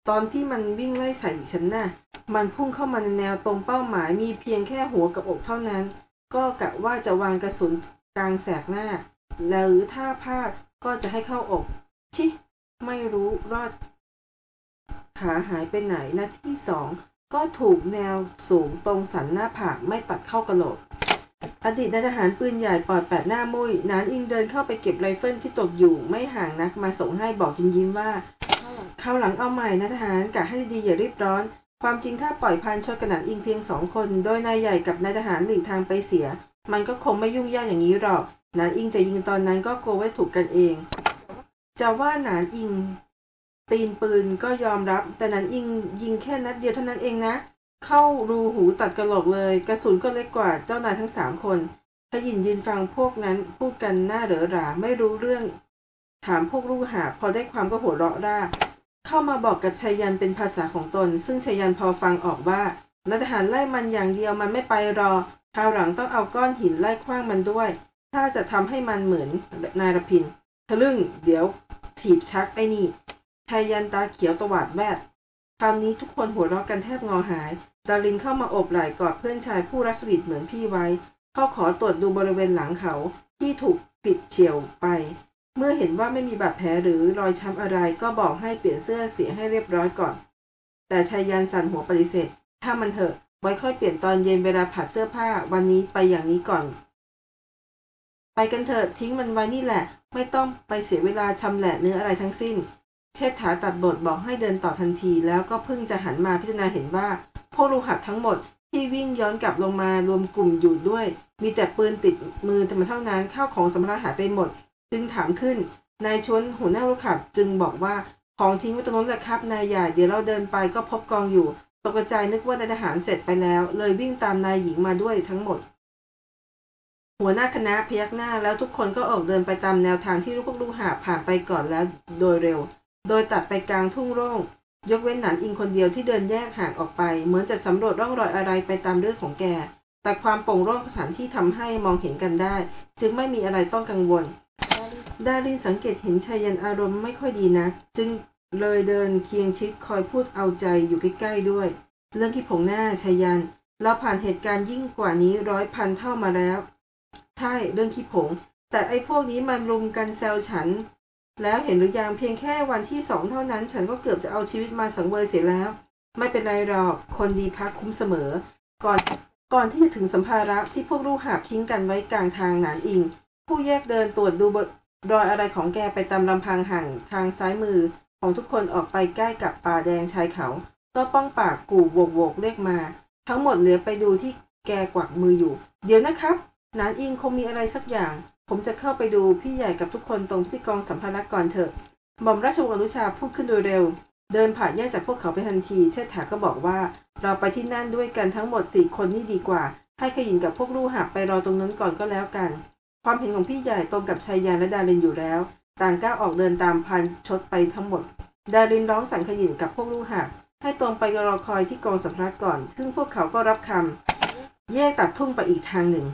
ตอนที่มันวิ่งไล่ใส่ฉันน่ะ มันพุ่งเข้ามาในแนวตรงเป้าหมายมีเพียงแค่หัวกับอกเท่านั้น ก็กะว่าจะวางกระสุนกลางแสกหน้า หรือถ้าพลาดก็จะให้เข้าอก ชิ ไม่รู้รอดขาหายไปไหนนัดที่สอง ก็ถูกแนวสูงตรงสันหน้าผากไม่ตัดเข้ากระโหลก อดีตนายทหารปืนใหญ่ปอดแปดหน้ามุยนานอิงเดินเข้าไปเก็บไรเฟิลที่ตกอยู่ไม่ห่างนักมาส่งให้บอกยิ้มยิ้มๆว่าคราหลังเอาใหม่นะทหารกะให้ดีอย่ารีบร้อน ความจริงถ้าปล่อยพันชดกระหนันอิงเพียงสองคน โดยนายใหญ่กับนายทหารหลีกทางไปเสีย มันก็คงไม่ยุ่งยากอย่างนี้หรอกนานอิงจะยิงตอนนั้นก็กลัวว่าถูกกันเอง จะว่านานอิง ตีนปืนก็ยอมรับ แต่หนานอิงยิงแค่นัดเดียวเท่านั้นเองนะ เข้ารูหูตัดกระโหลกเลย กระสุนก็เล็กกว่าเจ้านายทั้งสามคนขยินยืนฟังพวกนั้นพูดกันหน้าเหรอหราไม่รู้เรื่อง ถามพวกลูกหาพอได้ความก็หัวเราะร่าเข้ามาบอกกับชายันเป็นภาษาของตน ซึ่งชายันพอฟังออกว่ารัฐทหารไล่มันอย่างเดียวมันไม่ไปรอคราวหลังต้องเอาก้อนหินไล่คว้างมันด้วย ถ้าจะทำให้มันเหมือนนายรพินทะลึ่งเดี๋ยวถีบชักไอ้นี่ ชายันตาเขียวตวาดแวดคราวนี้ทุกคนหัวเราะกันแทบงอหาย ดารินเข้ามาโอบไหล่กอดเพื่อนชายผู้รักสนิทเหมือนพี่ไว้ เขาขอตรวจดูบริเวณหลังเขาที่ถูกปิดเฉียวไป เมื่อเห็นว่าไม่มีบาดแผลหรือรอยช้ำอะไรก็บอกให้เปลี่ยนเสื้อเสียให้เรียบร้อยก่อน แต่ชายยันสั่นหัวปฏิเสธ ถ้ามันเถอะ ไว้ค่อยเปลี่ยนตอนเย็นเวลาผัดเสื้อผ้าวันนี้ไปอย่างนี้ก่อน ไปกันเถอะทิ้งมันไว้นี่แหละ ไม่ต้องไปเสียเวลาชำแหละเนื้ออะไรทั้งสิ้น เชษฐาตัดบทบอกให้เดินต่อทันทีแล้วก็เพิ่งจะหันมาพิจารณาเห็นว่า พวกลูกหัดทั้งหมดที่วิ่งย้อนกลับลงมารวมกลุ่มอยู่ด้วย มีแต่ปืนติดมือแต่มาเท่านั้นข้าวของสมรรถหายไปหมด จึงถามขึ้นนายชวนหัวหน้าลูกขับจึงบอกว่าของทิ้งไว้ตรงนั้นแหละครับนายใหญ่เดี๋ยวเราเดินไปก็พบกองอยู่ตกใจนึกว่านายทหารเสร็จไปแล้ว เลยวิ่งตามนายหญิงมาด้วยทั้งหมด หัวหน้าคณะพยักหน้าแล้วทุกคนก็ออกเดินไปตามแนวทางที่ลูกลูกหาบผ่านไปก่อนแล้วโดยเร็ว โดยตัดไปกลางทุ่งโล่งยกเว้นหนานอิงคนเดียวที่เดินแยกห่างออกไป เหมือนจะสำรวจร่องรอยอะไรไปตามเรื่องของแก แต่ความโปร่งโล่งสถานที่ทำให้มองเห็นกันได้ จึงไม่มีอะไรต้องกังวล ดารินสังเกตเห็นชายันอารมณ์ไม่ค่อยดีนะ จึงเลยเดินเคียงชิดคอยพูดเอาใจอยู่ใกล้ๆด้วย เรื่องที่ผงหน้าชายัน เราผ่านเหตุการณ์ยิ่งกว่านี้ร้อยพันเท่ามาแล้ว ใช่เรื่องขี้ผง แต่ไอ้พวกนี้มันรุมกันแซวฉัน แล้วเห็นหรือยังเพียงแค่วันที่สองเท่านั้น ฉันก็เกือบจะเอาชีวิตมาสังเวยเสียแล้ว ไม่เป็นไรหรอกคนดีพักคุ้มเสมอ ก่อนก่อนที่จะถึงสัมภาระที่พวกลูกหาบทิ้งกันไว้กลางทางหนานอิง ผู้แยกเดินตรวจดูรอยอะไรของแกไปตามลำพังห่างทางซ้ายมือของทุกคนออกไปใกล้กับป่าแดงชายเขา ก็ป้องปากกูโวกโวกเรียกมา ทั้งหมดเหลือไปดูที่แกกวักมืออยู่ เดี๋ยวนะครับนานอิงคงมีอะไรสักอย่าง ผมจะเข้าไปดูพี่ใหญ่กับทุกคนตรงที่กองสัมภาระก่อนเถอะ หม่อมราชวงศ์อนุชาพูดขึ้นโดยเร็ว เดินผ่านแยกจากพวกเขาไปทันที เชษฐาก็บอกว่า เราไปที่นั่นด้วยกันทั้งหมดสี่คนนี่ดีกว่า ให้ขยินกับพวกลูกหับไปรอตรงนั้นก่อนก็แล้วกัน ความเห็นของพี่ใหญ่ตรงกับชายยานและดารินอยู่แล้ว ต่างก้าวออกเดินตามพันชดไปทั้งหมด ดารินร้องสั่งขยินกับพวกลูกหับให้ตรงไปรอคอยที่กองสัมภาระก่อน ซึ่งพวกเขาก็รับคำแยกตัดทุ่งไปอีกทางหนึ่ง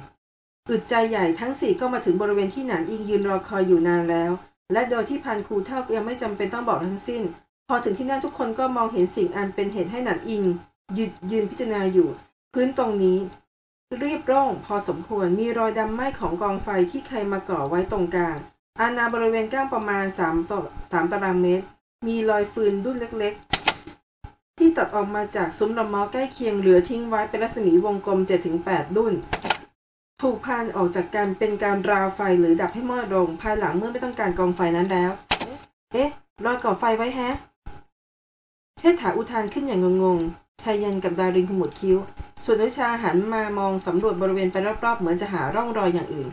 อึดใจใหญ่ทั้งสี่ก็มาถึงบริเวณที่หนานอิงยืนรอคอยอยู่นานแล้ว และโดยที่พันครูเท่ายังไม่จำเป็นต้องบอกทั้งสิ้น พอถึงที่นั่นทุกคนก็มองเห็นสิ่งอันเป็นเหตุให้หนานอิงยืนยืนพิจารณาอยู่ พื้นตรงนี้ เรียบร่องพอสมควรมีรอยดำไหม้ของกองไฟที่ใครมาก่อไว้ตรงกลางอาณาบริเวณก้างประมาณ3ต่อ3ตารางเมตร มีรอยฟืนดุ้นเล็กๆ ที่ตัดออกมาจากซุ้มลำมอใกล้เคียงเหลือทิ้งไว้เป็นรัศมีวงกลม7-8ดุ้น ถูกพานออกจากกันเป็นการราวไฟหรือดับให้มอดลง ภายหลังเมื่อไม่ต้องการกองไฟนั้นแล้ว เอ๊ะรอยก่อไฟไว้แฮะ เชษฐาอุทานขึ้นอย่างงงๆชายยันกับดารินขมวดคิ้ว ส่วนนุชาหันมามองสำรวจบริเวณไปรอบๆ เหมือนจะหาร่องรอยอย่างอื่น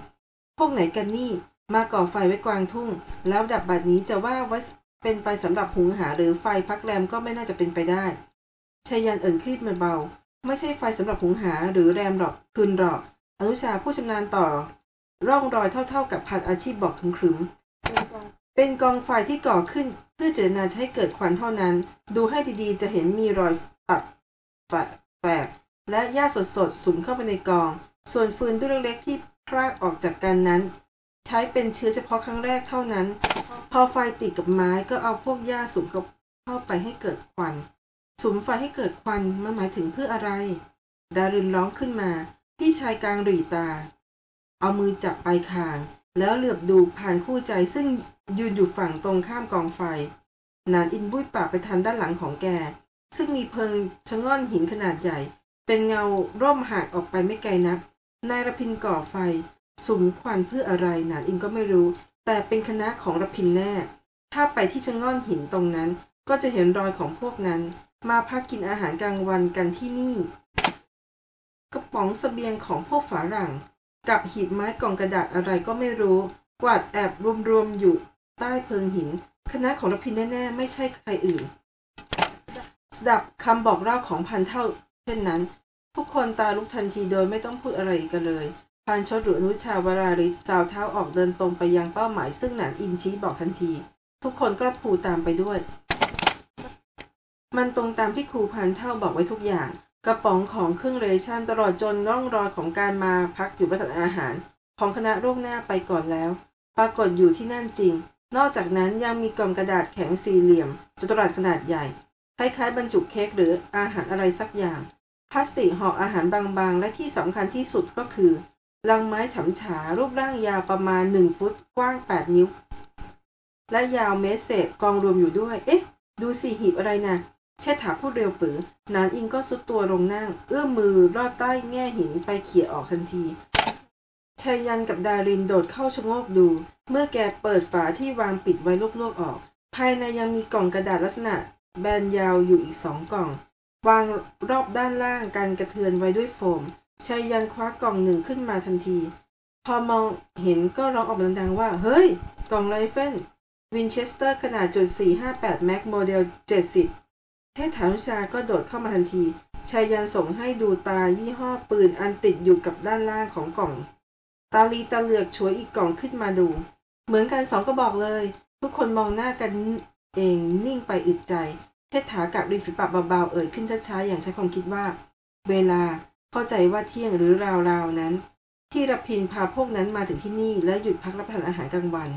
พวกไหนกันนี่มาก่อไฟไว้กลางทุ่ง แล้วดับบัดนี้จะว่าไว้เป็นไปสำหรับหุงหาหรือไฟพักแรมก็ไม่น่าจะเป็นไปได้ชายันเอ่นคลีดเบาๆไม่ใช่ไฟสำหรับหุงหาหรือแรมหรอกคืนหรอก อนุชาผู้ชำนาญต่อ ร่องรอยเท่า ๆ กับพันอาชีพบอกถึงครึม เป็นกองไฟที่ก่อขึ้นเพื่อเจตนาให้เกิดควันเท่านั้น ดูให้ดีๆ จะเห็นมีรอยตัดแฝกและหญ้าสดๆสุมเข้าไปในกอง ส่วนฟืนตู้เล็กๆที่พรากออกจากกันนั้น ใช้เป็นเชื้อเฉพาะครั้งแรกเท่านั้น พอไฟติดกับไม้ก็เอาพวกหญ้าสุมเข้าไปให้เกิดควันสุมไฟให้เกิดควันมันหมายถึงเพื่ออะไร ดารินร้องขึ้นมา พี่ชายกลางหรีตา เอามือจับปลายคาง แล้วเหลือบดูผ่านคู่ใจซึ่งยืนอยู่ฝั่งตรงข้ามกองไฟ นานอินบุ้ยปากไปทันด้านหลังของแก ซึ่งมีเพิงชะง่อนหินขนาดใหญ่ เป็นเงาร่มหักออกไปไม่ไกลนัก นายรพินก่อไฟ สุมควันเพื่ออะไร นานอินก็ไม่รู้ แต่เป็นคณะของรพินแน่ ถ้าไปที่ชะง่อนหินตรงนั้น ก็จะเห็นรอยของพวกนั้น มาพักกินอาหารกลางวันกันที่นี่ กระป๋องสเสบียงของพวกฝาหลังกับหีบไม้กล่องกระดาษอะไรก็ไม่รู้ กวาดแอบรวมๆอยู่ใต้เพิงหิน คณะของรพินแน่ๆไม่ใช่ใครอื่นสดับคำบอกเล่าของพันเท่า เช่นนั้น ทุกคนตาลุกทันทีโดยไม่ต้องพูดอะไรกันเลยพันชดหรือนุชาวราริศสาวเท้าออกเดินตรงไปยังเป้าหมายซึ่งหนานอินชี้บอกทันที ทุกคนก็พูตามไปด้วย มันตรงตามที่ครูพันเท่าบอกไว้ทุกอย่าง กระป๋องของเครื่องเรชั่นตลอดจนร่องรอยของการมาพักอยู่ประทานอาหาร ของคณะโรคหน้าไปก่อนแล้ว ปรากฏอยู่ที่นั่นจริง นอกจากนั้นยังมีกล่องกระดาษแข็งสี่เหลี่ยมจัตุรัสขนาดใหญ่คล้ายๆบรรจุเค้กหรืออาหารอะไรสักอย่าง พลาสติกห่ออาหารบางๆ และที่สำคัญที่สุดก็คือลังไม้ฉำฉารูปร่างยาวประมาณหนึ่งฟุตกว้าง8นิ้ว และยาวเมตรเศษกองรวมอยู่ด้วย เอ๊ะ ดูสิหีบอะไรนะ เชษฐาพูดเร็วปือนานอิงก็สุดตัวลงนั่ง เอื้อมมือลอดใต้แง่หินไปเขี่ยออกทันทีชายันกับดารินโดดเข้าชะโงกดู เมื่อแกเปิดฝาที่วางปิดไว้ลวกๆออก ภายในยังมีกล่องกระดาษลักษณะ แบนยาวอยู่อีกสองกล่อง วางรอบด้านล่างกันกระเทือนไว้ด้วยโฟมชายันคว้ากล่องหนึ่งขึ้นมาทันที พอมองเห็นก็ร้องออกมาดังๆว่า เฮ้ย กล่องไรเฟิล Winchester ขนาดจุด458 Mag model 70 เชษฐาอนุชาก็โดดเข้ามาทันทีชายันส่งให้ดูตายี่ห้อปืนอันติดอยู่กับด้านล่างของกล่อง ตาลีตาเหลือกฉวยอีกกล่องขึ้นมาดู เหมือนกันสองก็บอกเลย ทุกคนมองหน้ากันเองนิ่งไปอึดใจเทศถากับริมฝีปากเบาๆเอ่ยขึ้นช้าๆอย่างใช้ความคิดว่า เวลาเข้าใจว่าเที่ยงหรือราวๆนั้น ที่รพินพาพวกนั้นมาถึงที่นี่และหยุดพักรับประทานอาหารกลางวัน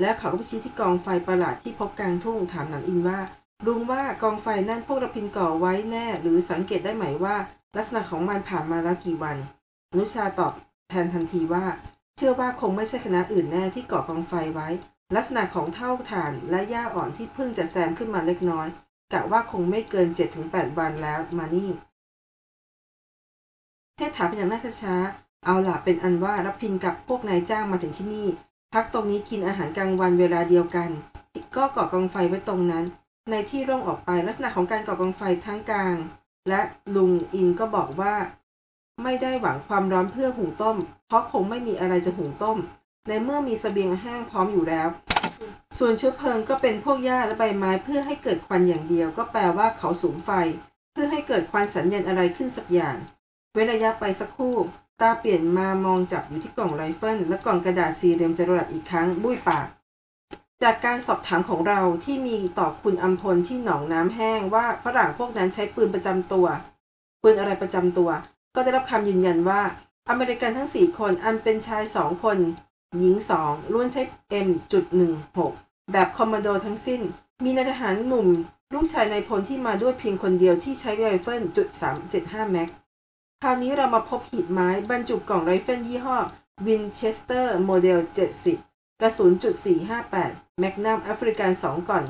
แล้วเขาก็ไปชี้ที่กองไฟประหลาดที่พบกลางทุ่งถามหนันอินว่า ลุงว่ากองไฟนั่นพวกรพินก่อไว้แน่ หรือสังเกตได้ไหมว่า ลักษณะของมันผ่านมาแล้วกี่วันอนุชาตอบแทนทันทีว่า เชื่อว่าคงไม่ใช่คณะอื่นแน่ที่ก่อกองไฟไว้ ลักษณะของเท่าฐานและหญ้าอ่อนที่เพิ่งจะแซมขึ้นมาเล็กน้อยกะว่าคงไม่เกิน7-8วันแล้วมานี่เทศถาพยัญชนะช้าเอาล่ะเป็นอันว่ารับพินกับพวกนายจ้างมาถึงที่นี่ พักตรงนี้กินอาหารกลางวันเวลาเดียวกัน ก็ก่อกองไฟไว้ตรงนั้น ในที่ร่องออกไปลักษณะของการก่อกองไฟทั้งกลาง และลุงอินก็บอกว่า ไม่ได้หวังความร้อนเพื่อหุงต้ม เพราะคงไม่มีอะไรจะหุงต้ม ในเมื่อมีเสบียงแห้งพร้อมอยู่แล้ว ส่วนเชื้อเพลิงก็เป็นพวกหญ้าและใบไม้เพื่อให้เกิดควันอย่างเดียว ก็แปลว่าเขาสุมไฟ เพื่อให้เกิดควันสัญญาณอะไรขึ้นสักอย่าง เว้นระยะไปสักครู่ ตาเปลี่ยนมามองจับอยู่ที่กล่องไรเฟิลและกล่องกระดาษสี่เหลี่ยมจรวดอีกครั้งบุ้ยปาก จากการสอบถามของเราที่มีต่อคุณอำพลที่หนองน้ำแห้งว่าฝรั่งพวกนั้นใช้ปืนประจำตัว ปืนอะไรประจำตัว ก็ได้รับคำยืนยันว่า อเมริกันทั้งสี่คนอันเป็นชายสองคน หญิงสองล้วนใช้ M.16 แบบคอมมานโดทั้งสิ้น มีนายทหารหนุ่ม ลูกชายนายพลที่มาด้วยเพียงคนเดียวที่ใช้ไรเฟิลจุด375 Mag คราวนี้เรามาพบหีบไม้บรรจุกล่องไรเฟิลยี่ห้อ Winchester model 70 กระสุนจุด458 Magnum African 2กล่อง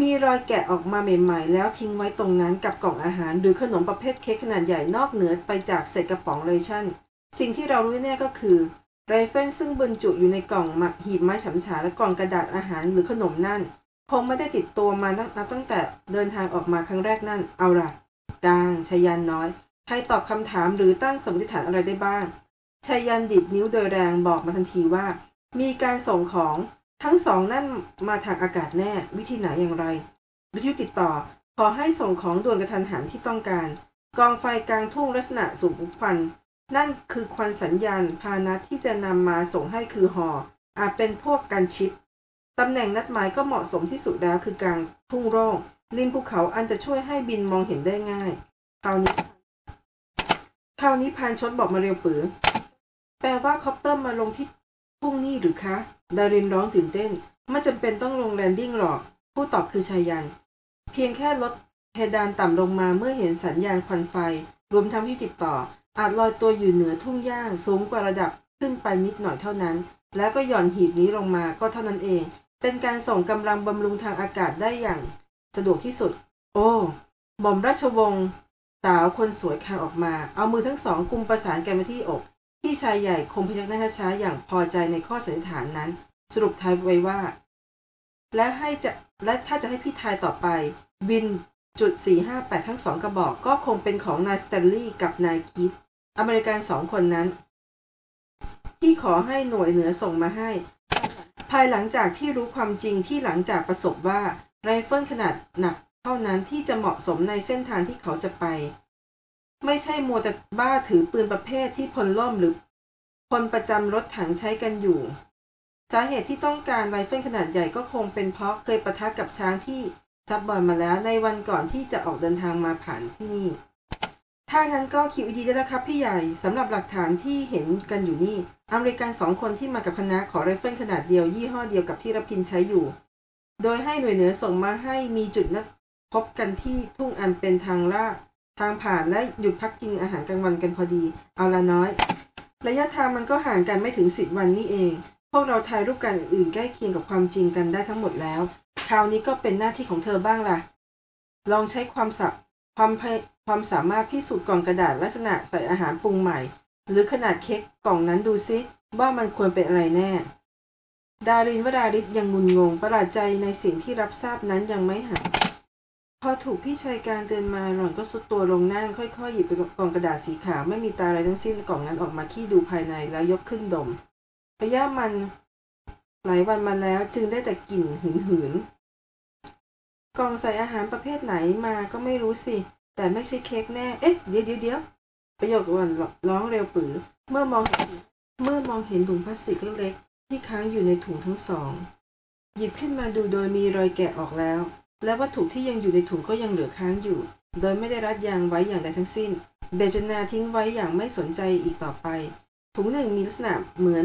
มีรอยแกะออกมาใหม่ๆ แล้วทิ้งไว้ตรงนั้นกับกล่องอาหาร หรือขนมประเภทเค้กขนาดใหญ่นอกเหนือไปจากเศษกระป๋อง ration สิ่งที่เรารู้แน่ก็คือไรเฟิลซึ่งบรรจุอยู่ในกล่องหีบไม้ฉำฉาและกล่องกระดาษอาหารหรือขนมนั่น คงไม่ได้ติดตัวมานับตั้งแต่เดินทางออกมาครั้งแรกนั่น เอาล่ะกลาง ชัยยันน้อย ใครตอบคำถามหรือตั้งสมมติฐานอะไรได้บ้างชัยยันดีดนิ้วโดยแรงบอกมาทันทีว่า มีการส่งของทั้งสองนั่นมาทางอากาศแน่ วิธีไหนอย่างไร วิทยุติดต่อ ขอให้ส่งของด่วนกระทันหันที่ต้องการ กองไฟกลางทุ่งลักษณะสูงควัน นั่นคือควันสัญญาณพานะที่จะนำมาส่งให้คือหอ อาจเป็นพวกกันชิปตำแหน่งนัดหมายก็เหมาะสมที่สุดแล้วคือกลางทุ่งโร่งริมภูเขาอันจะช่วยให้บินมองเห็นได้ง่ายคราวนี้คราวนี้พรานชดบอกมาเร็วปรื๋อ แปลว่าคอปเตอร์มาลงที่ ทุ่งนี่หรือคะ ดารินร้องตื่นเต้น ไม่จำเป็นต้องลง landing หรอก ผู้ตอบคือชัยยัน เพียงแค่ลดเพดานต่ำลงมาเมื่อเห็นสัญญาณควันไฟ รวมทั้งที่ติดต่อ อาจลอยตัวอยู่เหนือทุ่งหญ้าสูงกว่าระดับขึ้นไปนิดหน่อยเท่านั้น แล้วก็หย่อนหีบนี้ลงมาก็เท่านั้นเอง เป็นการส่งกำลังบำรุงทางอากาศได้อย่าง สะดวกที่สุด โอ้หม่อมราชวงศ์สาวคนสวยครางออกมา เอามือทั้งสองกุมประสานกันมาที่อก พี่ชายใหญ่คงพยักหน้าช้าอย่างพอใจในข้อสันนิษฐานนั้น สรุปท้ายไว้ว่า และให้จะและถ้าจะให้พี่ทายต่อไป ปืนจุด458 ทั้งสองกระบอกก็คงเป็นของนายสแตนลีย์กับนายคิด อเมริกันสองคนนั้น ที่ขอให้หน่วยเหนือส่งมาให้ ภายหลังจากที่รู้ความจริงที่หลังจากประสบว่าไรเฟิลขนาดหนักเท่านั้นที่จะเหมาะสมในเส้นทางที่เขาจะไป ไม่ใช่มัวแต่บ้าถือปืนประเภทที่พลร่มหรือพลประจำรถถังใช้กันอยู่ สาเหตุที่ต้องการไรเฟิลขนาดใหญ่ก็คงเป็นเพราะเคยประทักกับช้างที่ซับบอลมาแล้วในวันก่อนที่จะออกเดินทางมาผ่านที่นี่ ถ้างั้นก็ Q.E.D.ได้แล้วครับพี่ใหญ่สำหรับหลักฐานที่เห็นกันอยู่นี่ อเมริกันสองคนที่มากับคณะขอไรเฟิลขนาดเดียวยี่ห้อเดียวกับที่รพินใช้อยู่ โดยให้หน่วยเหนือส่งมาให้มีจุดนัดพบกันที่ทุ่งอันเป็นทางลาด ทางผ่านและหยุดพักกินอาหารกลางวันกันพอดี เอาละน้อย ระยะทางมันก็ห่างกันไม่ถึงสิบวันนี่เอง พวกเราทายรูปการอื่นใกล้เคียงกับความจริงกันได้ทั้งหมดแล้ว คราวนี้ก็เป็นหน้าที่ของเธอบ้างล่ะ ลองใช้ความสับความความสามารถพิสูจน์กล่องกระดาษลักษณะใส่อาหารปรุงใหม่ หรือขนาดเค้กกล่องนั้นดูซิว่ามันควรเป็นอะไรแน่ ดารินวราริศยังงุนงงประหลาดใจในสิ่งที่รับทราบนั้นยังไม่หาย อถูกพี่ชายการเตือนมาหล่อนก็สุดตัวลงนั่งค่อยๆหยิบกล่องกระดาษสีขาวไม่มีตาอะไรทั้งสิ้นกล่องนั้นออกมาขี้ดูภายในแล้วยกขึ้นดมระยะมันหลายวันมาแล้วจึงได้แต่กลิ่นหืนหืนๆกล่องใส่อาหารประเภทไหนมาก็ไม่รู้สิ แต่ไม่ใช่เค้กแน่ เอ๊ะ เดี๋ยวเดี๋ยวประโยควันร้องเร็วปือ เมื่อมองเห็นเมื่อมองเห็นถุงพลาสติกเล็กๆที่ค้างอยู่ในถุงทั้งสอง หยิบขึ้นมาดูโดยมีรอยแกะออกแล้ว และวัตถุที่ยังอยู่ในถุงก็ยังเหลือค้างอยู่ โดยไม่ได้รัดยางไว้อย่างใดทั้งสิ้น เบจนาทิ้งไว้อย่างไม่สนใจอีกต่อไป ถุงหนึ่งมีลักษณะเหมือน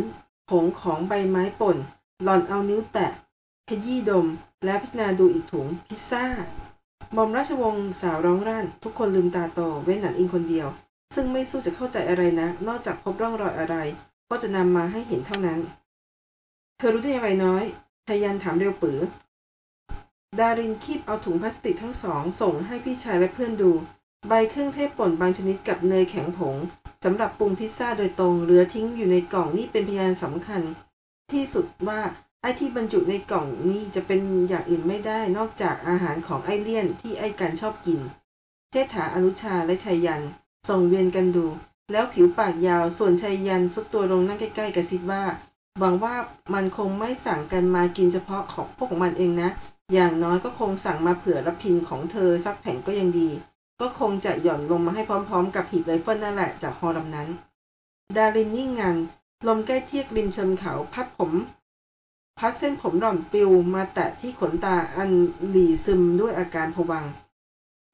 ผงของใบไม้ป่น หล่อนเอานิ้วแตะ ขยี้ดม แล้วพิจารณาดูอีกถุง พิซซ่าหม่อมราชวงศ์สาวร้องรั่น ทุกคนลืมตาโตเว้นหนันอิงคนเดียว ซึ่งไม่สู้จะเข้าใจอะไรนะ นอกจากพบร่องรอยอะไร ก็จะนำมาให้เห็นเท่านั้น เธอรู้ได้อย่างไรน้อยทายันถามเร็วปือ ดารินคีบเอาถุงพลาสติกทั้งสอง ส่งให้พี่ชายและเพื่อนดู ใบเครื่องเทศป่นบางชนิดกับเนยแข็งผงสำหรับปรุงพิซซ่าโดยตรงเหลือทิ้งอยู่ในกล่องนี่เป็นพยานสำคัญ ที่สุดว่าไอ้ที่บรรจุในกล่องนี้จะเป็นอย่างอื่นไม่ได้นอกจากอาหารของอิตาเลียนที่ไอ้กันชอบกินเชษฐาอนุชาและชัยยันส่งเวียนกันดู แล้วผิวปากยาวส่วนชัยยันทรุดตัวลงนั่งใกล้ๆกระซิบว่าหวังว่ามันคงไม่สั่งกันมากินเฉพาะของพวกมันเองนะ อย่างน้อยก็คงสั่งมาเผื่อรับพินของเธอสักแผ่นก็ยังดี ก็คงจะหย่อนลงมาให้พร้อมๆ กับหีบไรเฟิลนั่นแหละจากฮอลำนั้น ดารินนิ่งงันลมใกล้เทียกริมเชิงเขาพัดผมพัดเส้นผมหล่อนปลิวมาแตะที่ขนตาอันหลีซึมด้วยอาการผวัง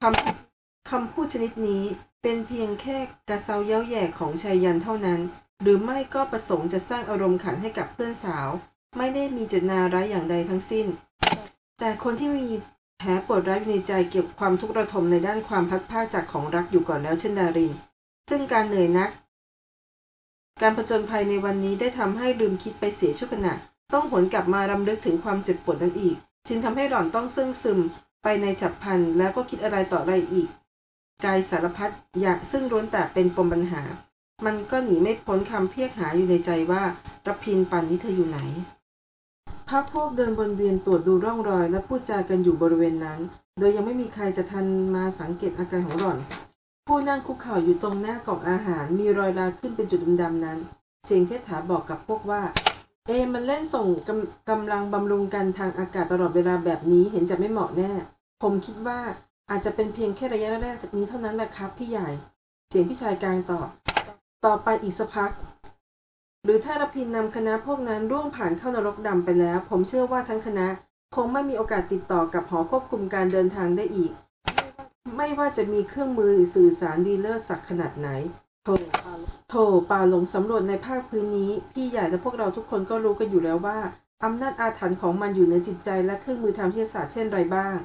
คำคำพูดชนิดนี้เป็นเพียงแค่กระเซาเย้าแย่ของชายยันเท่านั้น หรือไม่ก็ประสงค์จะสร้างอารมณ์ขันให้กับเพื่อนสาว ไม่ได้มีเจตนาร้ายอย่างใดทั้งสิ้น แต่คนที่มีแผลปวดร้าวอยู่ในใจเกี่ยวกับความทุกข์ระทมในด้านความพัดพลาดจากของรักอยู่ก่อนแล้วเช่นดาริน ซึ่งการเหนื่อยนัก การผจญภัยในวันนี้ได้ทำให้ลืมคิดไปเสียชั่วขณะ ต้องหวนกลับมารำลึกถึงความเจ็บปวดนั้นอีก จึงทำให้หล่อนต้องซึ่งซึมไปในฉับพลันแล้วก็คิดอะไรต่ออะไรอีก กายสารพัดอยากซึ่งล้วนแต่เป็นปมปัญหา มันก็หนีไม่พ้นคำเพียกหาอยู่ในใจว่ารับพินปันนี้เธออยู่ไหน พักพวกเดินบนเวียนตรวจดูร่องรอย และพูดจากันอยู่บริเวณนั้น โดยยังไม่มีใครจะทันมาสังเกตอาการของหล่อน ผู้นั่งคุกเข่าอยู่ตรงหน้ากล่องอาหารมีรอยราขึ้นเป็นจุดดำๆนั้น เสียงเทษฐาบอกกับพวกว่า เอมันเล่นส่งกำกำลังบำรุงกันทางอากาศตลอดเวลาแบบนี้เห็นจะไม่เหมาะแน่ ผมคิดว่าอาจจะเป็นเพียงแค่ระยะแรกนี้เท่านั้นแหละครับพี่ใหญ่ เสียงพี่ชายกลางตอบ ต่อไปอีกสักพัก หรือถ้ารพินนำคณะพวกนั้นร่วงผ่านเข้านรกดำไปแล้ว ผมเชื่อว่าทั้งคณะคงไม่มีโอกาสติดต่อกับหอควบคุมการเดินทางได้อีก ไม่ว่าจะมีเครื่องมือสื่อสารดีเลอร์สักขนาดไหน โถโถป่าหลงสำรวจในภาคพื้นนี้ พี่ใหญ่และพวกเราทุกคนก็รู้กันอยู่แล้วว่าอำนาจอาถรรพ์ของมันอยู่ในจิตใจและเครื่องมือทางวิทยาศาสตร์เช่นไรบ้าง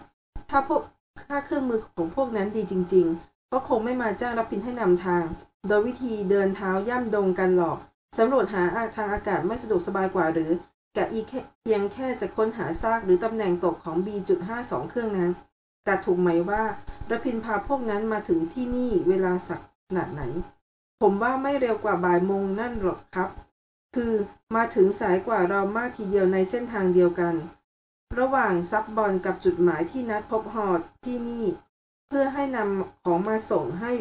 ถ้าพวกถ้าเครื่องมือของพวกนั้นดีจริง ๆ ก็คงไม่มาจ้างรับพินให้นำทาง โดยวิธีเดินเท้าย่ำดงกันหรอก สำรวจหาทางอากาศไม่สะดวกสบายกว่าหรือกะอีเพียงแค่จะค้นหาซากหรือตำแหน่งตกของ B.52 เครื่องนั้นกะถูกไหมว่าระพินพาพวกนั้นมาถึงที่นี่เวลาสักขนาดไหน ผมว่าไม่เร็วกว่าบ่ายโมงนั่นหรอกครับ คือมาถึงสายกว่าเรามากทีเดียวในเส้นทางเดียวกัน ระหว่างซับบอลกับจุดหมายที่นัดพบฮอดที่นี่ เพื่อให้นำของมาส่งให้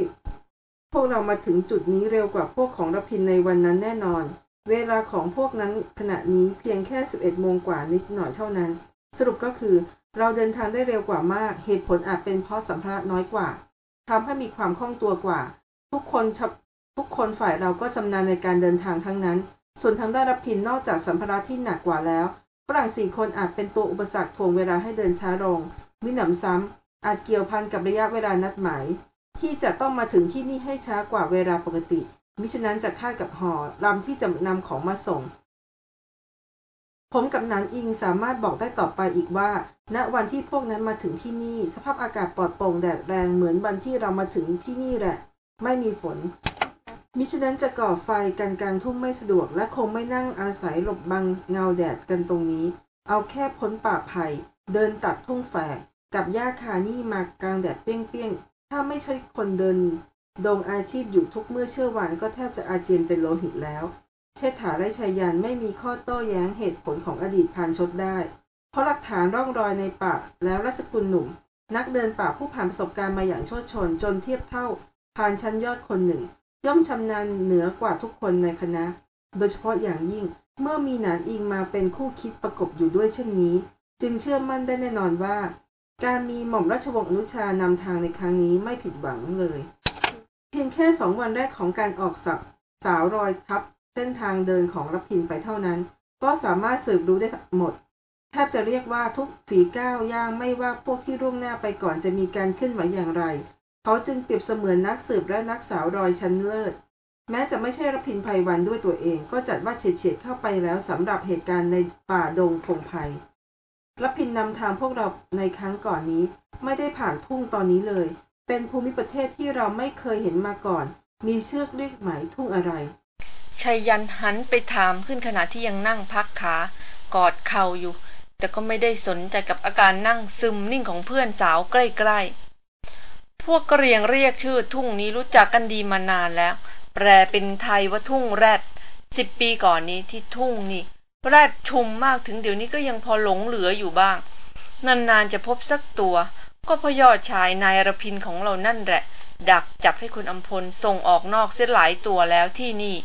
พวกเรามาถึงจุดนี้เร็วกว่าพวกของรพินในวันนั้นแน่นอน เวลาของพวกนั้นขณะนี้เพียงแค่ 11โมงกว่านิดหน่อยเท่านั้น สรุปก็คือเราเดินทางได้เร็วกว่ามาก เหตุผลอาจเป็นเพราะสัมภาระน้อยกว่าทำให้มีความคล่องตัวกว่า ทุกคนทุกคนฝ่ายเราก็ชำนาญในการเดินทางทั้งนั้น ส่วนทางด้านรพินนอกจากสัมภาระที่หนักกว่าแล้วฝรั่งสี่คนอาจเป็นตัวอุปสรรคทวงเวลาให้เดินช้าลงมิหนำซ้ำอาจเกี่ยวพันกับระยะเวลานัดหมาย ที่จะต้องมาถึงที่นี่ให้ช้ากว่าเวลาปกติ มิฉะนั้นจะค่ากับหอลำที่จะนำของมาส่ง ผมกับนันอิงสามารถบอกได้ต่อไปอีกว่า ณวันที่พวกนั้นมาถึงที่นี่ สภาพอากาศปลอดโปร่งแดดแรงเหมือนวันที่เรามาถึงที่นี่แหละ ไม่มีฝน มิฉะนั้นจะก่อไฟกันกลางทุ่งไม่สะดวก และคงไม่นั่งอาศัยหลบบังเงาแดดกันตรงนี้ เอาแค่พ้นป่าไผ่เดินตัดทุ่งแฝกกับหญ้าคานี่มากลางแดดเปรี้ยงๆ ถ้าไม่ใช่คนเดินดงอาชีพอยู่ทุกเมื่อเชื่อวันก็แทบจะอาเจียนเป็นโลหิตแล้ว เชษฐาและชายันไม่มีข้อโต้แย้งเหตุผลของอดีตพานชดได้ เพราะหลักฐานร่องรอยในป่าแล้วรัศกุลหนุ่ม นักเดินป่าผู้ผ่านประสบการณ์มาอย่างโชดชนจนเทียบเท่าพานชั้นยอดคนหนึ่ง ย่อมชำนาญเหนือกว่าทุกคนในคณะ โดยเฉพาะอย่างยิ่งเมื่อมีหนานอิงมาเป็นคู่คิดประกบอยู่ด้วยเช่นนี้ จึงเชื่อมั่นได้แน่นอนว่า การมีหม่อมราชวงศ์อนุชานำทางในครั้งนี้ไม่ผิดหวังเลย เพียงแค่สองวันแรกของการออกสับสาวรอยทับเส้นทางเดินของรพินไปเท่านั้น ก็สามารถสืบรู้ได้หมด แทบจะเรียกว่าทุกฝีก้าวย่างไม่ว่าพวกที่ร่วงหน้าไปก่อนจะมีการขึ้นไหวอย่างไร เขาจึงเปรียบเสมือนนักสืบและนักสาวรอยชั้นเลิศ แม้จะไม่ใช่รพินภัยวันด้วยตัวเอง ก็จัดว่าเฉียดๆเข้าไปแล้วสำหรับเหตุการณ์ในป่าดงพงไพร พินนำทางพวกเราในครั้งก่อนนี้ ไม่ได้ผ่านทุ่งตอนนี้เลย เป็นภูมิประเทศที่เราไม่เคยเห็นมาก่อน มีเชือกเรียกหมายทุ่งอะไรชัยยันหันไปถามขึ้นขณะที่ยังนั่งพักขากอดเข่าอยู่ แต่ก็ไม่ได้สนใจกับอาการนั่งซึมนิ่งของเพื่อนสาวใกล้ๆ พวกกระเรียงเรียกชื่อทุ่งนี้รู้จักกันดีมานานแล้ว แปลเป็นไทยว่าทุ่งแรดสิบปีก่อนนี้ที่ทุ่งนี่ แรดชุมมากถึงเดี๋ยวนี้ก็ยังพอหลงเหลืออยู่บ้าง นานๆจะพบสักตัว ก็พยอดชายนายรพินของเรานั่นแหละ ดักจับให้คุณอัมพลส่งออกนอกเสียหลายตัวแล้วที่นี่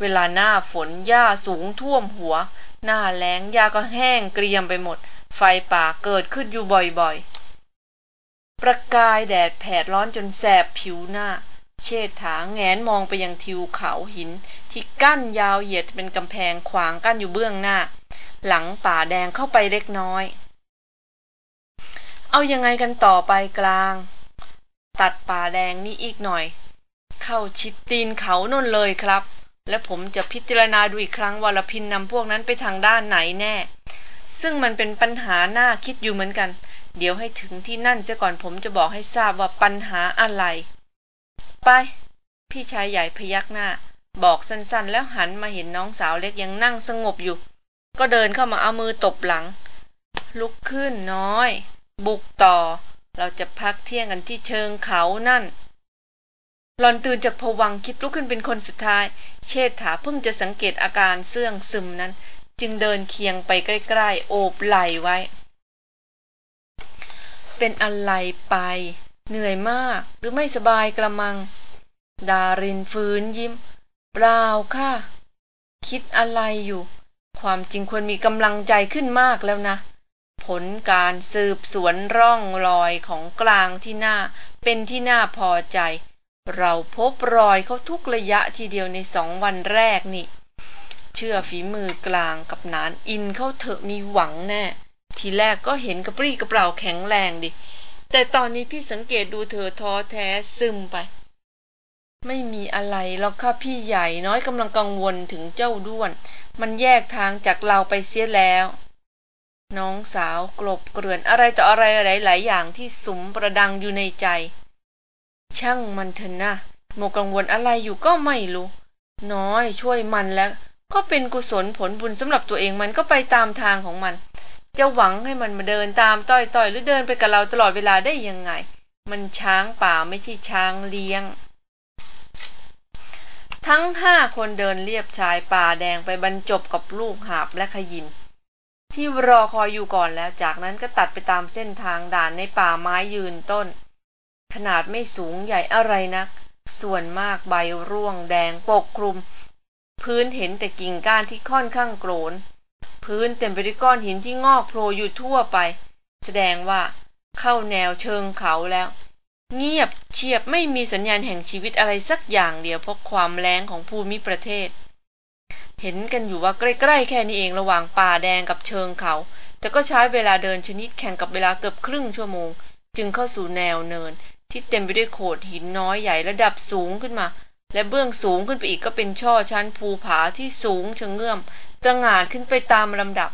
เวลาหน้าฝนหญ้าสูงท่วมหัว หน้าแล้งหญ้าก็แห้งเกรียมไปหมด ไฟป่าเกิดขึ้นอยู่บ่อยๆ ประกายแดดแผดร้อนจนแสบผิวหน้า เชษฐาแงนมองไปยังทิวเขาหิน ที่กั้นยาวเหยียดเป็นกำแพงขวางกั้นอยู่เบื้องหน้า หลังป่าแดงเข้าไปเล็กน้อย เอายังไงกันต่อไปกลาง ตัดป่าแดงนี่อีกหน่อย เข้าชิดตีนเขานนเลยครับ และผมจะพิจารณาดูอีกครั้งว่าละพินนำพวกนั้นไปทางด้านไหนแน่ ซึ่งมันเป็นปัญหาหน้าคิดอยู่เหมือนกัน เดี๋ยวให้ถึงที่นั่นเสียก่อนผมจะบอกให้ทราบว่าปัญหาอะไร ไป พี่ชายใหญ่พยักหน้า บอกสั้นๆ แล้วหันมาเห็นน้องสาวเล็กยังนั่งสงบอยู่ ก็เดินเข้ามาเอามือตบหลัง ลุกขึ้นน้อย บุกต่อ เราจะพักเที่ยงกันที่เชิงเขานั่นหลอนตื่นจากผวังคิดลุกขึ้นเป็นคนสุดท้าย เชษฐาเพิ่งจะสังเกตอาการเสื่องซึมนั้น จึงเดินเคียงไปใกล้ๆ โอบไหล่ไว้ เป็นอะไรไป เหนื่อยมากหรือไม่สบายกระมัง ดารินฟื้นยิ้ม เปล่าค่ะ คิดอะไรอยู่ ความจริงควรมีกำลังใจขึ้นมากแล้วนะ ผลการสืบสวนร่องรอยของกลางที่หน้า เป็นที่น่าพอใจ เราพบรอยเขาทุกระยะทีเดียวในสองวันแรกนี่ เชื่อฝีมือกลางกับนานอินเขาเถอะมีหวังแน่ทีแรกก็เห็นกระปรี้กระเปร่าแข็งแรงดิ แต่ตอนนี้พี่สังเกตดูเธอท้อแท้ซึมไป ไม่มีอะไรหรอกค่ะพี่ใหญ่น้อยกำลังกังวลถึงเจ้าด้วน มันแยกทางจากเราไปเสียแล้ว น้องสาวกลบเกลื่อนอะไรต่ออะไรหลาย ๆ อย่างที่สุมประดังอยู่ในใจ ช่างมันเถอะนะโมกังวลอะไรอยู่ก็ไม่รู้ น้อยช่วยมันแล้ว ก็เป็นกุศลผลบุญสำหรับตัวเองมันก็ไปตามทางของมัน จะหวังให้มันมาเดินตามต้อยๆ หรือเดินไปกับเราตลอดเวลาได้ยังไง มันช้างป่าไม่ใช่ช้างเลี้ยง ทั้งห้าคนเดินเรียบชายป่าแดงไปบรรจบกับลูกหาบและขยิน ที่รอคอยอยู่ก่อนแล้วจากนั้นก็ตัดไปตามเส้นทางด่านในป่าไม้ยืนต้น ขนาดไม่สูงใหญ่อะไรนัก ส่วนมากใบร่วงแดงปกคลุม พื้นเห็นแต่กิ่งก้านที่ค่อนข้างโกรน พื้นเต็มไปด้วยก้อนหินที่งอกโผล่อยู่ทั่วไป แสดงว่าเข้าแนวเชิงเขาแล้ว เงียบเชียบไม่มีสัญญาณแห่งชีวิตอะไรสักอย่างเดียวเพราะความแรงของภูมิประเทศ เห็นกันอยู่ว่าใกล้ๆแค่นี้เองระหว่างป่าแดงกับเชิงเขา แต่ก็ใช้เวลาเดินชนิดแข่งกับเวลาเกือบครึ่งชั่วโมง จึงเข้าสู่แนวเนิน ที่เต็มไปด้วยโขดหินน้อยใหญ่ระดับสูงขึ้นมาและเบื้องสูงขึ้นไปอีกก็เป็นช่อชั้นภูผาที่สูงชะเงื่อม ตระหง่านขึ้นไปตามลำดับ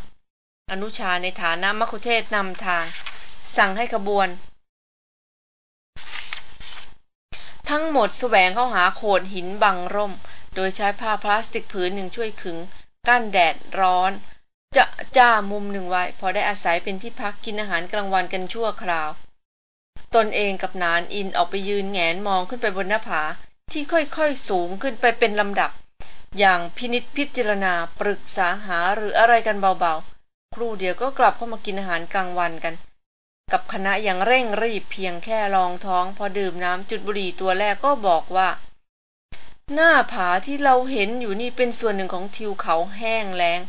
อนุชาในฐานะมคุเทศนำทาง สั่งให้ขบวน ทั้งหมดแสวงเข้าหาโขดหินบังร่ม โดยใช้ผ้าพลาสติกผืนหนึ่งช่วยขึง กั้นแดดร้อน จะจ้ามุมหนึ่งไว้ พอได้อาศัยเป็นที่พักกินอาหารกลางวันกันชั่วคราว ตนเองกับนานอินออกไปยืนแงนมองขึ้นไปบนหน้าผาที่ค่อยๆสูงขึ้นไปเป็นลำดับ อย่างพินิษพิจารณาปรึกษาหาหรืออะไรกันเบาๆ ครู่เดียวก็กลับเข้ามากินอาหารกลางวันกัน กับคณะอย่างเร่งรีบเพียงแค่รองท้อง พอดื่มน้ำจุดบุหรี่ตัวแรกก็บอกว่า หน้าผาที่เราเห็นอยู่นี่เป็นส่วนหนึ่งของทิวเขาแห้งแล้ง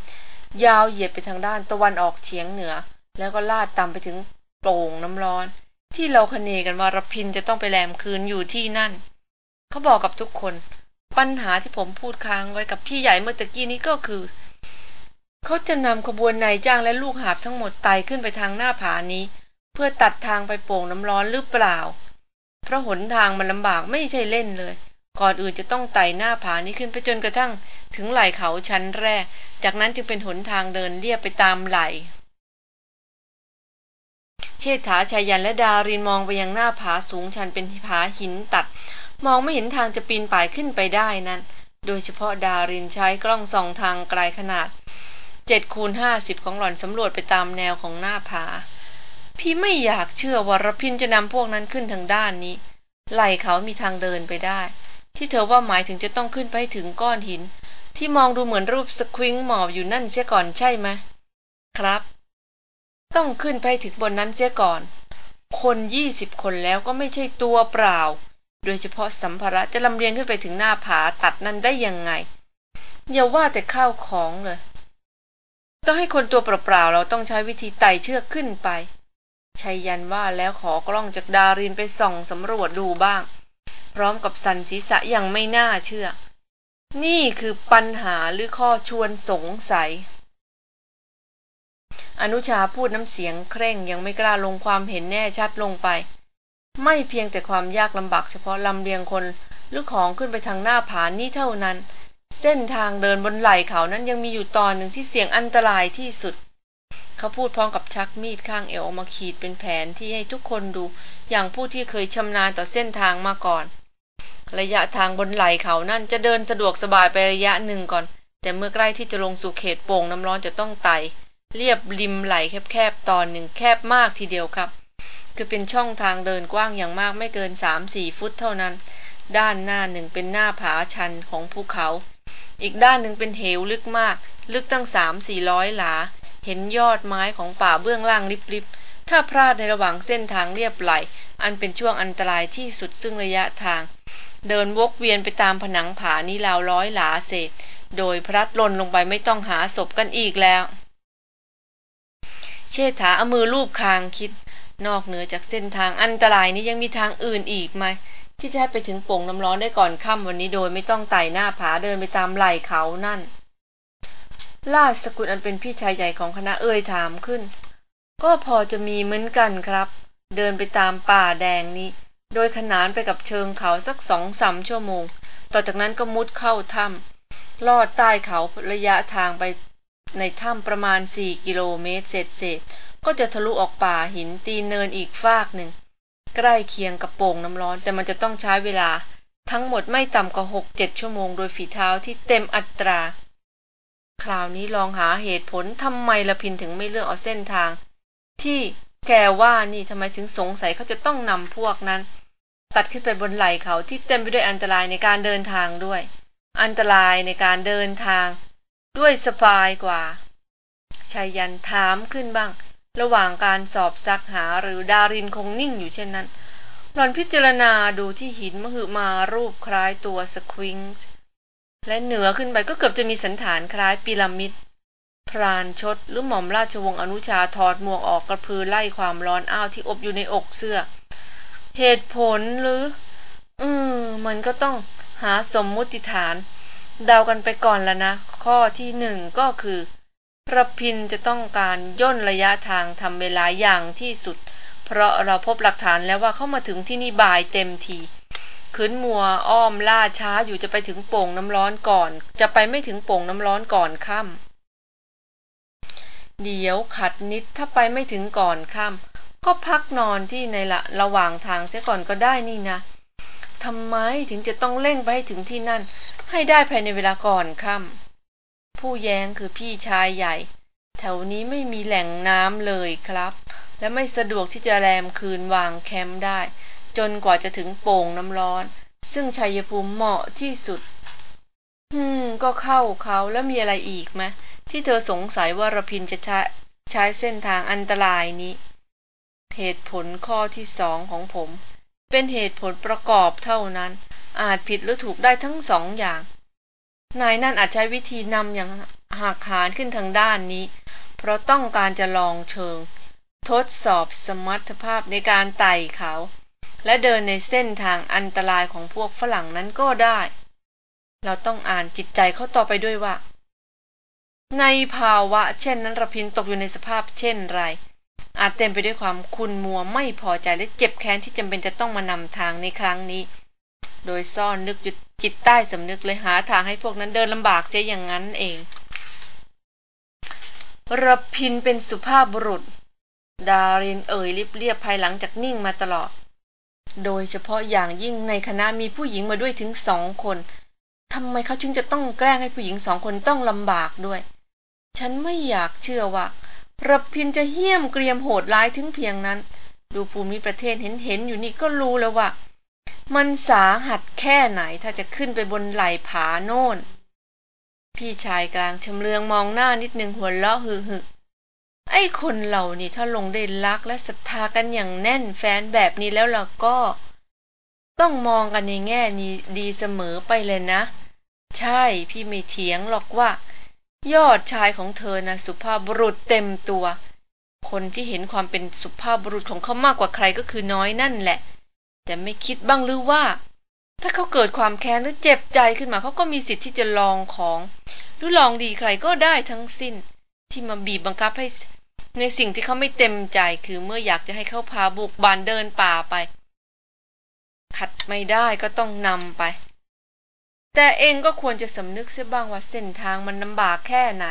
ยาวเหยียดไปทางด้านตะวันออกเฉียงเหนือ แล้วก็ลาดต่ำไปถึงโปร่งน้ำร้อน ที่เราคเนกันว่ารพินจะต้องไปแรมคืนอยู่ที่นั่น เขาบอกกับทุกคน ปัญหาที่ผมพูดค้างไว้กับพี่ใหญ่เมื่อตะกี้นี้ก็คือ เขาจะนำขบวนนายจ้างและลูกหาบทั้งหมดไต่ขึ้นไปทางหน้าผานี้ เพื่อตัดทางไปโป่งน้ำร้อนหรือเปล่า เพราะหนทางมันลำบากไม่ใช่เล่นเลย ก่อนอื่นจะต้องไต่หน้าผานี้ขึ้นไปจนกระทั่ง ถึงไหล่เขาชั้นแรก จากนั้นจึงเป็นหนทางเดินเรียบไปตามไหล่เชษฐาชายันและดารินมองไปยังหน้าผาสูงชันเป็นผาหินตัด มองไม่เห็นทางจะปีนป่ายขึ้นไปได้นั้น โดยเฉพาะดารินใช้กล้องส่องทางไกลขนาด7คูณ50 ของหล่อนสำรวจไปตามแนวของหน้าผา พี่ไม่อยากเชื่อว่ารพินจะนำพวกนั้นขึ้นทางด้านนี้ ไหล่เขามีทางเดินไปได้ ที่เธอว่าหมายถึงจะต้องขึ้นไปถึงก้อนหิน ที่มองดูเหมือนรูปสควิงหมอบอยู่นั่นเสียก่อนใช่ไหมครับ ต้องขึ้นไปถึงบนนั้นเสียก่อน คนยี่สิบคนแล้วก็ไม่ใช่ตัวเปล่า โดยเฉพาะสัมภาระจะลำเลียงขึ้นไปถึงหน้าผาตัดนั้นได้ยังไง อย่าว่าแต่ข้าวของเลย ต้องให้คนตัวเปล่าๆเราต้องใช้วิธีไต่เชือกขึ้นไปชัยยันว่าแล้วขอกล้องจากดารินไปส่องสำรวจดูบ้าง พร้อมกับสันศีรษะอย่างไม่น่าเชื่อ นี่คือปัญหาหรือข้อชวนสงสัย อนุชาพูดน้ำเสียงเคร่งยังไม่กล้าลงความเห็นแน่ชัดลงไป ไม่เพียงแต่ความยากลำบากเฉพาะลำเลียงคนหรือของขึ้นไปทางหน้าผานี้เท่านั้น เส้นทางเดินบนไหล่เขานั้นยังมีอยู่ตอนหนึ่งที่เสี่ยงอันตรายที่สุด เขาพูดพร้อมกับชักมีดข้างเอวออกมาขีดเป็นแผนที่ให้ทุกคนดู อย่างผู้ที่เคยชำนาญต่อเส้นทางมาก่อน ระยะทางบนไหล่เขานั่นจะเดินสะดวกสบายไประยะหนึ่งก่อน แต่เมื่อใกล้ที่จะลงสู่เขตโป่งน้ำร้อนจะต้องไต่เรียบริมไหลแคบๆตอนหนึ่งแคบมากทีเดียวครับ คือเป็นช่องทางเดินกว้างอย่างมากไม่เกินสามสี่ฟุตเท่านั้น ด้านหน้าหนึ่งเป็นหน้าผาชันของภูเขา อีกด้านหนึ่งเป็นเหวลึกมาก ลึกตั้งสามสี่ร้อยหลา เห็นยอดไม้ของป่าเบื้องล่างริบๆ ถ้าพลาดในระหว่างเส้นทางเรียบไหล อันเป็นช่วงอันตรายที่สุดซึ่งระยะทาง เดินวกเวียนไปตามผนังผานี้ราวร้อยหลาเศษ โดยพลัดหล่นลงไปไม่ต้องหาศพกันอีกแล้ว เชษฐาเอามือลูบคางคิด นอกเหนือจากเส้นทางอันตรายนี้ยังมีทางอื่นอีกไหม ที่จะให้ไปถึงป่งน้ำร้อนได้ก่อนค่ำวันนี้โดยไม่ต้องไต่หน้าผาเดินไปตามไหล่เขานั่นราสกุลอันเป็นพี่ชายใหญ่ของคณะเอ่ยถามขึ้น ก็พอจะมีเหมือนกันครับ เดินไปตามป่าแดงนี้ โดยขนานไปกับเชิงเขาสักสองสามชั่วโมง ต่อจากนั้นก็มุดเข้าถ้ำลอดใต้เขาระยะทางไปในถ้ำประมาณสี่กิโลเมตรเศษเศษ ก็จะทะลุออกป่าหินตีเนินอีกฟากหนึ่ง ใกล้เคียงกับโป่งน้ำร้อนแต่มันจะต้องใช้เวลา ทั้งหมดไม่ต่ำกว่าหกเจ็ดชั่วโมงโดยฝีเท้าที่เต็มอัตรา คราวนี้ลองหาเหตุผลทำไมละพินถึงไม่เลือกเอาเส้นทาง ที่แกว่านี่ทำไมถึงสงสัยเขาจะต้องนำพวกนั้น ตัดขึ้นไปบนไหล่เขาที่เต็มไปด้วยอันตรายในการเดินทางด้วย อันตรายในการเดินทาง ด้วยสบายกว่าชายันถามขึ้นบ้าง ระหว่างการสอบซักหาหรือดารินคงนิ่งอยู่เช่นนั้น หล่อนพิจารณาดูที่หินมหึมารูปคล้ายตัวสควิงส์และเหนือขึ้นไปก็เกือบจะมีสันฐานคล้ายพีระมิด พรานชดหรือหม่อมราชวงศ์อนุชาถอดหมวกออกกระพือไล่ความร้อนอ้าวที่อบอยู่ในอกเสื้อ เหตุผลหรือ อืมมันก็ต้องหาสมมุติฐาน เดากันไปก่อนแล้วนะ ข้อที่หนึ่งก็คือ ระพินจะต้องการย่นระยะทางทำเวลาอย่างที่สุด เพราะเราพบหลักฐานแล้วว่าเข้ามาถึงที่นี่บ่ายเต็มทีขืนมัวอ้อมล่าช้าอยู่จะไปถึงโป่งน้ำร้อนก่อน จะไปไม่ถึงโป่งน้ำร้อนก่อนค่ำเดี๋ยวขัดนิดถ้าไปไม่ถึงก่อนค่ำก็พักนอนที่ในละระหว่างทางเสียก่อนก็ได้นี่นะทำไมถึงจะต้องเร่งไปให้ถึงที่นั่น ให้ได้ภายในเวลาก่อนค่ำ ผู้แย้งคือพี่ชายใหญ่ แถวนี้ไม่มีแหล่งน้ำเลยครับ และไม่สะดวกที่จะแรมคืนวางแคมป์ได้ จนกว่าจะถึงโป่งน้ำร้อน ซึ่งชัยภูมิเหมาะที่สุด อืม ก็เข้าเขาแล้วมีอะไรอีกไหมที่เธอสงสัยว่ารพินจะใช้ใช้เส้นทางอันตรายนี้ เหตุผลข้อที่สองของผม เป็นเหตุผลประกอบเท่านั้น อาจผิดหรือถูกได้ทั้งสองอย่าง นายนั่นอาจใช้วิธีนำอย่างหักหานขึ้นทางด้านนี้ เพราะต้องการจะลองเชิง ทดสอบสมรรถภาพในการไต่เขา และเดินในเส้นทางอันตรายของพวกฝรั่งนั้นก็ได้ เราต้องอ่านจิตใจเขาต่อไปด้วยว่า ในภาวะเช่นนั้นระพินตกอยู่ในสภาพเช่นไร อาจเต็มไปด้วยความคุณมัวไม่พอใจและเจ็บแค้นที่จำเป็นจะต้องมานำทางในครั้งนี้ โดยซ่อนนึกอยู่ จิตใต้สำนึกเลยหาทางให้พวกนั้นเดินลำบากเสียอย่างนั้นเองระพินเป็นสุภาพบุรุษ ดารินเอ่ยริบเรียบภายหลังจากนิ่งมาตลอด โดยเฉพาะอย่างยิ่งในคณะมีผู้หญิงมาด้วยถึงสองคนทำไมเขาจึงจะต้องแกล้งให้ผู้หญิงสองคนต้องลำบากด้วย ฉันไม่อยากเชื่อว่าระพินจะเหี้ยมเกรียมโหดร้ายถึงเพียงนั้น ดูภูมิประเทศเห็นเห็นอยู่นี่ก็รู้แล้วว่า มันสาหัสแค่ไหนถ้าจะขึ้นไปบนไหล่ผาโน่น พี่ชายกลางชำเลืองมองหน้านิดนึงหัวเราะหึหึไอ้คนเหล่านี้ถ้าลงได้รักและศรัทธากันอย่างแน่นแฟนแบบนี้แล้วล่ะก็ ต้องมองกันในแง่นี้ดีเสมอไปเลยนะ ใช่พี่ไม่เถียงหรอกว่า ยอดชายของเธอนะสุภาพบุรุษเต็มตัว คนที่เห็นความเป็นสุภาพบุรุษของเขามากกว่าใครก็คือน้อยนั่นแหละ แต่ไม่คิดบ้างหรือว่า ถ้าเขาเกิดความแค้นหรือเจ็บใจขึ้นมาเขาก็มีสิทธิ์ที่จะลองของ หรือลองดีใครก็ได้ทั้งสิ้น ที่มาบีบบังคับให้ในสิ่งที่เขาไม่เต็มใจคือเมื่ออยากจะให้เขาพาบุกบานเดินป่าไป ขัดไม่ได้ก็ต้องนำไป แต่เองก็ควรจะสำนึกเสียบ้างว่าเส้นทางมันลำบากแค่ไหน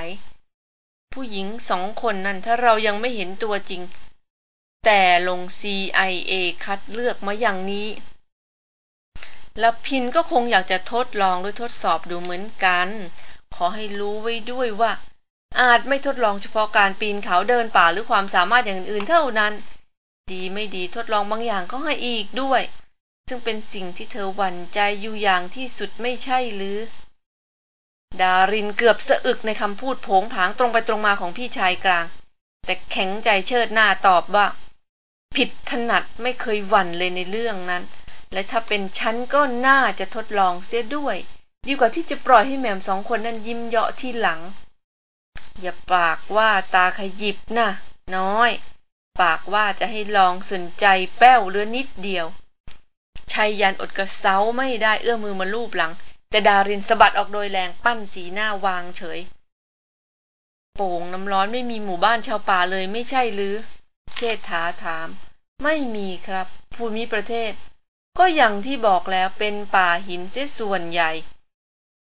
ผู้หญิงสองคนนั้นถ้าเรายังไม่เห็นตัวจริง แต่ลง CIA คัดเลือกมาอย่างนี้แล้วพินก็คงอยากจะทดลองด้วยทดสอบดูเหมือนกัน ขอให้รู้ไว้ด้วยว่า อาจไม่ทดลองเฉพาะการปีนเขาเดินป่าหรือความสามารถอย่างอื่นเท่านั้น ดีไม่ดีทดลองบางอย่างก็ให้อีกด้วย ซึ่งเป็นสิ่งที่เธอหวั่นใจอยู่อย่างที่สุดไม่ใช่หรือ ดารินเกือบสะอึกในคำพูดผงผางตรงไปตรงมาของพี่ชายกลาง แต่แข็งใจเชิดหน้าตอบว่า ผิดถนัดไม่เคยหวั่นเลยในเรื่องนั้น และถ้าเป็นฉันก็น่าจะทดลองเสียด้วย ดีกว่าที่จะปล่อยให้แหม่มสองคนนั้นยิ้มเยาะที่หลัง อย่าปากว่าตาขยิบนะน้อย ปากว่าจะให้ลองสนใจแป้วเรือนิดเดียวชัยยันอดกระเซ้าไม่ได้เอื้อมือมาลูบหลัง แต่ดารินสะบัดออกโดยแรงปั้นสีหน้าวางเฉย โป่งน้ำร้อนไม่มีหมู่บ้านชาวป่าเลยไม่ใช่หรือ เชษฐาถาม ไม่มีครับ ภูมิประเทศ ก็อย่างที่บอกแล้วเป็นป่าหินเสียส่วนใหญ่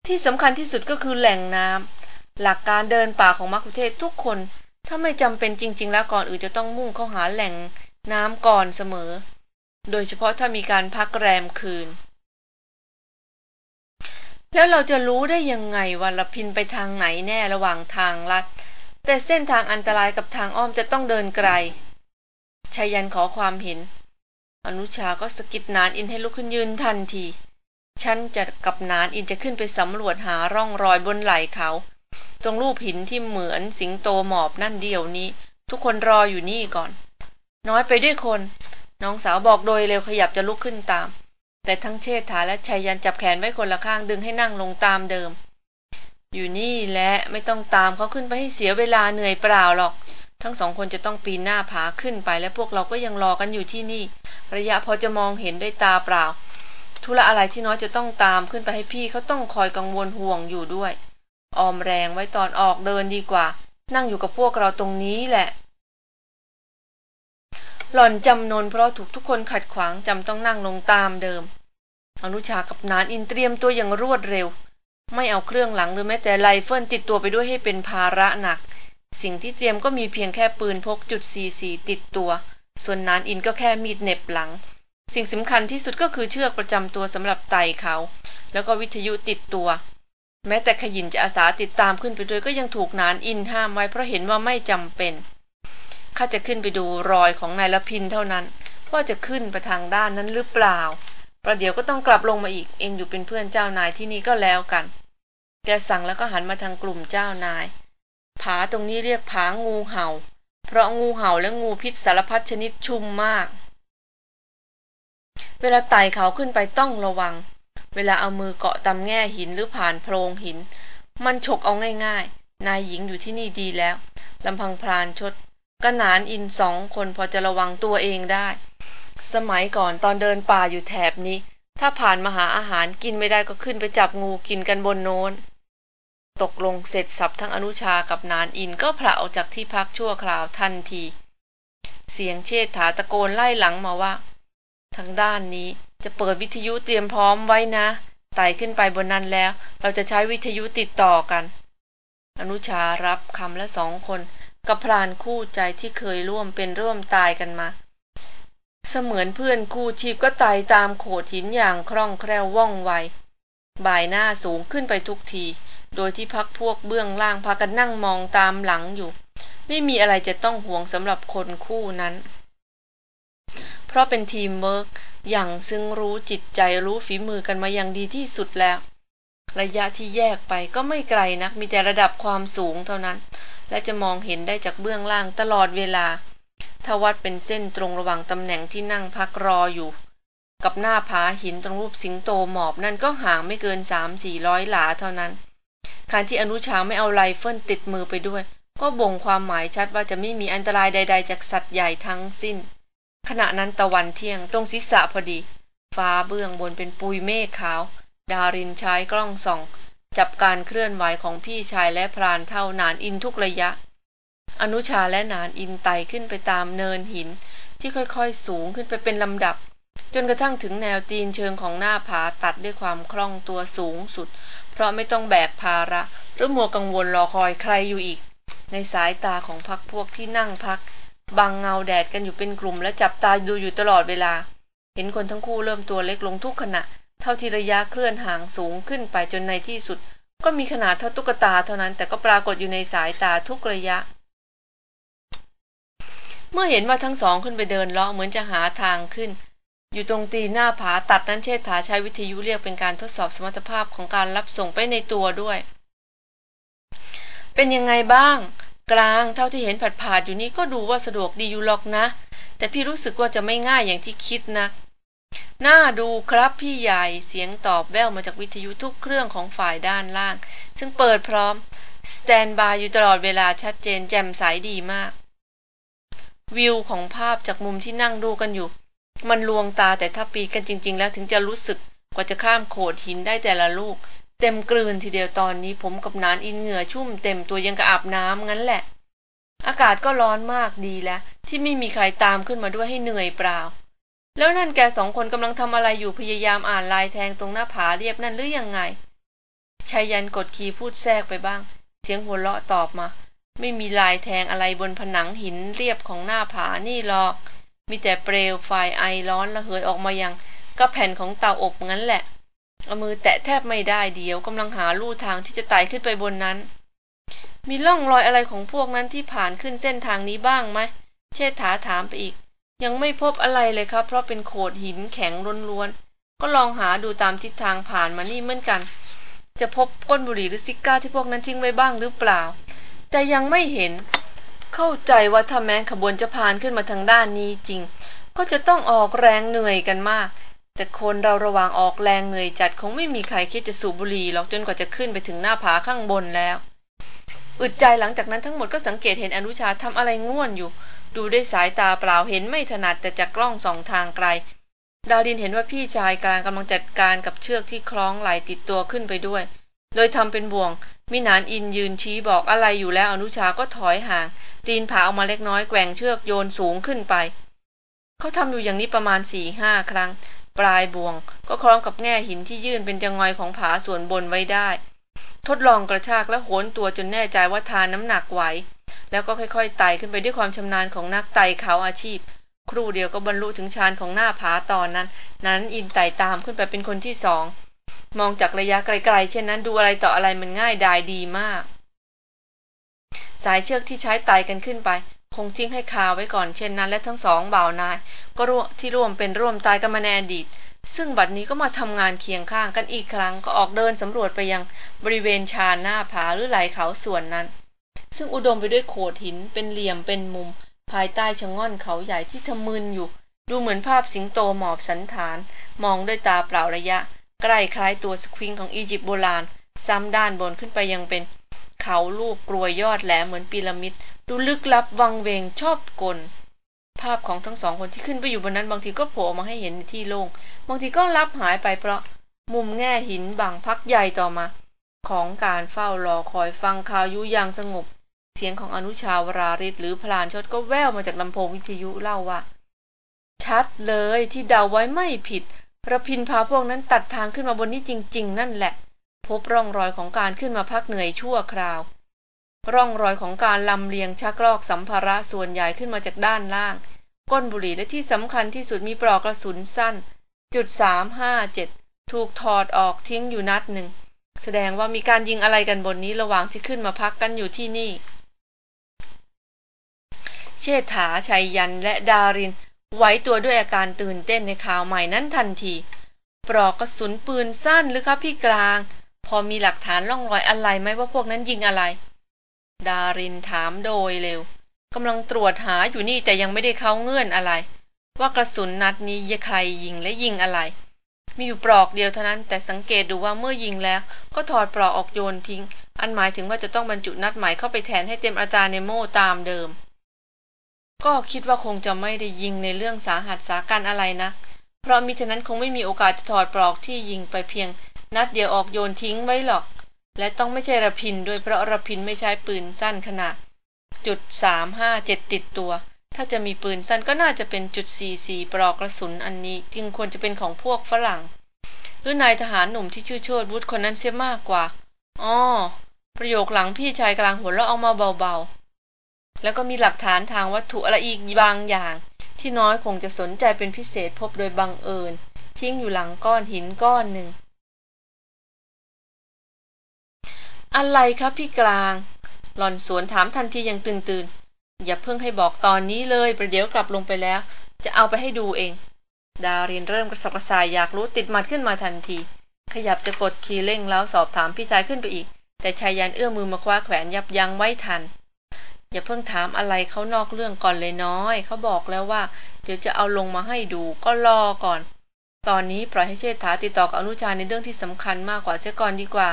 ที่สำคัญที่สุดก็คือแหล่งน้ำหลักการเดินป่าของมักคุเทศทุกคน ถ้าไม่จำเป็นจริง ๆ แล้วก่อนอื่นจะต้องมุ่งเข้าหาแหล่งน้ำก่อนเสมอ โดยเฉพาะถ้ามีการพักแรมคืน แล้วเราจะรู้ได้ยังไงว่าละพินไปทางไหนแน่ระหว่างทางลัดแต่เส้นทางอันตรายกับทางอ้อมจะต้องเดินไกล ชายันขอความเห็น อนุชาก็สกิดนานอินให้ลุกขึ้นยืนทันที ฉันจะกับนานอินจะขึ้นไปสำรวจหาร่องรอยบนไหล่เขา ตรงรูปหินที่เหมือนสิงโตหมอบนั่นเดียวนี้ ทุกคนรออยู่นี่ก่อน น้อยไปด้วยคน น้องสาวบอกโดยเร็วขยับจะลุกขึ้นตาม แต่ทั้งเชษฐาและชายันจับแขนไว้คนละข้างดึงให้นั่งลงตามเดิม อยู่นี่และไม่ต้องตามเขาขึ้นไปให้เสียเวลาเหนื่อยเปล่าหรอก ทั้งสองคนจะต้องปีนหน้าผาขึ้นไป และพวกเราก็ยังรอกันอยู่ที่นี่ ระยะพอจะมองเห็นด้วยตาเปล่า ธุระอะไรที่น้อยจะต้องตามขึ้นไปให้พี่เขาต้องคอยกังวลห่วงอยู่ด้วย ออมแรงไว้ตอนออกเดินดีกว่า นั่งอยู่กับพวกเราตรงนี้แหละ หล่อนจำนนเพราะถูกทุกคนขัดขวางจำต้องนั่งลงตามเดิม อนุชากับนานอินเตรียมตัวอย่างรวดเร็ว ไม่เอาเครื่องหลังหรือแม้แต่ไรเฟิลติดตัวไปด้วยให้เป็นภาระหนัก สิ่งที่เตรียมก็มีเพียงแค่ปืนพกจุด44ติดตัว ส่วนนานอินก็แค่มีดเหน็บหลัง สิ่งสำคัญที่สุดก็คือเชือกประจำตัวสำหรับไต่เขา แล้วก็วิทยุติดตัว แม้แต่ขยินจะอาสาติดตามขึ้นไปด้วยก็ยังถูกนานอินห้ามไว้เพราะเห็นว่าไม่จำเป็นข้าจะขึ้นไปดูรอยของนายละพินเท่านั้น ว่าจะขึ้นไปทางด้านนั้นหรือเปล่า ประเดี๋ยวก็ต้องกลับลงมาอีก เองอยู่เป็นเพื่อนเจ้านายที่นี่ก็แล้วกัน แกสั่งแล้วก็หันมาทางกลุ่มเจ้านาย ผาตรงนี้เรียกผางูเห่า เพราะงูเห่าและงูพิษสารพัดชนิดชุ่มมาก เวลาไต่เขาขึ้นไปต้องระวัง เวลาเอามือเกาะตำแง่หินหรือผ่านโพรงหิน มันฉกเอาง่ายๆ นายหญิงอยู่ที่นี่ดีแล้วลำพังพรานชดกนานอินสองคนพอจะระวังตัวเองได้ สมัยก่อนตอนเดินป่าอยู่แถบนี้ ถ้าผ่านมาหาอาหารกินไม่ได้ก็ขึ้นไปจับงูกินกันบนโน้น ตกลงเสร็จสับทั้งอนุชากับนานอินก็พระออกจากที่พักชั่วคราวทันที เสียงเชษฐาตะโกนไล่หลังมาว่า ทางด้านนี้จะเปิดวิทยุเตรียมพร้อมไว้นะไต่ขึ้นไปบนนั้นแล้ว เราจะใช้วิทยุติดต่อกัน อนุชารับคำและสองคนกับพรานคู่ใจที่เคยร่วมเป็นร่วมตายกันมา เสมือนเพื่อนคู่ชีพก็ไต่ตามโขดหินอย่างคล่องแคล่วว่องไว บ่ายหน้าสูงขึ้นไปทุกที โดยที่พักพวกเบื้องล่างพากันนั่งมองตามหลังอยู่ ไม่มีอะไรจะต้องห่วงสำหรับคนคู่นั้น เพราะเป็นทีมเวิร์กอย่างซึ่งรู้จิตใจรู้ฝีมือกันมาอย่างดีที่สุดแล้ว ระยะที่แยกไปก็ไม่ไกลนัก มีแต่ระดับความสูงเท่านั้น และจะมองเห็นได้จากเบื้องล่างตลอดเวลาถ้าวัดเป็นเส้นตรงระหว่างตำแหน่งที่นั่งพักรออยู่ กับหน้าผาหินตรงรูปสิงโตหมอบนั่นก็ห่างไม่เกินสามสี่ร้อยหลาเท่านั้น การที่อนุชาไม่เอาไรเฟิลติดมือไปด้วย ก็บ่งความหมายชัดว่าจะไม่มีอันตรายใด ๆ จากสัตว์ใหญ่ทั้งสิ้น ขณะนั้นตะวันเที่ยงตรงศีรษะพอดี ฟ้าเบื้องบนเป็นปุยเมฆขาว ดารินใช้กล้องส่อง จับการเคลื่อนไหวของพี่ชายและพรานเฒ่านานอินทุกระยะ อนุชาและนานอินไต่ขึ้นไปตามเนินหิน ที่ค่อยๆสูงขึ้นไปเป็นลำดับจนกระทั่งถึงแนวตีนเชิงของหน้าผาตัดด้วยความคล่องตัวสูงสุด เพราะไม่ต้องแบกภาระ หรือมัวกังวลรอคอยใครอยู่อีก ในสายตาของพักพวกที่นั่งพักบังเงาแดดกันอยู่เป็นกลุ่มและจับตาดูอยู่ตลอดเวลา เห็นคนทั้งคู่เริ่มตัวเล็กลงทุกขณะ เท่าที่ระยะเคลื่อนห่างสูงขึ้นไปจนในที่สุด ก็มีขนาดเท่าตุ๊กตาเท่านั้นแต่ก็ปรากฏอยู่ในสายตาทุกระยะ เมื่อเห็นว่าทั้งสองขึ้นไปเดินเลาะเหมือนจะหาทางขึ้น อยู่ตรงตีหน้าผาตัดนั้นเชษฐาใช้วิทยุเรียกเป็นการทดสอบสมรรถภาพของการรับส่งไปในตัวด้วย เป็นยังไงบ้าง กลางเท่าที่เห็นผัดผาดอยู่นี้ก็ดูว่าสะดวกดีอยู่หรอกนะ แต่พี่รู้สึกว่าจะไม่ง่ายอย่างที่คิดนะน่าดูครับพี่ใหญ่เสียงตอบแว่วมาจากวิทยุทุกเครื่องของฝ่ายด้านล่าง ซึ่งเปิดพร้อมสแตนบายอยู่ตลอดเวลาชัดเจนแจ่มใสดีมาก วิวของภาพจากมุมที่นั่งดูกันอยู่ มันลวงตาแต่ถ้าปีกันจริง ๆ แล้วถึงจะรู้สึกกว่าจะข้ามโขดหินได้แต่ละลูก เต็มกลืนทีเดียวตอนนี้ผมกับนานอินเหงื่อชุ่มเต็มตัวยังกระอาบน้ำงั้นแหละ อากาศก็ร้อนมากดีแล้ว ที่ไม่มีใครตามขึ้นมาด้วยให้เหนื่อยเปล่า แล้วนั่นแกสองคนกำลังทำอะไรอยู่พยายามอ่านลายแทงตรงหน้าผาเรียบนั่นหรือยังไงชายันกดคีย์พูดแทรกไปบ้าง เสียงหัวเราะตอบมา ไม่มีลายแทงอะไรบนผนังหินเรียบของหน้าผานี่หรอก มีแต่เปลวไฟไอร้อนระเหยออกมายังก็แผ่นของเตาอบงั้นแหละ เอามือแตะแทบไม่ได้เดียวกำลังหาลู่ทางที่จะไต่ขึ้นไปบนนั้น มีร่องรอยอะไรของพวกนั้นที่ผ่านขึ้นเส้นทางนี้บ้างไหม เชษฐาถามไปอีก ยังไม่พบอะไรเลยครับ เพราะเป็นโขดหินแข็งล้วนๆ ก็ลองหาดูตามทิศทางผ่านมานี่เหมือนกัน จะพบก้นบุหรี่หรือซิก้าที่พวกนั้นทิ้งไว้บ้างหรือเปล่า แต่ยังไม่เห็น เข้าใจว่าถ้าแม้ขบวนจะผ่านขึ้นมาทางด้านนี้จริง ก็จะต้องออกแรงเหนื่อยกันมาก แต่คนเราระหว่างออกแรงเหนื่อยจัดคงไม่มีใครคิดจะสูบบุหรี่หรอกจนกว่าจะขึ้นไปถึงหน้าผาข้างบนแล้ว อึดใจหลังจากนั้นทั้งหมดก็สังเกตเห็นอนุชาทำอะไรง่วนอยู่ ดูด้วยสายตาเปล่าเห็นไม่ถนัดแต่จากกล้องสองทางไกล ดารินเห็นว่าพี่ชายกลางกำลังจัดการกับเชือกที่คล้องไหลติดตัวขึ้นไปด้วย โดยทำเป็นบ่วง มินานอินยืนชี้บอกอะไรอยู่แล้วอนุชาก็ถอยห่าง ตีนผาออกมาเล็กน้อยแกว่งเชือกโยนสูงขึ้นไป เขาทำอยู่อย่างนี้ประมาณสี่ห้าครั้ง ปลายบ่วง ก็คล้องกับแง่หินที่ยื่นเป็นจงอยของผาส่วนบนไว้ได้ ทดลองกระชากและโหนตัวจนแน่ใจว่าทานน้ำหนักไหว แล้วก็ค่อยๆไต่ขึ้นไปด้วยความชำนาญของนักไต่เขาอาชีพ ครู่เดียวก็บรรลุถึงชานของหน้าผาตอนนั้น นั้นอินไต่ตามขึ้นไปเป็นคนที่สอง มองจากระยะไกลๆ เช่นนั้นดูอะไรต่ออะไรมันง่ายดายดีมาก สายเชือกที่ใช้ไต่กันขึ้นไป คงทิ้งให้คาไว้ก่อนเช่นนั้น และทั้งสองบ่าวนาย ก็ร่วมที่ร่วมเป็นร่วมตายกันมาในอดีต ซึ่งบัดนี้ก็มาทำงานเคียงข้างกันอีกครั้งก็ออกเดินสำรวจไปยังบริเวณชานหน้าผาหรือไหลเขาส่วนนั้น ซึ่งอุดมไปด้วยโขดหินเป็นเหลี่ยมเป็นมุม ภายใต้ชะง่อนเขาใหญ่ที่ทะมึนอยู่ ดูเหมือนภาพสิงโตหมอบสันฐาน มองด้วยตาเปล่าระยะ ใกล้คล้ายตัวสควิงของอียิปต์โบราณ ซ้ำด้านบนขึ้นไปยังเป็นเขาลูกกรวยยอดแหลมเหมือนพีระมิด ดูลึกลับวังเวงชอบกล ภาพของทั้งสองคนที่ขึ้นไปอยู่บนนั้นบางทีก็โผล่มาให้เห็นในที่โล่งบางทีก็ลับหายไปเพราะมุมแง่หินบางพักใหญ่ต่อมา ของการเฝ้ารอคอยฟังข่าวยุยางสงบ เสียงของอนุชาวราริศหรือพลานชดก็แว่วมาจากลำโพงวิทยุเล่าว่า ชัดเลยที่เดาไว้ไม่ผิด ระพินพาพวกนั้นตัดทางขึ้นมาบนนี้จริง ๆ นั่นแหละ พบร่องรอยของการขึ้นมาพักเหนื่อยชั่วคราว ร่องรอยของการลำเลียงชักลอกสัมภาระส่วนใหญ่ขึ้นมาจากด้านล่าง ก้นบุหรี่และที่สำคัญที่สุดมีปลอกกระสุนสั้น จุดสามห้าเจ็ดถูกถอดออกทิ้งอยู่นัดหนึ่ง แสดงว่ามีการยิงอะไรกันบนนี้ระหว่างที่ขึ้นมาพักกันอยู่ที่นี่ เชษฐาชัยยันและดาริน ไว้ตัวด้วยอาการตื่นเต้นในข่าวใหม่นั้นทันที ปลอกกระสุนปืนสั้นหรือครับพี่กลาง พอมีหลักฐานร่องรอยอะไรไหมว่าพวกนั้นยิงอะไร ดารินถามโดยเร็วกำลังตรวจหาอยู่นี่แต่ยังไม่ได้เข้าเงื่อนอะไร ว่ากระสุนนัดนี้ยใครยิงและยิงอะไร มีอยู่ปลอกเดียวเท่านั้น แต่สังเกตดูว่าเมื่อยิงแล้ว ก็ถอดปลอกออกโยนทิ้ง อันหมายถึงว่าจะต้องบรรจุนัดใหม่เข้าไปแทนให้เต็มอัตราในโม่ตามเดิม ก็คิดว่าคงจะไม่ได้ยิงในเรื่องสาหัสสาการอะไรนะ เพราะมิฉะนั้นคงไม่มีโอกาสจะถอดปลอกที่ยิงไปเพียง นัดเดียวออกโยนทิ้งไว้หรอก และต้องไม่ใช่ระพินด้วยเพราะระพินไม่ใช้ปืนสั้นขนาดจุดสามห้าเจ็ดติดตัว ถ้าจะมีปืนสั้นก็น่าจะเป็นจุดสี่สี่ปลอกกระสุนอันนี้จึงควรจะเป็นของพวกฝรั่ง หรือนายทหารหนุ่มที่ชื่อโชดวุฒคนนั้นเสียมากกว่าอ๋อประโยคหลังพี่ชายกลางหัวเราะออกมาเบาๆ แล้วก็มีหลักฐานทางวัตถุอะไรอีกบางอย่าง ที่น้อยคงจะสนใจเป็นพิเศษพบโดยบังเอิญ ทิ้งอยู่หลังก้อนหินก้อนหนึ่ง อะไรครับพี่กลาง หล่อนสวนถามทันทีอย่างตื่นตื่นอย่าเพิ่งให้บอกตอนนี้เลยประเดี๋ยวกลับลงไปแล้ว จะเอาไปให้ดูเอง ดารินเริ่มกระสับกระส่ายอยากรู้ติดมัดขึ้นมาทันที ขยับจะกดคีย์เร่งแล้วสอบถามพี่ชายขึ้นไปอีก แต่ชายยันเอื้อมือมาคว้าแขวนยับยั้งไว้ทัน อย่าเพิ่งถามอะไรเขานอกเรื่องก่อนเลยน้อย เขาบอกแล้วว่า เดี๋ยวจะเอาลงมาให้ดูก็รอก่อน ตอนนี้ปล่อยให้เชษฐาติดต่อกับอนุชาในเรื่องที่สำคัญมากกว่าเสียก่อนดีกว่า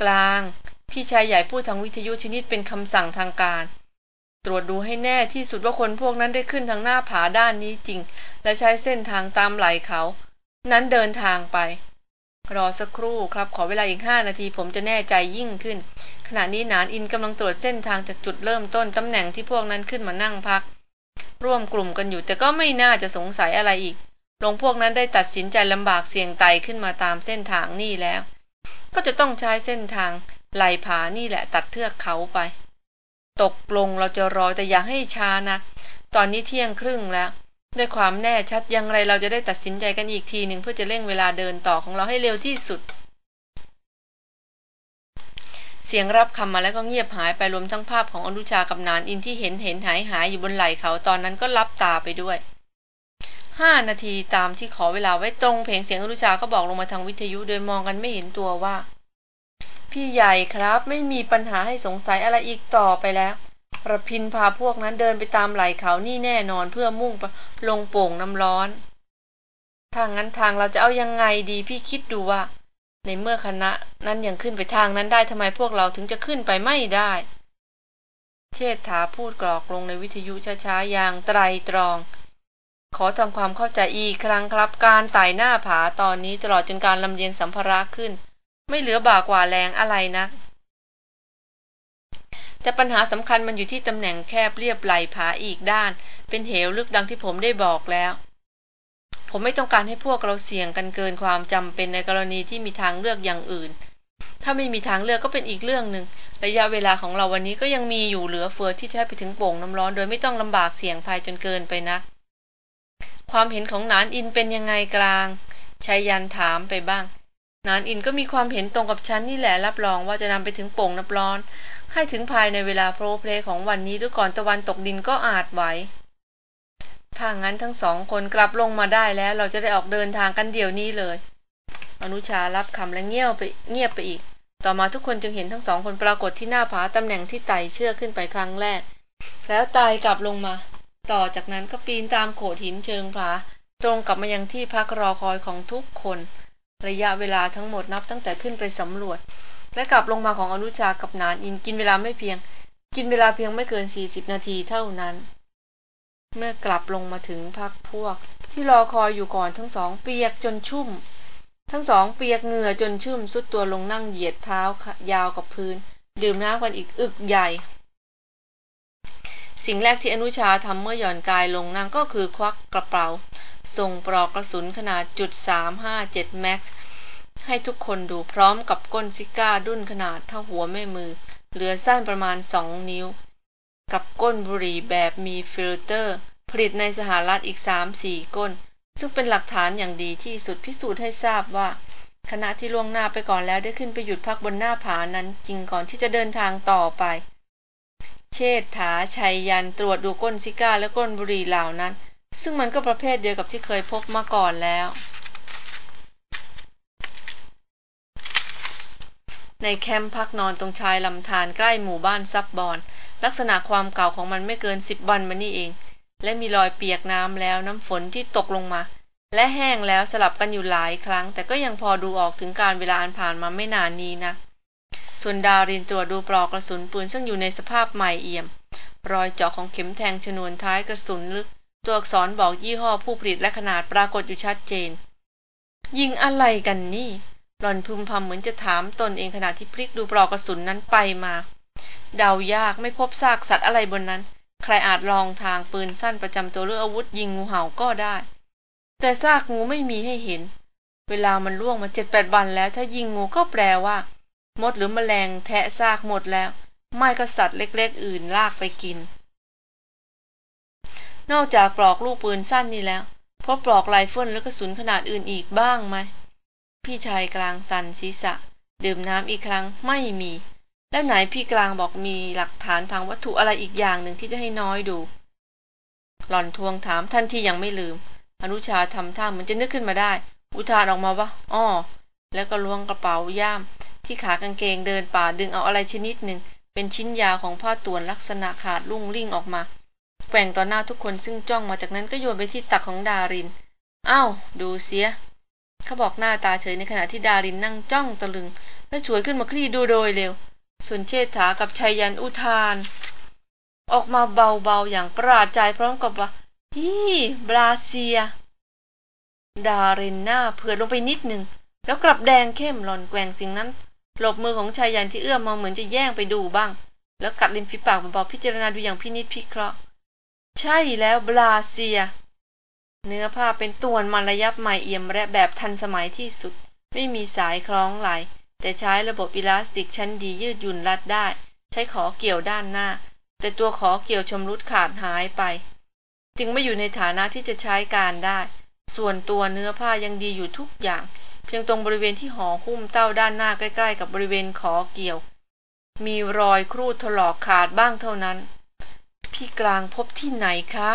กลาง พี่ชายใหญ่พูดทางวิทยุชนิดเป็นคำสั่งทางการ ตรวจดูให้แน่ที่สุดว่าคนพวกนั้นได้ขึ้นทางหน้าผาด้านนี้จริง และใช้เส้นทางตามไหลเขา นั้นเดินทางไป รอสักครู่ครับ ขอเวลาอีกห้านาทีผมจะแน่ใจยิ่งขึ้น ขณะนี้นานอินกำลังตรวจเส้นทางจากจุดเริ่มต้นตำแหน่งที่พวกนั้นขึ้นมานั่งพัก ร่วมกลุ่มกันอยู่แต่ก็ไม่น่าจะสงสัยอะไรอีกลงพวกนั้นได้ตัดสินใจลำบากเสี่ยงไตขึ้นมาตามเส้นทางนี่แล้ว ก็จะต้องใช้เส้นทางไหลผานี่แหละตัดเทือกเขาไป ตกลงเราจะรอแต่อย่าให้ช้านะ ตอนนี้เที่ยงครึ่งแล้ว ด้วยความแน่ชัดยังไรเราจะได้ตัดสินใจกันอีกทีหนึ่งเพื่อจะเร่งเวลาเดินต่อของเราให้เร็วที่สุด เสียงรับคำมาแล้วก็เงียบหายไปรวมทั้งภาพของอนุชากับนานอินที่เห็นเห็นหายหายอยู่บนไหล่เขาตอนนั้นก็ลับตาไปด้วยห้านาทีตามที่ขอเวลาไว้ตรงเพลงเสียงอนุชาก็บอกลงมาทางวิทยุโดยมองกันไม่เห็นตัวว่า พี่ใหญ่ครับไม่มีปัญหาให้สงสัยอะไรอีกต่อไปแล้ว ระพินพาพวกนั้นเดินไปตามไหล่เขานี่แน่นอนเพื่อมุ่งลงโป่งน้ำร้อนทางนั้นทางเราจะเอายังไงดีพี่คิดดูว่า ในเมื่อคณะนั้นยังขึ้นไปทางนั้นได้ทำไมพวกเราถึงจะขึ้นไปไม่ได้ เชษฐาพูดกรอกลงในวิทยุช้าๆอย่างไตรตรอง ขอทำความเข้าใจอีกครั้งครับการไต่หน้าผาตอนนี้ตลอดจนการลำเลียงสัมภาระขึ้น ไม่เหลือบากว่าแรงอะไรนะ แต่ปัญหาสำคัญมันอยู่ที่ตำแหน่งแคบเรียบไหลผาอีกด้าน เป็นเหวลึกดังที่ผมได้บอกแล้ว ผมไม่ต้องการให้พวกเราเสี่ยงกันเกินความจำเป็นในกรณีที่มีทางเลือกอย่างอื่น ถ้าไม่มีทางเลือกก็เป็นอีกเรื่องหนึ่งระยะเวลาของเราวันนี้ก็ยังมีอยู่เหลือเฟือที่จะไปถึงโป่งน้ำร้อนโดยไม่ต้องลำบากเสี่ยงภัยจนเกินไปนักความเห็นของนานอินเป็นยังไงกลางชายยันถามไปบ้างนานอินก็มีความเห็นตรงกับฉันนี่แหละรับรองว่าจะนำไปถึงโป่งน้ำร้อน ให้ถึงภายในเวลาโปรเพลของวันนี้หรือก่อนตะวันตกดินก็อาจไหวถ้างั้นทั้งสองคนกลับลงมาได้แล้วเราจะได้ออกเดินทางกันเดี๋ยวนี้เลย อนุชารับคำและเงียบไปเงียบไปอีก ต่อมาทุกคนจึงเห็นทั้งสองคนปรากฏที่หน้าผาตำแหน่งที่ไต่เชือกขึ้นไปครั้งแรก แล้วตายกลับลงมา ต่อจากนั้นก็ปีนตามโขดหินเชิงผาตรงกลับมายังที่พักรอคอยของทุกคน ระยะเวลาทั้งหมดนับตั้งแต่ขึ้นไปสำรวจ และกลับลงมาของอนุชากับนานอินกินเวลาไม่เพียง กินเวลาเพียงไม่เกินสี่สิบนาทีเท่านั้น เมื่อกลับลงมาถึงพักพวก ที่รอคอยอยู่ก่อนทั้งสองเปียกจนชุ่ม ทั้งสองเปียกเหงื่อจนชุ่มสุดตัวลงนั่งเหยียดเท้ายาวกับพื้น ดื่มน้ำกันอีกอึกใหญ่ สิ่งแรกที่อนุชาทำเมื่อหย่อนกายลงนั่งก็คือควักกระเป๋าส่งปลอกกระสุนขนาดจุดสามห้าเจ็ดแม็กซ์ ให้ทุกคนดูพร้อมกับก้นซิก้าดุ้นขนาดเท่าหัวแม่มือ เหลือสั้นประมาณสองนิ้ว กับก้นบุหรี่แบบมีฟิลเตอร์ ผลิตในสหรัฐอีกสามสี่ก้น ซึ่งเป็นหลักฐานอย่างดีที่สุดพิสูจน์ให้ทราบว่าคณะที่ล่วงหน้าไปก่อนแล้วได้ขึ้นไปหยุดพักบนหน้าผานั้นจริงก่อนที่จะเดินทางต่อไป เชษฐาชัยยันตรวจดูก้นซิการ์และก้นบุหรี่เหล่านั้น ซึ่งมันก็ประเภทเดียวกับที่เคยพบมาก่อนแล้ว ในแคมป์พักนอนตรงชายลำธารใกล้หมู่บ้านซับบอน ลักษณะความเก่าของมันไม่เกินสิบวันมานี่เอง และมีรอยเปียกน้ำแล้วน้ำฝนที่ตกลงมา และแห้งแล้วสลับกันอยู่หลายครั้ง แต่ก็ยังพอดูออกถึงกาลเวลาอันผ่านมาไม่นานนี้นะส่วนดารินตรวจดูปลอกกระสุนปืนซึ่งอยู่ในสภาพใหม่เอี่ยม รอยเจาะของเข็มแทงชนวนท้ายกระสุนลึก ตัวอักษรบอกยี่ห้อผู้ผลิตและขนาดปรากฏอยู่ชัดเจน ยิงอะไรกันนี่ หล่อนพึมพำเหมือนจะถามตนเองขณะที่พลิกดูปลอกกระสุนนั้นไปมา เดายากไม่พบซากสัตว์อะไรบนนั้น ใครอาจลองทางปืนสั้นประจำตัวหรืออาวุธยิงงูเห่าก็ได้ แต่ซากงูไม่มีให้เห็น เวลามันล่วงมาเจ็ดแปดวันแล้ว ถ้ายิงงูก็แปลว่า มดหรือมแมลงแทะซากหมดแล้ว ไม่ก็สัตว์เล็กๆ อื่นลากไปกิน นอกจากปลอกลูกปืนสั้นนี่แล้วพบปลอกไรเฟิลและกระสุนขนาดอื่นอีกบ้างไหม พี่ชายกลางสันศีรษะ ดื่มน้ำอีกครั้งไม่มี แล้วไหนพี่กลางบอกมีหลักฐานทางวัตถุอะไรอีกอย่างหนึ่งที่จะให้น้อยดู หล่อนทวงถามทันทียังไม่ลืม อนุชาทำท่าเหมือนจะนึกขึ้นมาได้ อุทานออกมาว่าอ้อแล้วก็ล้วงกระเป๋าย่าม ที่ขากางเกงเดินป่าดึงเอาอะไรชนิดหนึ่งเป็นชิ้นยาของผ้าต่วนลักษณะขาดลุ่งริ่งออกมาแกว่งต่อหน้าทุกคนซึ่งจ้องมาจากนั้นก็โยนไปที่ตักของดาริน อ้าว ดูเสีย เขาบอกหน้าตาเฉยในขณะที่ดารินนั่งจ้องตะลึง และชวยขึ้นมาคลี่ดูโดยเร็ว ส่วนเชษฐากับชายยันอุทาน ออกมาเบาๆอย่างประหลาดใจพร้อมกับว่าฮีบราเซีย ดารินหน้าเผื่อลงไปนิดหนึ่งแล้วกลับแดงเข้มหลอนแกว่งสิ่งนั้น หลบมือของชายยันที่เอื้อมมาเหมือนจะแย่งไปดูบ้าง แล้วกัดริมฝีปากเบาๆพิจารณาดูอย่างพินิจพิเคราะห์ ใช่แล้วบลาเซีย เนื้อผ้าเป็นตัวนมันระยับใหม่เอี่ยมและแบบทันสมัยที่สุด ไม่มีสายคล้องไหล แต่ใช้ระบบอิลาสติกชั้นดียืดหยุ่นรัดได้ ใช้ขอเกี่ยวด้านหน้า แต่ตัวขอเกี่ยวชมรุดขาดหายไป จึงไม่อยู่ในฐานะที่จะใช้การได้ ส่วนตัวเนื้อผ้ายังดีอยู่ทุกอย่าง เพียงตรงบริเวณที่ห่อหุ้มเต้าด้านหน้าใกล้ ๆ กับบริเวณขอเกี่ยว มีรอยครูดถลอกขาดบ้างเท่านั้น พี่กลางพบที่ไหนคะ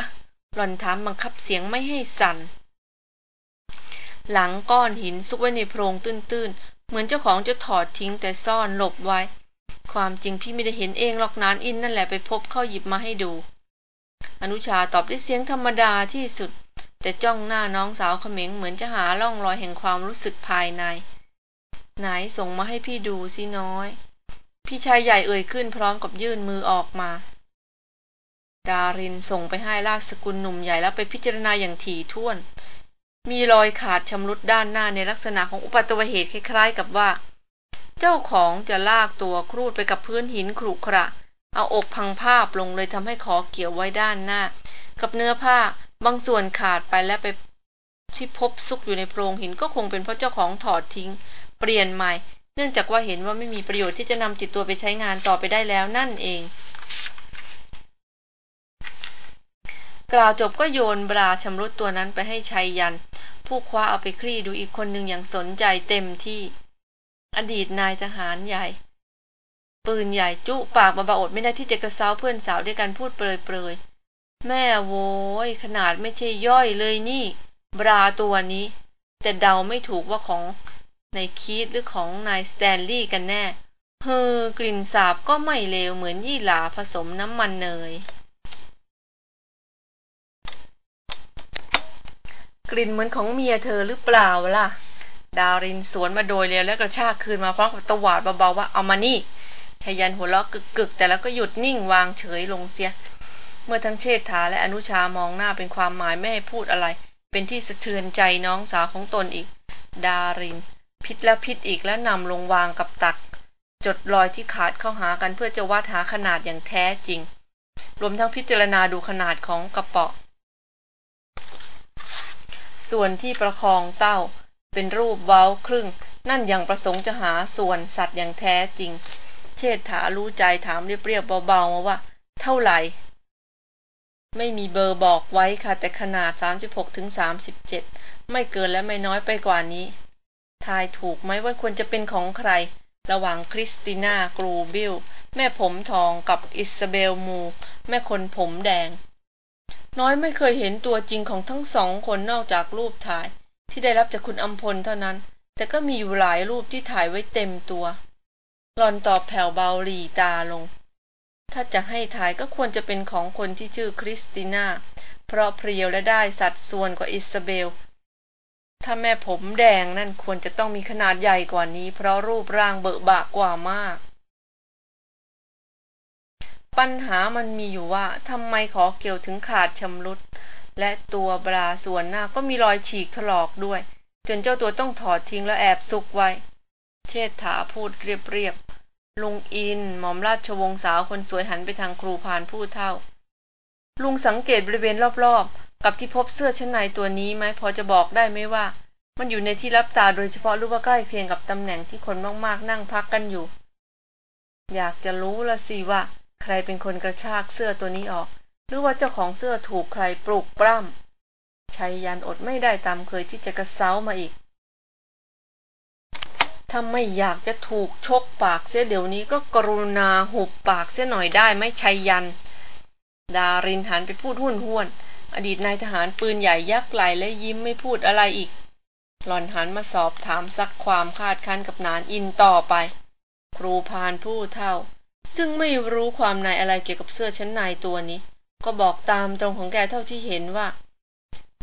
หล่อนถามบังคับเสียงไม่ให้สั่น หลังก้อนหินซุกไว้ในโพรงตื้นๆ เหมือนเจ้าของจะถอดทิ้งแต่ซ่อนหลบไว้ ความจริงพี่ไม่ได้เห็นเองหรอกนานอินนั่นแหละไปพบเข้าหยิบมาให้ดู อนุชาตอบด้วยเสียงธรรมดาที่สุด แต่จ้องหน้าน้องสาวเขม็งเหมือนจะหาร่องรอยแห่งความรู้สึกภายใน ไหนส่งมาให้พี่ดูสิน้อย พี่ชายใหญ่เอ่ยขึ้นพร้อมกับยื่นมือออกมา ดารินส่งไปให้ลากสกุลหนุ่มใหญ่แล้วไปพิจารณาอย่างถี่ถ้วน มีรอยขาดชำรุดด้านหน้าในลักษณะของอุบัติเหตุคล้ายๆ กับว่า เจ้าของจะลากตัวครูดไปกับพื้นหินขรุขระ เอาอกพังภาพลงเลยทำให้ขอเกี่ยวไว้ด้านหน้า กับเนื้อผ้าบางส่วนขาดไปและไปที่พบซุกอยู่ในโพรงหินก็คงเป็นเพราะเจ้าของถอดทิ้ง เปลี่ยนใหม่ เนื่องจากว่าเห็นว่าไม่มีประโยชน์ที่จะนำติดตัวไปใช้งานต่อไปได้แล้วนั่นเอง กล่าวจบก็โยนบราชำรุดตัวนั้นไปให้ชัยยัน ผู้คว้าเอาไปคลี่ดูอีกคนหนึ่งอย่างสนใจเต็มที่ อดีตนายทหารใหญ่ ปืนใหญ่จุปากมาบาอดไม่ได้ที่จะกระเซ้าเพื่อนสาวด้วยกันพูดเปรยๆ แม่โว้ยขนาดไม่ใช่ย่อยเลยนี่ บราตัวนี้ แต่เดาไม่ถูกว่าของในคีดหรือของนายสแตนลีย์กันแน่เฮอกลิ่นสาบก็ไม่เลวเหมือนยี่หลาผสมน้ำมันเนย กลิ่นเหมือนของเมียเธอหรือเปล่าล่ะ ดารินสวนมาโดยเร็วแล้วกระชากคืนมาพร้อมกับตวาดเบาๆว่าเอามานี่ชยันหัวเราะกึกๆแต่แล้วก็หยุดนิ่งวางเฉยลงเสีย เมื่อทั้งเชษฐาและอนุชามองหน้าเป็นความหมายไม่ให้พูดอะไร เป็นที่สะเทือนใจน้องสาวของตนอีก ดาริน พิษแล้วพิษอีกแล้วนำลงวางกับตัก จดรอยที่ขาดเข้าหากันเพื่อจะวัดหาขนาดอย่างแท้จริง รวมทั้งพิจารณาดูขนาดของกระเป๋า ส่วนที่ประคองเต้า เป็นรูปเว้าครึ่ง นั่นยังประสงค์จะหาส่วนสัตว์อย่างแท้จริง เชษฐารู้ใจถามเรียบๆเบาๆมาว่า เท่าไหร่ ไม่มีเบอร์บอกไว้ค่ะ แต่ขนาด 36ถึง37ไม่เกินและไม่น้อยไปกว่านี้ ทายถูกไหมว่าควรจะเป็นของใคร ระหว่างคริสติน่ากรูบิล แม่ผมทองกับอิสเบลมู แม่คนผมแดง น้อยไม่เคยเห็นตัวจริงของทั้งสองคนนอกจากรูปถ่าย ที่ได้รับจากคุณอัมพลเท่านั้น แต่ก็มีอยู่หลายรูปที่ถ่ายไว้เต็มตัว หล่อนตอบแผ่วเบาหรี่ตาลง ถ้าจะให้ทายก็ควรจะเป็นของคนที่ชื่อคริสติน่า เพราะเพรียวและได้สัดส่วนกว่าอิสเบล ถ้าแม่ผมแดงนั่นควรจะต้องมีขนาดใหญ่กว่านี้ เพราะรูปร่างเบอะบะกว่ามาก ปัญหามันมีอยู่ว่าทำไมขอเกี่ยวถึงขาดชำรุด และตัวบราส่วนหน้าก็มีรอยฉีกถลอกด้วย จนเจ้าตัวต้องถอดทิ้งแล้วแอบซุกไว้ เชษฐาพูดเรียบๆลุงอินหม่อมราชวงศ์สาวคนสวยหันไปทางครูพานผู้เท่า ลุงสังเกตบริเวณรอบๆ กับที่พบเสื้อชั้นในตัวนี้ไหมพอจะบอกได้ไหมว่า มันอยู่ในที่รับตาโดยเฉพาะรือว่าใกล้เคียงกับตำแหน่งที่คนมากๆนั่งพักกันอยู่ อยากจะรู้ละสิว่า ใครเป็นคนกระชากเสื้อตัวนี้ออก หรือว่าเจ้าของเสื้อถูกใครปลุกปล้ำชัยยันอดไม่ได้ตามเคยที่จะกระเซ้ามาอีกถ้าไม่อยากจะถูกชกปากเสียเดี๋ยวนี้ก็กรุณาหุบปากเสียหน่อยได้ไหมชัยยัน ดารินหันไปพูดห้วนห้วน อดีตนายทหารปืนใหญ่ยักไหลและยิ้มไม่พูดอะไรอีก หล่อนหันมาสอบถามซักความคาดคั้นกับนานอินต่อไป ครูพานผู้เท่า ซึ่งไม่รู้ความในอะไรเกี่ยวกับเสื้อชั้นในตัวนี้ ก็บอกตามตรงของแกเท่าที่เห็นว่า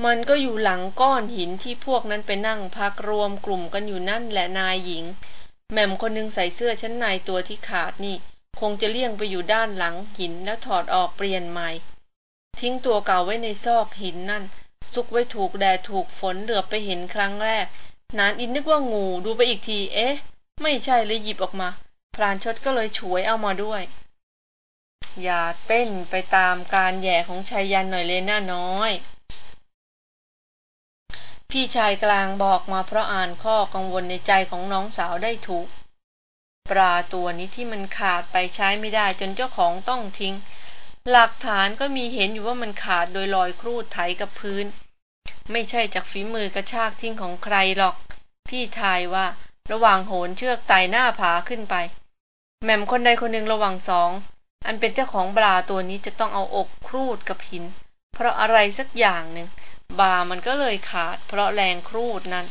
มันก็อยู่หลังก้อนหินที่พวกนั้นไปนั่งพักรวมกลุ่มกันอยู่นั่นแหละนายหญิง แม่มคนหนึงใส่เสื้อชั้นในตัวที่ขาดนี่ คงจะเลี่ยงไปอยู่ด้านหลังหินแล้วถอดออกเปลี่ยนใหม่ ทิ้งตัวเก่าไว้ในซอกหินนั่น ซุกไว้ถูกแดดถูกฝนเหลือไปเห็นครั้งแรกนานอินนึกว่างูดูไปอีกที เอ๊ะ ไม่ใช่เลยหยิบออกมา พรานชดก็เลยฉวยเอามาด้วย อย่าเต้นไปตามการแย่ของชายยันหน่อยเลยหน้าน้อย พี่ชายกลางบอกมาเพราะอ่านข้อกังวลในใจของน้องสาวได้ถูก ปลาตัวนี้ที่มันขาดไปใช้ไม่ได้จนเจ้าของต้องทิ้ง หลักฐานก็มีเห็นอยู่ว่ามันขาดโดยลอยครูดไถกับพื้น ไม่ใช่จากฝีมือกระชากทิ้งของใครหรอก พี่ทายว่าระหว่างโหนเชือกไต่หน้าผาขึ้นไป แหม่มคนใดคนหนึ่งระหว่างสอง อันเป็นเจ้าของปลาตัวนี้จะต้องเอาอกครูดกับหิน เพราะอะไรสักอย่างหนึ่งบามันก็เลยขาด เพราะแรงครูดนั้น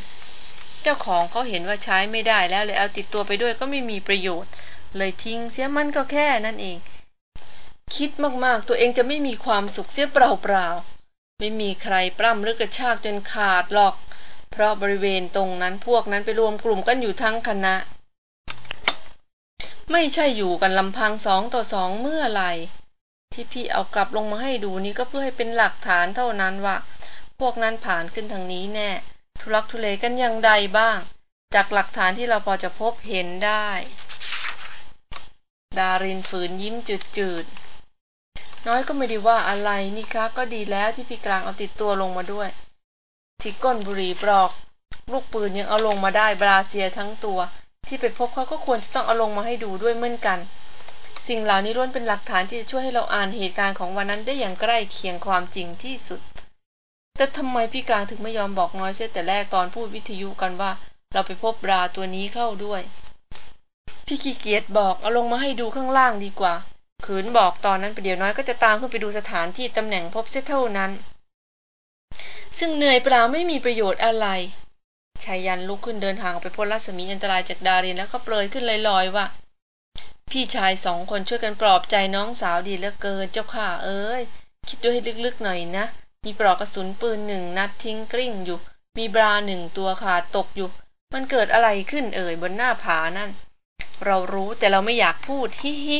เจ้าของเขาเห็นว่าใช้ไม่ได้แล้วเลยเอาติดตัวไปด้วยก็ไม่มีประโยชน์ เลยทิ้งเสียมันก็แค่นั่นเอง คิดมากๆ ตัวเองจะไม่มีความสุขเสียเปล่าๆไม่มีใครปล้ำหรือกระชากจนขาดหรอก เพราะบริเวณตรงนั้นพวกนั้นไปรวมกลุ่มกันอยู่ทั้งคณะ ไม่ใช่อยู่กันลำพังสองต่อสองเมื่อไหร่ ที่พี่เอากลับลงมาให้ดูนี่ก็เพื่อให้เป็นหลักฐานเท่านั้นว่า พวกนั้นผ่านขึ้นทางนี้แน่ ทุลักทุเลกันอย่างใดบ้าง จากหลักฐานที่เราพอจะพบเห็นได้ ดารินฝืนยิ้มจืดๆ น้อยก็ไม่ได้ว่าอะไรนี่คะก็ดีแล้วที่พี่กลางเอาติดตัวลงมาด้วย ที่ก้นบุหรี่ปลอก ลูกปืนยังเอาลงมาได้บราเซียทั้งตัว ที่ไปพบเขาก็ควรจะต้องเอาลงมาให้ดูด้วยเหมือนกัน สิ่งเหล่านี้ล้วนเป็นหลักฐานที่จะช่วยให้เราอ่านเหตุการณ์ของวันนั้นได้อย่างใกล้เคียงความจริงที่สุด แต่ทำไมพี่กลางถึงไม่ยอมบอกน้อยเสียแต่แรกตอนพูดวิทยุกันว่า เราไปพบปลาตัวนี้เข้าด้วย พี่ขี้เกียจบอกเอาลงมาให้ดูข้างล่างดีกว่าขืนบอกตอนนั้นไปเดี๋ยวน้อยก็จะตามขึ้นไปดูสถานที่ตำแหน่งพบเสียเท่านั้น ซึ่งเหนื่อยเปล่าไม่มีประโยชน์อะไร ชายยันลุกขึ้นเดินทางไปพ้นรัศมีอันตรายจากดารินแล้วก็เปลยขึ้นลอยๆว่า พี่ชายสองคนช่วยกันปลอบใจน้องสาวดีเหลือเกินเจ้าข่าเอ้ย คิดด้วยให้ลึกๆหน่อยนะ มีปลอกกระสุนปืนหนึ่งนัดทิ้งกลิ้งอยู่ มีบราหนึ่งตัวขาดตกอยู่ มันเกิดอะไรขึ้นเอ่ยบนหน้าผานั่น เรารู้แต่เราไม่อยากพูดฮิฮิ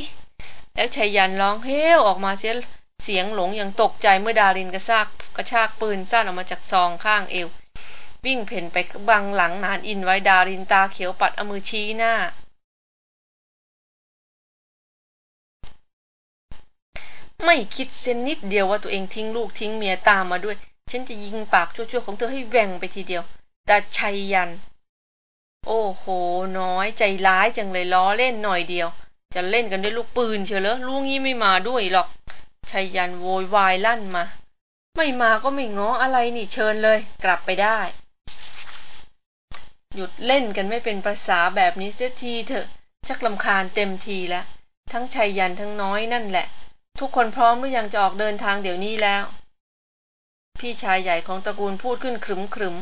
แล้วชายยันร้องเฮ้วออกมาเสียเสียงหลงอย่างตกใจเมื่อดารินกระซากกระชากปืนสั้นออกมาจากซองข้างเอว วิ่งเพ่นไปบังหลังนานอินไว้ดารินตาเขียวปัดเอามือชี้หน้า ไม่คิดเส้นนิดเดียวว่าตัวเองทิ้งลูกทิ้งเมียตามมาด้วย ฉันจะยิงปากชั่วๆของเธอให้แหว่งไปทีเดียว แต่ชัยยัน โอ้โห น้อยใจร้ายจังเลยล้อเล่นหน่อยเดียว จะเล่นกันด้วยลูกปืนเชียวเหรอลูกงี้ไม่มาด้วยหรอกชัยยันโวยวายลั่นมา ไม่มาก็ไม่ง้ออะไรนี่เชิญเลย กลับไปได้ หยุดเล่นกันไม่เป็นภาษาแบบนี้เสียทีเถอะ ชักลำคาญเต็มทีแล้ว ทั้งชัยยันทั้งน้อยนั่นแหละ ทุกคนพร้อมหรือยังจะออกเดินทางเดี๋ยวนี้แล้ว พี่ชายใหญ่ของตระกูลพูดขึ้นขรึมขรึม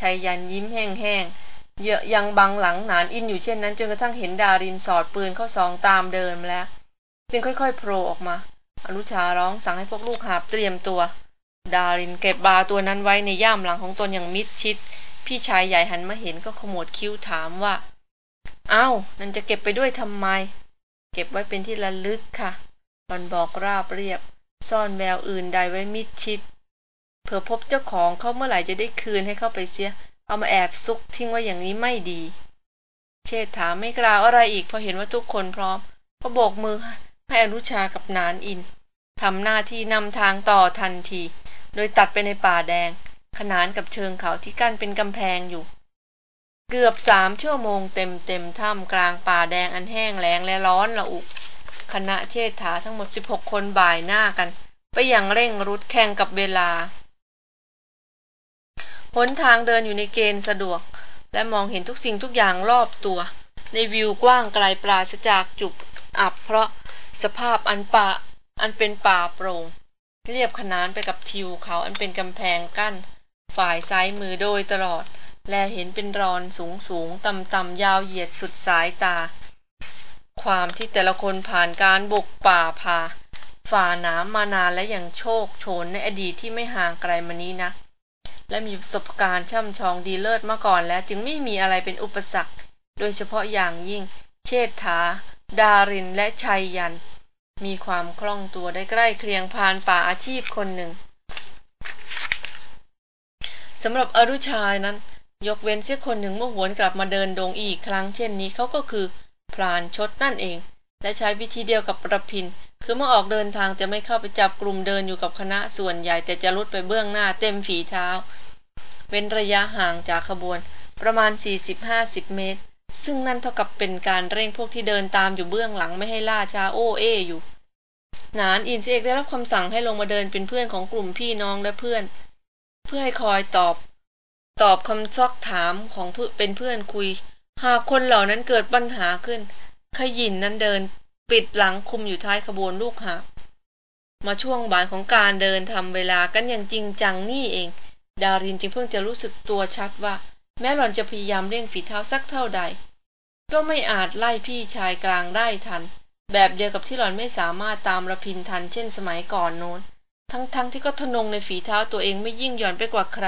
ชัยยันยิ้มแห้งๆเยอะยังบังหลังหนานอินอยู่เช่นนั้นจนกระทั่งเห็นดารินสอดปืนเข้าซองตามเดิมแล้ว จึงค่อยๆโผล่ออกมา อนุชาร้องสั่งให้พวกลูกหาบเตรียมตัว ดารินเก็บบาตัวนั้นไว้ในย่ามหลังของตนอย่างมิดชิด พี่ชายใหญ่หันมาเห็นก็ขมวดคิ้วถามว่า เอา้า นั่นจะเก็บไปด้วยทำไม เก็บไว้เป็นที่ระลึกค่ะหลอนบอกราบเรียบ ซ่อนแววอื่นใดไว้มิดชิด เผื่อพบเจ้าของเขาเมื่อไหร่จะได้คืนให้เข้าไปเสีย เอามาแอบซุกทิ้งไว้อย่างนี้ไม่ดี เชษฐาไม่กล่าวอะไรอีกพอเห็นว่าทุกคนพร้อม ก็โบกมือให้อนุชากับนานอินทำหน้าที่นำทางต่อทันที โดยตัดไปในป่าแดง ขนานกับเชิงเขาที่กั้นเป็นกำแพงอยู่ เกือบสามชั่วโมงเต็มเต็มท่ามกลางป่าแดงอันแห้งแล้งและร้อนระอุคณะเชษฐาทั้งหมด 16 คนบ่ายหน้ากัน ไปอย่างเร่งรุดแข่งกับเวลาหนทางเดินอยู่ในเกณฑ์สะดวก และมองเห็นทุกสิ่งทุกอย่างรอบตัว ในวิวกว้างไกลปราศจากจุดอับเพราะสภาพอันป่าอันเป็นป่าโปร่งเรียบขนานไปกับทิวเขาอันเป็นกำแพงกั้น ฝ่ายซ้ายมือโดยตลอด และเห็นเป็นรอนสูงสูงต่ำต่ำยาวเหยียดสุดสายตา ความที่แต่ละคนผ่านการบุกป่าพาฝ่าน้ำมานานและอย่างโชคโชนในอดีตที่ไม่ห่างไกลมานี้นะ และมีประสบการณ์ช่ำชองดีเลิศมาก่อนแล้ว จึงไม่มีอะไรเป็นอุปสรรค โดยเฉพาะอย่างยิ่ง เชษฐา ดารินและชัยยัน มีความคล่องตัวได้ใกล้เคียงพานป่าอาชีพคนหนึ่ง สำหรับอรุชายนั้น ยกเว้นเสียคนหนึ่งเมื่อหวนกลับมาเดินดงอีกครั้งเช่นนี้เขาก็คือพรานชดนั่นเอง และใช้วิธีเดียวกับประพิน คือเมื่อออกเดินทางจะไม่เข้าไปจับกลุ่มเดินอยู่กับคณะส่วนใหญ่แต่จะลุดไปเบื้องหน้าเต็มฝีเท้า เว้นระยะห่างจากขบวน ประมาณ 40-50 เมตร ซึ่งนั่นเท่ากับเป็นการเร่งพวกที่เดินตามอยู่เบื้องหลังไม่ให้ล่าช้าโอเออยู่ นานอินเซเอกได้รับคำสั่งให้ลงมาเดินเป็นเพื่อนของกลุ่มพี่น้องและเพื่อน เพื่อให้คอยตอบ ตอบคำซอกถามของเป็นเพื่อนคุย หากคนเหล่านั้นเกิดปัญหาขึ้น ขยินนั้นเดิน ปิดหลังคุมอยู่ท้ายขบวนลูกหามาช่วงบ่ายของการเดินทำเวลากันอย่างจริงจังนี่เอง ดารินจึงเพิ่งจะรู้สึกตัวชัดว่า แม้หล่อนจะพยายามเร่งฝีเท้าสักเท่าใด ก็ไม่อาจไล่พี่ชายกลางได้ทัน แบบเดียวกับที่หล่อนไม่สามารถตามระพินทันเช่นสมัยก่อนโน้น ทั้งๆทที่ก็ทนงในฝีเท้าตัวเองไม่ยิ่งหย่อนไปกว่าใคร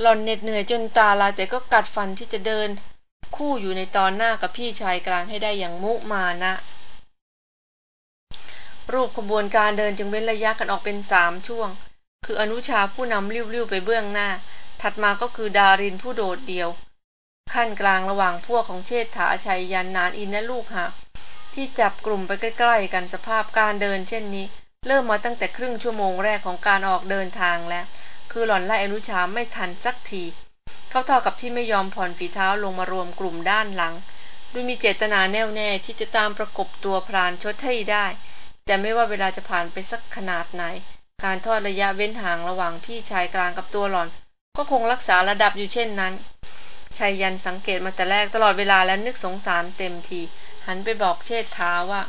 หล่อนเหน็ดเหนื่อยจนตาลายแต่ก็กัดฟันที่จะเดิน คู่อยู่ในตอนหน้ากับพี่ชายกลางให้ได้อย่างมุมานะ รูปขบวนการเดินจึงเว้นระยะกันออกเป็นสามช่วง คืออนุชาผู้นำริ้วๆไปเบื้องหน้า ถัดมาก็คือดารินผู้โดดเดี่ยว ขั้นกลางระหว่างพวกของเชษฐาชัยยันนานอินและลูกหาที่จับกลุ่มไปใกล้ ๆ กันสภาพการเดินเช่นนี้ เริ่มมาตั้งแต่ครึ่งชั่วโมงแรกของการออกเดินทางแล้ว คือหล่อนไล่อนุชาไม่ทันสักที เขาเท่ากับที่ไม่ยอมผ่อนฝีเท้าลงมารวมกลุ่มด้านหลังด้วยมีเจตนาแน่วแน่ที่จะตามประกบตัวพรานชดให้ได้ แต่ไม่ว่าเวลาจะผ่านไปสักขนาดไหน การทอดระยะเว้นห่างระหว่างพี่ชายกลางกับตัวหล่อน ก็คงรักษาระดับอยู่เช่นนั้นชายยันสังเกตมาแต่แรกตลอดเวลาและนึกสงสารเต็มที หันไปบอกเชษฐาว่า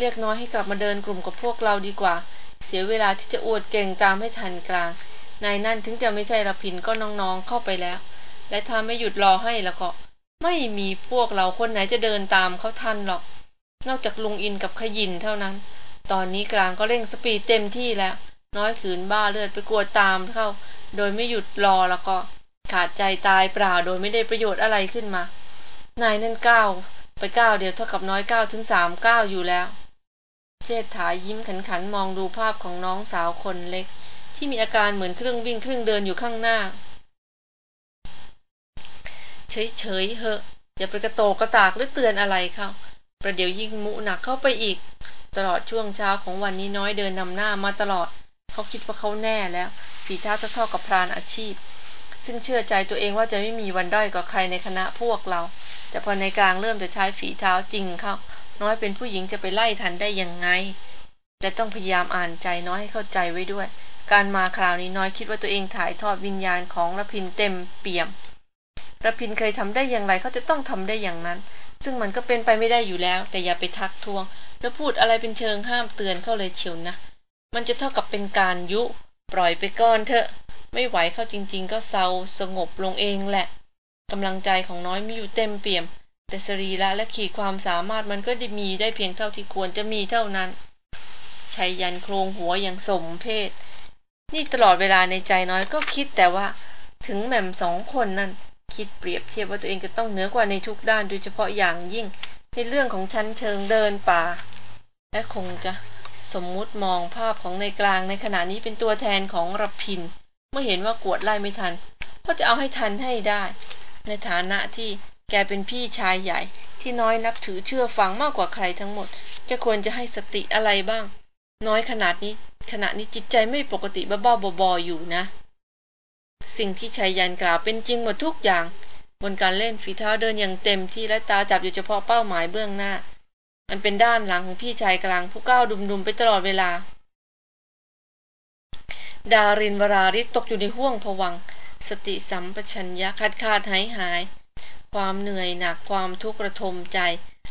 เรียกน้อยให้กลับมาเดินกลุ่มกับพวกเราดีกว่า เสียเวลาที่จะอวดเก่งตามให้ทันกลาง นายนั่นถึงจะไม่ใช่ระพินก็น้องๆเข้าไปแล้ว และถ้าไม่หยุดรอให้แล้วก็ ไม่มีพวกเราคนไหนจะเดินตามเขาทันหรอก นอกจากลุงอินกับขยินเท่านั้น ตอนนี้กลางก็เร่งสปีดเต็มที่แล้ว น้อยขืนบ้าเลือดไปกลัวตามเข้า โดยไม่หยุดรอแล้วก็ ขาดใจตายเปล่าโดยไม่ได้ประโยชน์อะไรขึ้นมา นายนั่นก้าวไปก้าวเดียวเท่ากับน้อยก้าวถึงสามก้าวอยู่แล้ว เชษฐายิ้มขันขันมองดูภาพของน้องสาวคนเล็ก ที่มีอาการเหมือนครึ่งวิ่งครึ่งเดินอยู่ข้างหน้า เฉยๆเหอะอย่าไปกระโตกกระตากหรือเตือนอะไรเขาประเดี๋ยวยิ่งมุหนักเข้าไปอีก ตลอดช่วงเช้าของวันนี้น้อยเดินนำหน้ามาตลอด เขาคิดว่าเขาแน่แล้วฝีเท้าเท่ากับพรานอาชีพ ซึ่งเชื่อใจตัวเองว่าจะไม่มีวันด้อยกว่าใครในคณะพวกเรา แต่พอในกลางเริ่มจะใช้ฝีเท้าจริงเขา น้อยเป็นผู้หญิงจะไปไล่ทันได้ยังไง และต้องพยายามอ่านใจน้อยให้เข้าใจไว้ด้วย การมาคราวนี้น้อยคิดว่าตัวเองถ่ายทอดวิญญาณของระพินเต็มเปี่ยมระพินเคยทำได้อย่างไรเขาจะต้องทำได้อย่างนั้น ซึ่งมันก็เป็นไปไม่ได้อยู่แล้ว แต่อย่าไปทักท้วง แล้วพูดอะไรเป็นเชิงห้ามเตือนเขาเลยเชียวนะ มันจะเท่ากับเป็นการยุ ปล่อยไปก่อนเถอะ ไม่ไหวเขาจริง ๆ ก็เศร้าสงบลงเองแหละกำลังใจของน้อยมีอยู่เต็มเปี่ยม แต่สรีระและขีดความสามารถมันก็ได้มีได้เพียงเท่าที่ควรจะมีเท่านั้นชัยยันโครงหัวอย่างสมเพศ นี่ตลอดเวลาในใจน้อยก็คิดแต่ว่า ถึงแหม่มสองคนนั้นคิดเปรียบเทียบว่าตัวเองจะต้องเหนือกว่าในทุกด้านโดยเฉพาะอย่างยิ่ง ในเรื่องของชั้นเชิงเดินป่า และคงจะสมมุติมองภาพของในกลางในขณะนี้เป็นตัวแทนของรพิน เมื่อเห็นว่ากวดไล่ไม่ทัน ก็จะเอาให้ทันให้ได้ ในฐานะที่ แกเป็นพี่ชายใหญ่ที่น้อยนับถือเชื่อฟังมากกว่าใครทั้งหมด จะควรจะให้สติอะไรบ้าง น้อยขนาดนี้ ขณะนี้จิตใจไม่ปกติบ้าๆบอๆอยู่นะ สิ่งที่ชายยันกล่าวเป็นจริงหมดทุกอย่าง บนการเล่นฝีเท้าเดินอย่างเต็มที่และตาจับอยู่เฉพาะเป้าหมายเบื้องหน้า มันเป็นด้านหลังของพี่ชายกลางผู้ก้าวดุมๆไปตลอดเวลา ดารินวราริศตกอยู่ในห่วงผวัง สติสัมปชัญญะขาดขาดหายหาย ความเหนื่อยหนักความทุกข์ระทมใจ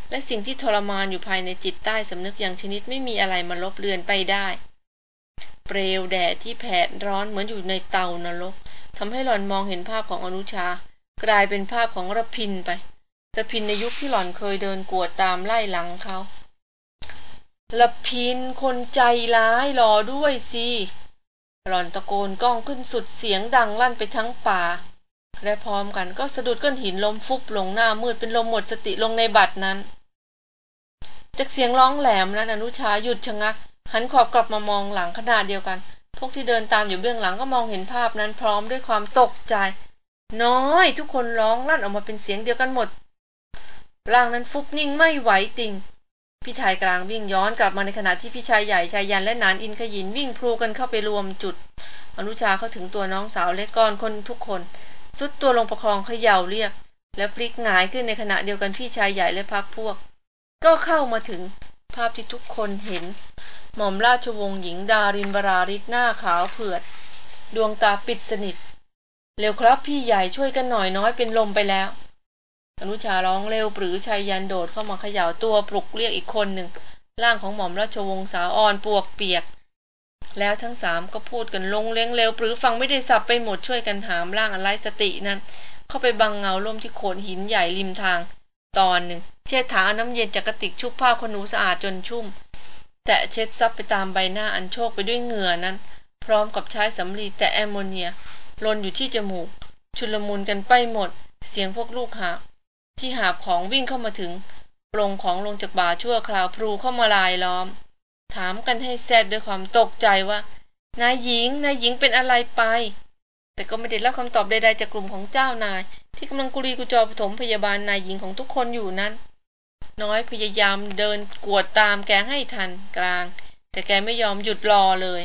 และสิ่งที่ทรมานอยู่ภายในจิตใต้สำนึกอย่างชนิดไม่มีอะไรมาลบเลือนไปได้ เปลวแดดที่แผดร้อนเหมือนอยู่ในเตานรกทำให้หล่อนมองเห็นภาพของอนุชา กลายเป็นภาพของรพินไประพินในยุคที่หล่อนเคยเดินกวดตามไล่หลังเขารพินคนใจร้ายรอด้วยสิหล่อนตะโกนก้องขึ้นสุดเสียงดังลั่นไปทั้งป่า และพร้อมกันก็สะดุดก้อนหินล้มฟุบลงหน้ามืดเป็นลมหมดสติลงในบัดนั้น จากเสียงร้องแหลมนั้นอนุชาหยุดชะงัก หันขอบกลับมามองหลังขนาดเดียวกัน พวกที่เดินตามอยู่เบื้องหลังก็มองเห็นภาพนั้นพร้อมด้วยความตกใจ น้อยทุกคนร้องลั่นออกมาเป็นเสียงเดียวกันหมดร่างนั้นฟุบนิ่งไม่ไหวติงพี่ชายกลางวิ่งย้อนกลับมาในขณะที่พี่ชายใหญ่ชายยันและนานอินขยินวิ่งพลูกันเข้าไปรวมจุด อนุชาเข้าถึงตัวน้องสาวเล็กก้อนคนทุกคน สุดตัวลงประคองเขย่าเรียก และพลิกหงายขึ้นในขณะเดียวกันพี่ชายใหญ่และพักพวก ก็เข้ามาถึงภาพที่ทุกคนเห็น หม่อมราชวงศ์หญิงดารินบราริศหน้าขาวเผือด ดวงตาปิดสนิท เร็วครับพี่ใหญ่ช่วยกันหน่อยน้อยเป็นลมไปแล้ว อนุชาร้องเร็วปรือชายยันโดดเข้ามาเขย่าตัวปลุกเรียกอีกคนหนึ่งร่างของหม่อมราชวงศ์สาวอ่อนปวกเปียก แล้วทั้งสามก็พูดกันลงเลี้ยงเร็วปรือฟังไม่ได้สับไปหมดช่วยกันหามร่างอันไรสตินั้น เข้าไปบังเงาล่มที่โขดหินใหญ่ริมทาง ตอนหนึ่ง เช็ดถาน้ำเย็นจากกระติกชุบผ้าขนหนูสะอาดจนชุ่ม แต่เช็ดซับไปตามใบหน้าอันโชคไปด้วยเหงื่อนั้น พร้อมกับใช้สำลีแต่แอมโมเนียลนอยู่ที่จมูก ชุลมุนกันไปหมด เสียงพวกลูกหาที่หาบของวิ่งเข้ามาถึงปลงของลงจากบ่าชั่วคราวพลูเข้ามาลายล้อม ถามกันให้แซดด้วยความตกใจว่านายหญิงนายหญิงเป็นอะไรไป แต่ก็ไม่ได้รับคำตอบใดๆจากกลุ่มของเจ้านาย ที่กำลังกุลีกุจอปฐมพยาบาลนายหญิงของทุกคนอยู่นั้น น้อยพยายามเดินกวดตามแกให้ทันกลาง แต่แกไม่ยอมหยุดรอเลย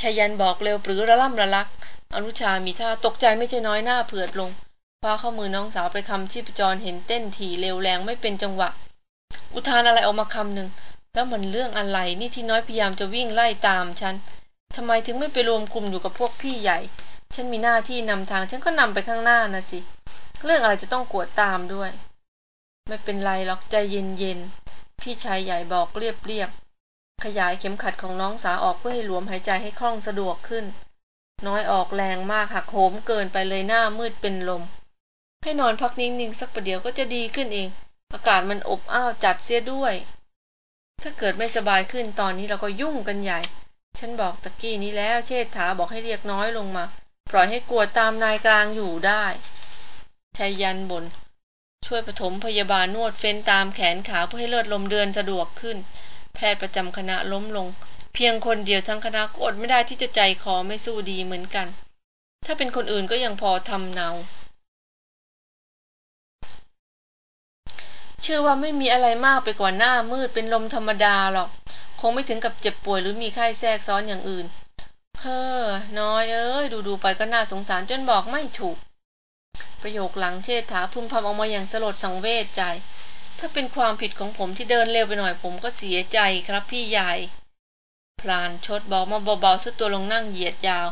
ชายันบอกเร็วปรือระล่ำระลัก อนุชามีท่าตกใจไม่ใช่น้อยหน้าเผือดลงคว้าข้อมือน้องสาวไปคำชีพจรเห็นเต้นถี่เร็วแรงไม่เป็นจังหวะ อุทานอะไรออกมาคำหนึ่ง แล้วมันเรื่องอะไรนี่ที่น้อยพยายามจะวิ่งไล่ตามฉันทำไมถึงไม่ไปรวมกลุ่มอยู่กับพวกพี่ใหญ่ ฉันมีหน้าที่นำทางฉันก็นำไปข้างหน้านะสิ เรื่องอะไรจะต้องกวดตามด้วย ไม่เป็นไรหรอกใจเย็นๆ พี่ชายใหญ่บอกเรียบๆ ขยายเข็มขัดของน้องสาวออกเพื่อให้หลวมหายใจให้คล่องสะดวกขึ้น น้อยออกแรงมากหักโหมเกินไปเลยหน้ามืดเป็นลม ให้นอนพักนิ่งๆสักประเดี๋ยวก็จะดีขึ้นเอง อากาศมันอบอ้าวจัดเสียด้วย ถ้าเกิดไม่สบายขึ้นตอนนี้เราก็ยุ่งกันใหญ่ ฉันบอกตะกี้นี้แล้วเชษฐาบอกให้เรียกน้อยลงมา ปล่อยให้กลัวตามนายกลางอยู่ได้ชายยันบน ช่วยปฐมพยาบาลนวดเฟ้นตามแขนขาเพื่อให้เลือดลมเดือนสะดวกขึ้น แพทย์ประจำคณะล้มลง เพียงคนเดียวทั้งคณะอดไม่ได้ที่จะใจคอไม่สู้ดีเหมือนกัน ถ้าเป็นคนอื่นก็ยังพอทำเนา เชื่อว่าไม่มีอะไรมากไปกว่าหน้ามืดเป็นลมธรรมดาหรอก คงไม่ถึงกับเจ็บป่วยหรือมีไข้แทรกซ้อนอย่างอื่น เฮ้อ น้อยเอ้ย ดูดูไปก็น่าสงสารจนบอกไม่ถูก ประโยคหลังเชษฐาพึมพำออกมาอย่างสลดสังเวชใจ ถ้าเป็นความผิดของผมที่เดินเร็วไปหน่อยผมก็เสียใจครับพี่ใหญ่ พลานชดบอกมาเบาๆสุดตัวลงนั่งเหยียดยาว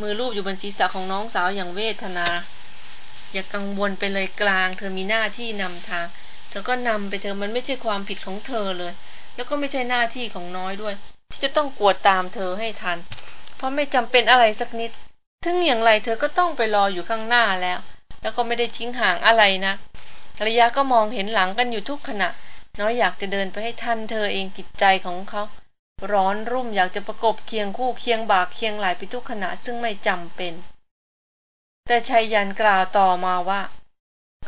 มือลูบอยู่บนศีรษะของน้องสาวอย่างเวทนา อย่ากังวลไปเลยกลาง เธอมีหน้าที่นำทาง เธอก็นำไปเธอมันไม่ใช่ความผิดของเธอเลย แล้วก็ไม่ใช่หน้าที่ของน้อยด้วย ที่จะต้องกวดตามเธอให้ทัน เพราะไม่จำเป็นอะไรสักนิด ถึงอย่างไรเธอก็ต้องไปรออยู่ข้างหน้าแล้ว แล้วก็ไม่ได้ทิ้งห่างอะไรนะระยะก็มองเห็นหลังกันอยู่ทุกขณะ น้อยอยากจะเดินไปให้ทันเธอเองจิตใจของเขาร้อนรุ่มอยากจะประกบเคียงคู่เคียงบากเคียงไหลไปทุกขณะซึ่งไม่จำเป็น แต่ชัยยันกล่าวต่อมาว่า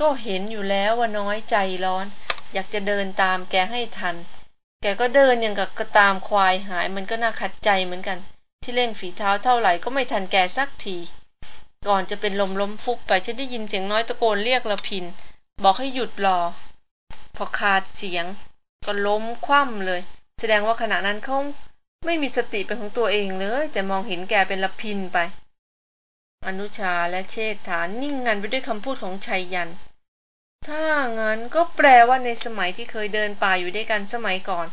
ก็เห็นอยู่แล้วว่าน้อยใจร้อน อยากจะเดินตามแกให้ทัน แกก็เดินอย่างกับกระตามควายหายมันก็น่าขัดใจเหมือนกัน ที่เล่นฝีเท้าเท่าไหร่ก็ไม่ทันแกสักที ก่อนจะเป็นลมล้มฟุบไปฉันได้ยินเสียงน้อยตะโกนเรียกละพิน บอกให้หยุดรอ พอขาดเสียง ก็ล้มคว่ำเลย แสดงว่าขณะนั้นเขาไม่มีสติเป็นของตัวเองเลย แต่มองเห็นแกเป็นละพินไป อนุชาและเชษฐานนิ่งงันไปด้วยคำพูดของชัยยัน ถ้างั้นก็แปลว่าในสมัยที่เคยเดินป่าอยู่ด้วยกันสมัยก่อน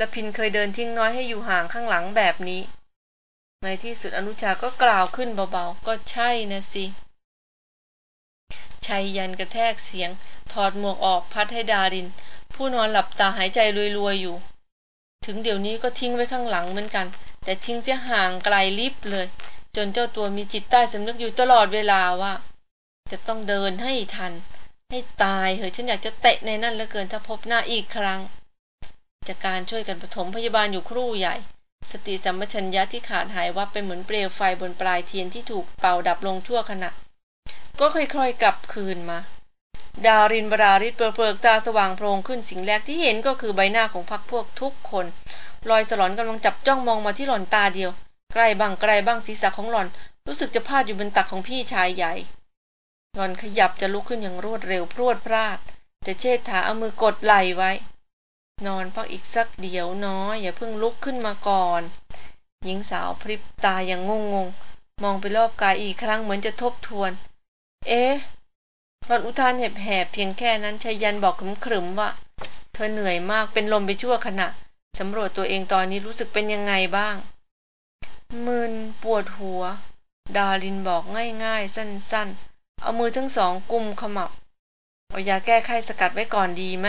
ละพินเคยเดินทิ้งน้อยให้อยู่ห่างข้างหลังแบบนี้ ในที่สุดอนุชาก็กล่าวขึ้นเบาๆ ก็ใช่นะสิ ชัยยันกระแทกเสียง ถอดหมวกออกพัดให้ดาริน ผู้นอนหลับตาหายใจรวยๆอยู่ ถึงเดี๋ยวนี้ก็ทิ้งไว้ข้างหลังเหมือนกัน แต่ทิ้งเสียห่างไกลลิบเลย จนเจ้าตัวมีจิตใต้สำนึกอยู่ตลอดเวลาว่า จะต้องเดินให้ทัน ให้ตายเหอะฉันอยากจะเตะในนั่นเหลือเกินถ้าพบหน้าอีกครั้ง จากการช่วยกันปฐมพยาบาลอยู่ครู่ใหญ่ สติสัมปชัญญะที่ขาดหายวับไปเหมือนเปลวไฟบนปลายเทียนที่ถูกเป่าดับลงชั่วขณะ ก็ค่อยๆกลับคืนมา ดารินบราริศเปลือกตาสว่างโพลงขึ้นสิ่งแรกที่เห็นก็คือใบหน้าของพักพวกทุกคนลอยสลอนกำลังจับจ้องมองมาที่หล่อนตาเดียว ใกล้บ้างไกลบ้างศีรษะของหล่อน รู้สึกจะพาดอยู่บนตักของพี่ชายใหญ่ หลอนขยับจะลุกขึ้นอย่างรวดเร็วพรวดพลาด แต่เชษฐาเอามือกดไหลไว้ นอนพักอีกสักเดี๋ยวน้อยอย่าเพิ่งลุกขึ้นมาก่อน หญิงสาวพริบตาอย่างงงงมองไปรอบกายอีกครั้งเหมือนจะทบทวน เอ๊ะหลอนอุทานแหบๆเพียงแค่นั้นชายันบอกขรึมๆว่า เธอเหนื่อยมากเป็นลมไปชั่วขณะสำรวจตัวเองตอนนี้รู้สึกเป็นยังไงบ้าง มึนปวดหัว ดารินบอกง่ายๆ สั้นๆ เอามือทั้งสองกุมขมับ เอายาแก้ไข้สกัดไว้ก่อนดีไหม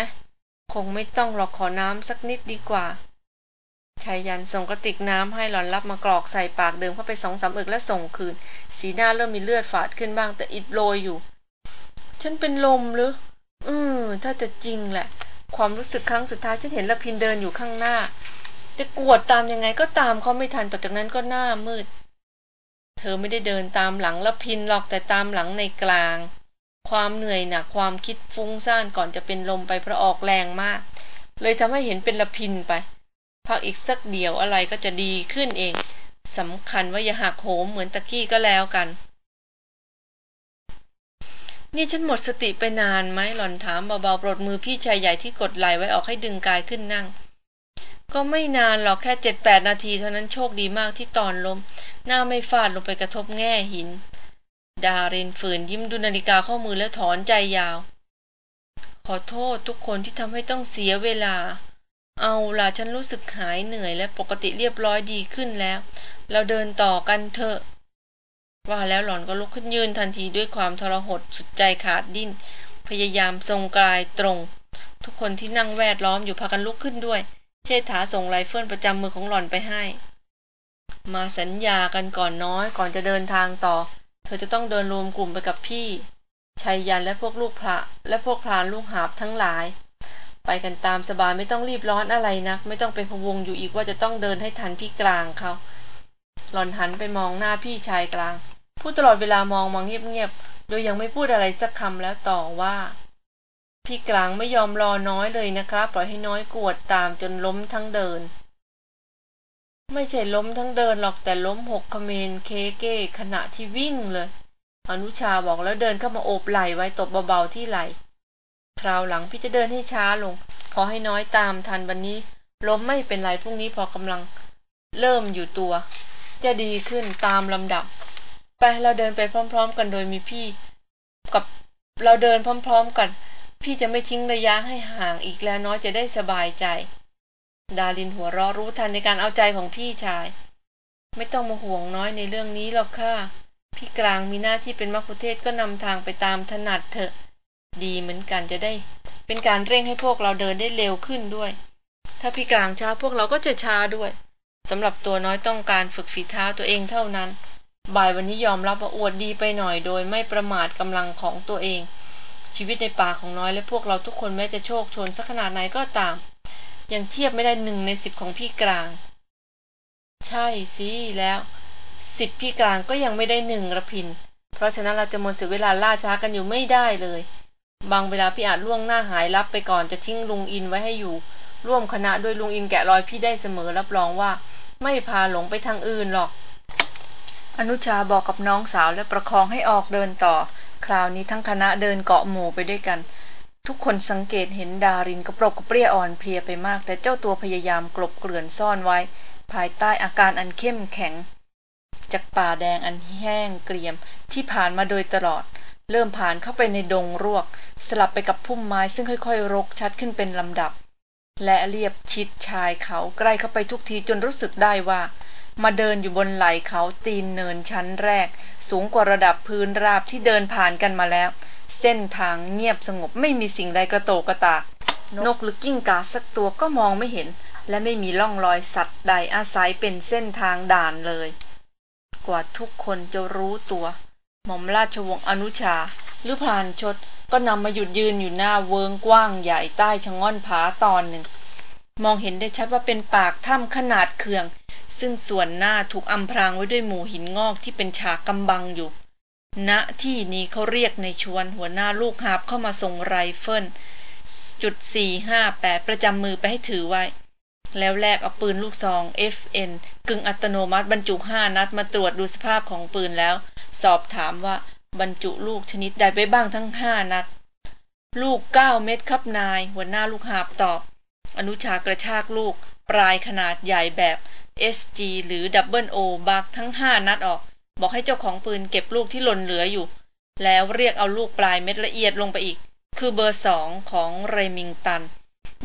คงไม่ต้องหรอกขอน้ำสักนิดดีกว่าชายยันส่งกระติกน้ำให้หลอนรับมากรอกใส่ปากเดิมเข้าไปสองสามอึกและส่งคืน สีหน้าเริ่มมีเลือดฝาดขึ้นบ้างแต่อิดโรยอยู่ ฉันเป็นลมหรือ อืมถ้าจะจริงแหละ ความรู้สึกครั้งสุดท้ายฉันเห็นละพินเดินอยู่ข้างหน้า จะกวดตามยังไงก็ตามเขาไม่ทันต่อจากนั้นก็หน้ามืด เธอไม่ได้เดินตามหลังละพินหรอกแต่ตามหลังในกลาง ความเหนื่อยหนักความคิดฟุ้งซ่านก่อนจะเป็นลมไปเพราะออกแรงมาก เลยทำให้เห็นเป็นละพินไปพักอีกสักเดียวอะไรก็จะดีขึ้นเองสำคัญว่าอย่าหักโหมเหมือนตะกี้ก็แล้วกัน นี่ฉันหมดสติไปนานไหมหล่อนถามเบาๆปลดมือพี่ชายใหญ่ที่กดไหลไว้ออกให้ดึงกายขึ้นนั่ง ก็ไม่นานหรอกแค่เจ็ดแปดนาทีเท่านั้นโชคดีมากที่ตอนลม หน้าไม่ฟาดลงไปกระทบแง่หิน ดารินฝืนยิ้มดูนาฬิกาข้อมือแล้วถอนใจยาว ขอโทษทุกคนที่ทำให้ต้องเสียเวลา เอาล่ะฉันรู้สึกหายเหนื่อยและปกติเรียบร้อยดีขึ้นแล้ว เราเดินต่อกันเถอะ ว่าแล้วหล่อนก็ลุกขึ้นยืนทันทีด้วยความทรหดสุดใจขาดดิ้น พยายามทรงกายตรง ทุกคนที่นั่งแวดล้อมอยู่พากันลุกขึ้นด้วย เชษฐาส่งไรเฟิลประจำมือของหล่อนไปให้ มาสัญญากันก่อนน้อยก่อนจะเดินทางต่อ เธอจะต้องเดินรวมกลุ่มไปกับพี่ชัยยันและพวกลูกพระ และพวกพรานลูกหาบทั้งหลาย ไปกันตามสบายไม่ต้องรีบร้อนอะไรนะัก ไม่ต้องเป็นพวงอยู่อีกว่าจะต้องเดินให้ทันพี่กลางเขาหล่อนหันไปมองหน้าพี่ชายกลาง พูดตลอดเวลามองมองเงียบๆโดยยังไม่พูดอะไรสักคำแล้วต่อว่า พี่กลางไม่ยอมรอน้อยเลยนะครับปล่อยให้น้อยกวดตามจนล้มทั้งเดิน ไม่ใช่ล้มทั้งเดินหรอกแต่ล้มหกคเมนเคเก้ขณะที่วิ่งเลย อนุชาบอกแล้วเดินเข้ามาโอบไหล่ไว้ตบเบาๆที่ไหล่คราวหลังพี่จะเดินให้ช้าลง พอให้น้อยตามทันวันนี้ ล้มไม่เป็นไรพรุ่งนี้พอกำลัง เริ่มอยู่ตัว จะดีขึ้นตามลำดับ ไปเราเดินไปพร้อม ๆ กันโดยมีพี่ กับเราเดินพร้อม ๆ กัน พี่จะไม่ทิ้งระยะให้ห่างอีกแล้วน้อยจะได้สบายใจ ดาลินหัวเราะรู้ทันในการเอาใจของพี่ชาย ไม่ต้องมาห่วงน้อยในเรื่องนี้หรอกค่ะพี่กลางมีหน้าที่เป็นมัคคุเทศก็นำทางไปตามถนัดเถอะ ดีเหมือนกันจะได้ เป็นการเร่งให้พวกเราเดินได้เร็วขึ้นด้วย ถ้าพี่กลางช้าพวกเราก็จะช้าด้วยสำหรับตัวน้อยต้องการฝึกฝีเท้าตัวเองเท่านั้น บ่ายวันนี้ยอมรับว่าอวดดีไปหน่อยโดยไม่ประมาทกำลังของตัวเอง ชีวิตในป่าของน้อยและพวกเราทุกคนแม้จะโชคชนสักขนาดไหนก็ตาม ยังเทียบไม่ได้หนึ่งในสิบของพี่กลาง ใช่สิแล้วสิบพี่กลางก็ยังไม่ได้หนึ่งระพิน เพราะฉะนั้นเราจะมดเสียเวลาล่าช้ากันอยู่ไม่ได้เลย บางเวลาพี่อาจล่วงหน้าหายลับไปก่อนจะทิ้งลุงอินไว้ให้อยู่ ร่วมคณะด้วยลุงอินแกะรอยพี่ได้เสมอรับรองว่า ไม่พาหลงไปทางอื่นหรอก อนุชาบอกกับน้องสาวและประคองให้ออกเดินต่อ คราวนี้ทั้งคณะเดินเกาะหมู่ไปด้วยกัน ทุกคนสังเกตเห็นดารินกระปรกกระเปรี้ยอ่อนเพลียไปมาก แต่เจ้าตัวพยายามกลบเกลื่อนซ่อนไว้ ภายใต้อาการอันเข้มแข็ง จากป่าแดงอันแห้งเกรียมที่ผ่านมาโดยตลอด เริ่มผ่านเข้าไปในดงรวก สลับไปกับพุ่มไม้ซึ่งค่อยๆ รกชัดขึ้นเป็นลำดับ และเรียบชิดชายเขาใกล้เข้าไปทุกทีจนรู้สึกได้ว่า มาเดินอยู่บนไหล่เขาตีนเนินชั้นแรก สูงกว่าระดับพื้นราบที่เดินผ่านกันมาแล้ว เส้นทางเงียบสงบไม่มีสิ่งใดกระโตกกระตาก นกหรือกิ้งก่าสักตัวก็มองไม่เห็น และไม่มีร่องรอยสัตว์ใดอาศัยเป็นเส้นทางด่านเลย กว่าทุกคนจะรู้ตัว หม่อมราชวงศ์อนุชา หรือพรานชดก็นำมาหยุดยืนอยู่หน้าเวิ้งกว้างใหญ่ใต้ชะง่อนผาตอนหนึ่ง มองเห็นได้ชัดว่าเป็นปากถ้ำขนาดเขื่อง ซึ่งส่วนหน้าถูกอำพรางไว้ด้วยหมู่หินงอกที่เป็นฉากกำบังอยู่ณที่นี้เขาเรียกนายชวนหัวหน้าลูกหาบเข้ามาส่งไรเฟิลจุดสี่ห้าแปดประจำมือไปให้ถือไว้ แล้วแลกเอาปืนลูกซอง FN กึ่งอัตโนมัติบรรจุห้านัดมาตรวจดูสภาพของปืนแล้ว สอบถามว่าบรรจุลูกชนิดใดไปบ้างทั้งห้านัด ลูกเก้าเม็ดครับนาย หัวหน้าลูกหาบตอบ อนุชากระชากลูก ปรายขนาดใหญ่แบบ SG หรือ Double O บักทั้งห้านัดออก บอกให้เจ้าของปืนเก็บลูกที่หล่นเหลืออยู่ แล้วเรียกเอาลูกปรายเม็ดละเอียดลงไปอีก คือเบอร์สองของเรมิงตัน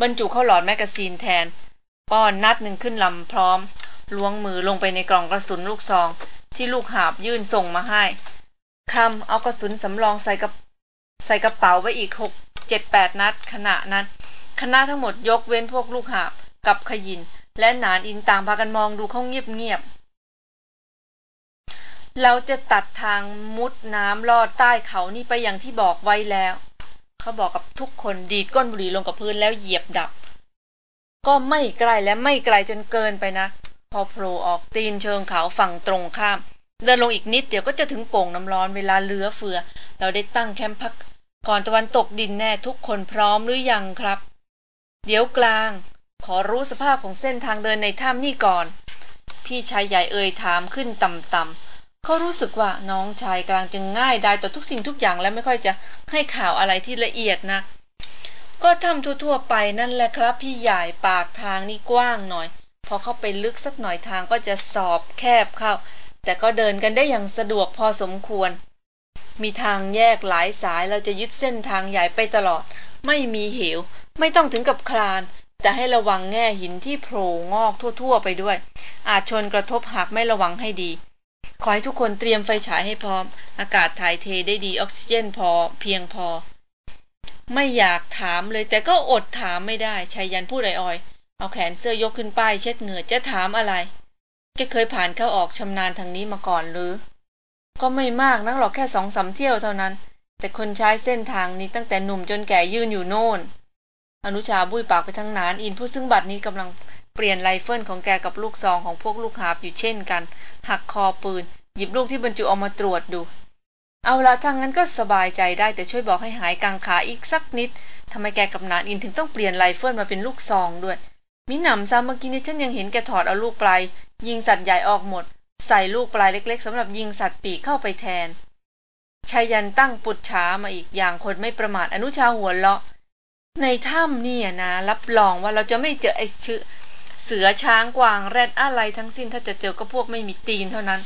บรรจุเข้าหลอด magazine แทน ป้อนนัดหนึ่งขึ้นลำพร้อม ล้วงมือลงไปในกล่องกระสุนลูกซอง ที่ลูกหาบยื่นส่งมาให้คำเอากระสุนสำรองใส่กระใส่กระเป๋าไว้อีกหกเจ็ดแปดนัดขณะนั้น คณะทั้งหมดยกเว้นพวกลูกหาบกับขยิน และหนานอินต่างพากันมองดูเขาเงียบเงียบเราจะตัดทางมุดน้ำลอดใต้เขานี่ไปอย่างที่บอกไว้แล้ว เขาบอกกับทุกคนดีดก้นบุหรี่ลงกับพื้นแล้วเหยียบดับ ก็ไม่ไกลและไม่ไกลจนเกินไปนะ พอโผล่ออกตีนเชิงเขาฝั่งตรงข้าม เดินลงอีกนิดเดี๋ยวก็จะถึงโป่งน้ำร้อนเวลาเลือเฟือ เราได้ตั้งแคมป์พัก ก่อนตะวันตกดินแน่ทุกคนพร้อมหรือยังครับ เดี๋ยวกลาง ขอรู้สภาพของเส้นทางเดินในถ้ำนี่ก่อน พี่ชายใหญ่เอ่ยถามขึ้นต่ำๆเขารู้สึกว่าน้องชายกลางจะง่ายได้ต่อทุกสิ่งทุกอย่างและไม่ค่อยจะให้ข่าวอะไรที่ละเอียดนะ ก็ทำทั่วๆไปนั่นแหละครับ พี่ใหญ่ปากทางนี่กว้างหน่อย พอเข้าไปลึกสักหน่อยทางก็จะสอบแคบเข้า แต่ก็เดินกันได้อย่างสะดวกพอสมควร มีทางแยกหลายสายเราจะยึดเส้นทางใหญ่ไปตลอด ไม่มีเหว ไม่ต้องถึงกับคลาน แต่ให้ระวังแง่หินที่โผล่งอกทั่ว ๆ ไปด้วย อาจชนกระทบหากไม่ระวังให้ดี ขอให้ทุกคนเตรียมไฟฉายให้พร้อม อากาศถ่ายเทได้ดีออกซิเจนพอเพียงพอ ไม่อยากถามเลยแต่ก็อดถามไม่ได้ไชยยันต์พูดอ่อยๆ เอาแขนเสื้อยกขึ้นป้ายเช็ดเหงื่อจะถามอะไรแกเคยผ่านเข้าออกชำนาญทางนี้มาก่อนหรือ ก็ไม่มากนักหรอกแค่สองสามเที่ยวเท่านั้น แต่คนใช้เส้นทางนี้ตั้งแต่หนุ่มจนแก่ยืนอยู่โน่น อนุชาบุ้ยปากไปทางหนานอินผู้ซึ่งบัดนี้กำลังเปลี่ยนไรเฟิลของแกกับลูกซองของพวกลูกหาบอยู่เช่นกัน หักคอปืน หยิบลูกที่บรรจุออกมาตรวจดู เอาละทางนั้นก็สบายใจได้แต่ช่วยบอกให้หายกังขาอีกสักนิดทำไมแกกับนานอินถึงต้องเปลี่ยนไรเฟิลมาเป็นลูกซองด้วย มิหนำซ้ำเมื่อกี้นี้ฉันยังเห็นแกถอดเอาลูกปลายยิงสัตว์ใหญ่ออกหมด ใส่ลูกปลายเล็ก ๆสำหรับยิงสัตว์ปีกเข้าไปแทนชายันตั้งปุดช้ามาอีกอย่างคนไม่ประมาทอนุชาหัวเลาะ ในถ้ำนี่นะรับรองว่าเราจะไม่เจอไอ้ชื่อเสือช้างกวางแรดอะไรทั้งสิ้นถ้าจะเจอก็พวกไม่มีตีนเท่านั้น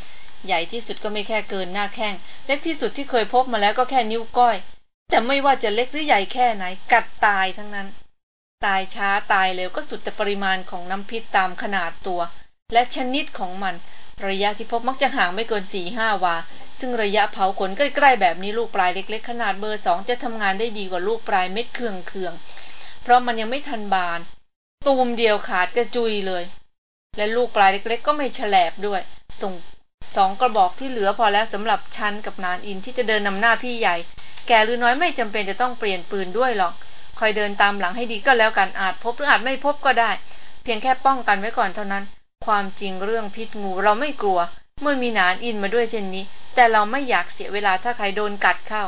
ใหญ่ที่สุดก็ไม่แค่เกินหน้าแข้งเล็กที่สุดที่เคยพบมาแล้วก็แค่นิ้วก้อย แต่ไม่ว่าจะเล็กหรือใหญ่แค่ไหน กัดตายทั้งนั้น ตายช้าตายเร็วก็สุดแต่ปริมาณของน้ำพิษตามขนาดตัว และชนิดของมัน ระยะที่พบมักจะห่างไม่เกินสี่ห้าวา ซึ่งระยะเผาขนใกล้ๆแบบนี้ลูกปลายเล็ก ๆ ขนาดเบอร์สองจะทำงานได้ดีกว่าลูกปลายเม็ดเคืองเคืองเพราะมันยังไม่ทันบาน ตูมเดียวขาดกระจุยเลย และลูกปลายเล็ก ๆ ก็ไม่แฉลบด้วย ส่งสองกระบอกที่เหลือพอแล้วสำหรับฉันกับนานอินที่จะเดินนำหน้าพี่ใหญ่ แกหรือน้อยไม่จำเป็นจะต้องเปลี่ยนปืนด้วยหรอกคอยเดินตามหลังให้ดีก็แล้วกันอาจพบหรืออาจไม่พบก็ได้ เพียงแค่ป้องกันไว้ก่อนเท่านั้น ความจริงเรื่องพิษงูเราไม่กลัว เมื่อมีนานอินมาด้วยเช่นนี้ แต่เราไม่อยากเสียเวลาถ้าใครโดนกัดเข้า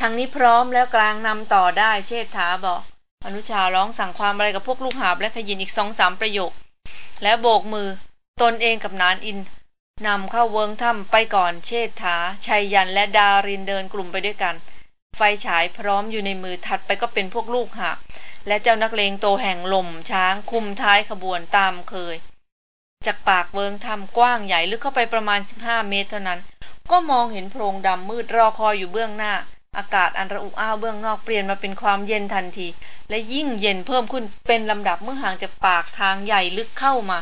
ทางนี้พร้อมแล้วกลางนำต่อได้เชษฐาบอก อนุชาร้องสั่งความอะไรกับพวกลูกหาบและขยินอีกสองสามประโยค และโบกมือตนเองกับนานอินนำเข้าเวิงถ้ำไปก่อนเชษฐาชัยยันและดารินเดินกลุ่มไปด้วยกัน ไฟฉายพร้อมอยู่ในมือถัดไปก็เป็นพวกลูกหาบ และเจ้านักเลงโตแห่งลมช้างคุมท้ายขบวนตามเคย จากปากเวิงถ้ำกว้างใหญ่ลึกเข้าไปประมาณ 15 เมตรเท่านั้น ก็มองเห็นโพรงดำมืดรอคอยอยู่เบื้องหน้า อากาศอันระอุอ้าวเบื้องนอกเปลี่ยนมาเป็นความเย็นทันที และยิ่งเย็นเพิ่มขึ้นเป็นลำดับเมื่อห่างจากปากทางใหญ่ลึกเข้ามา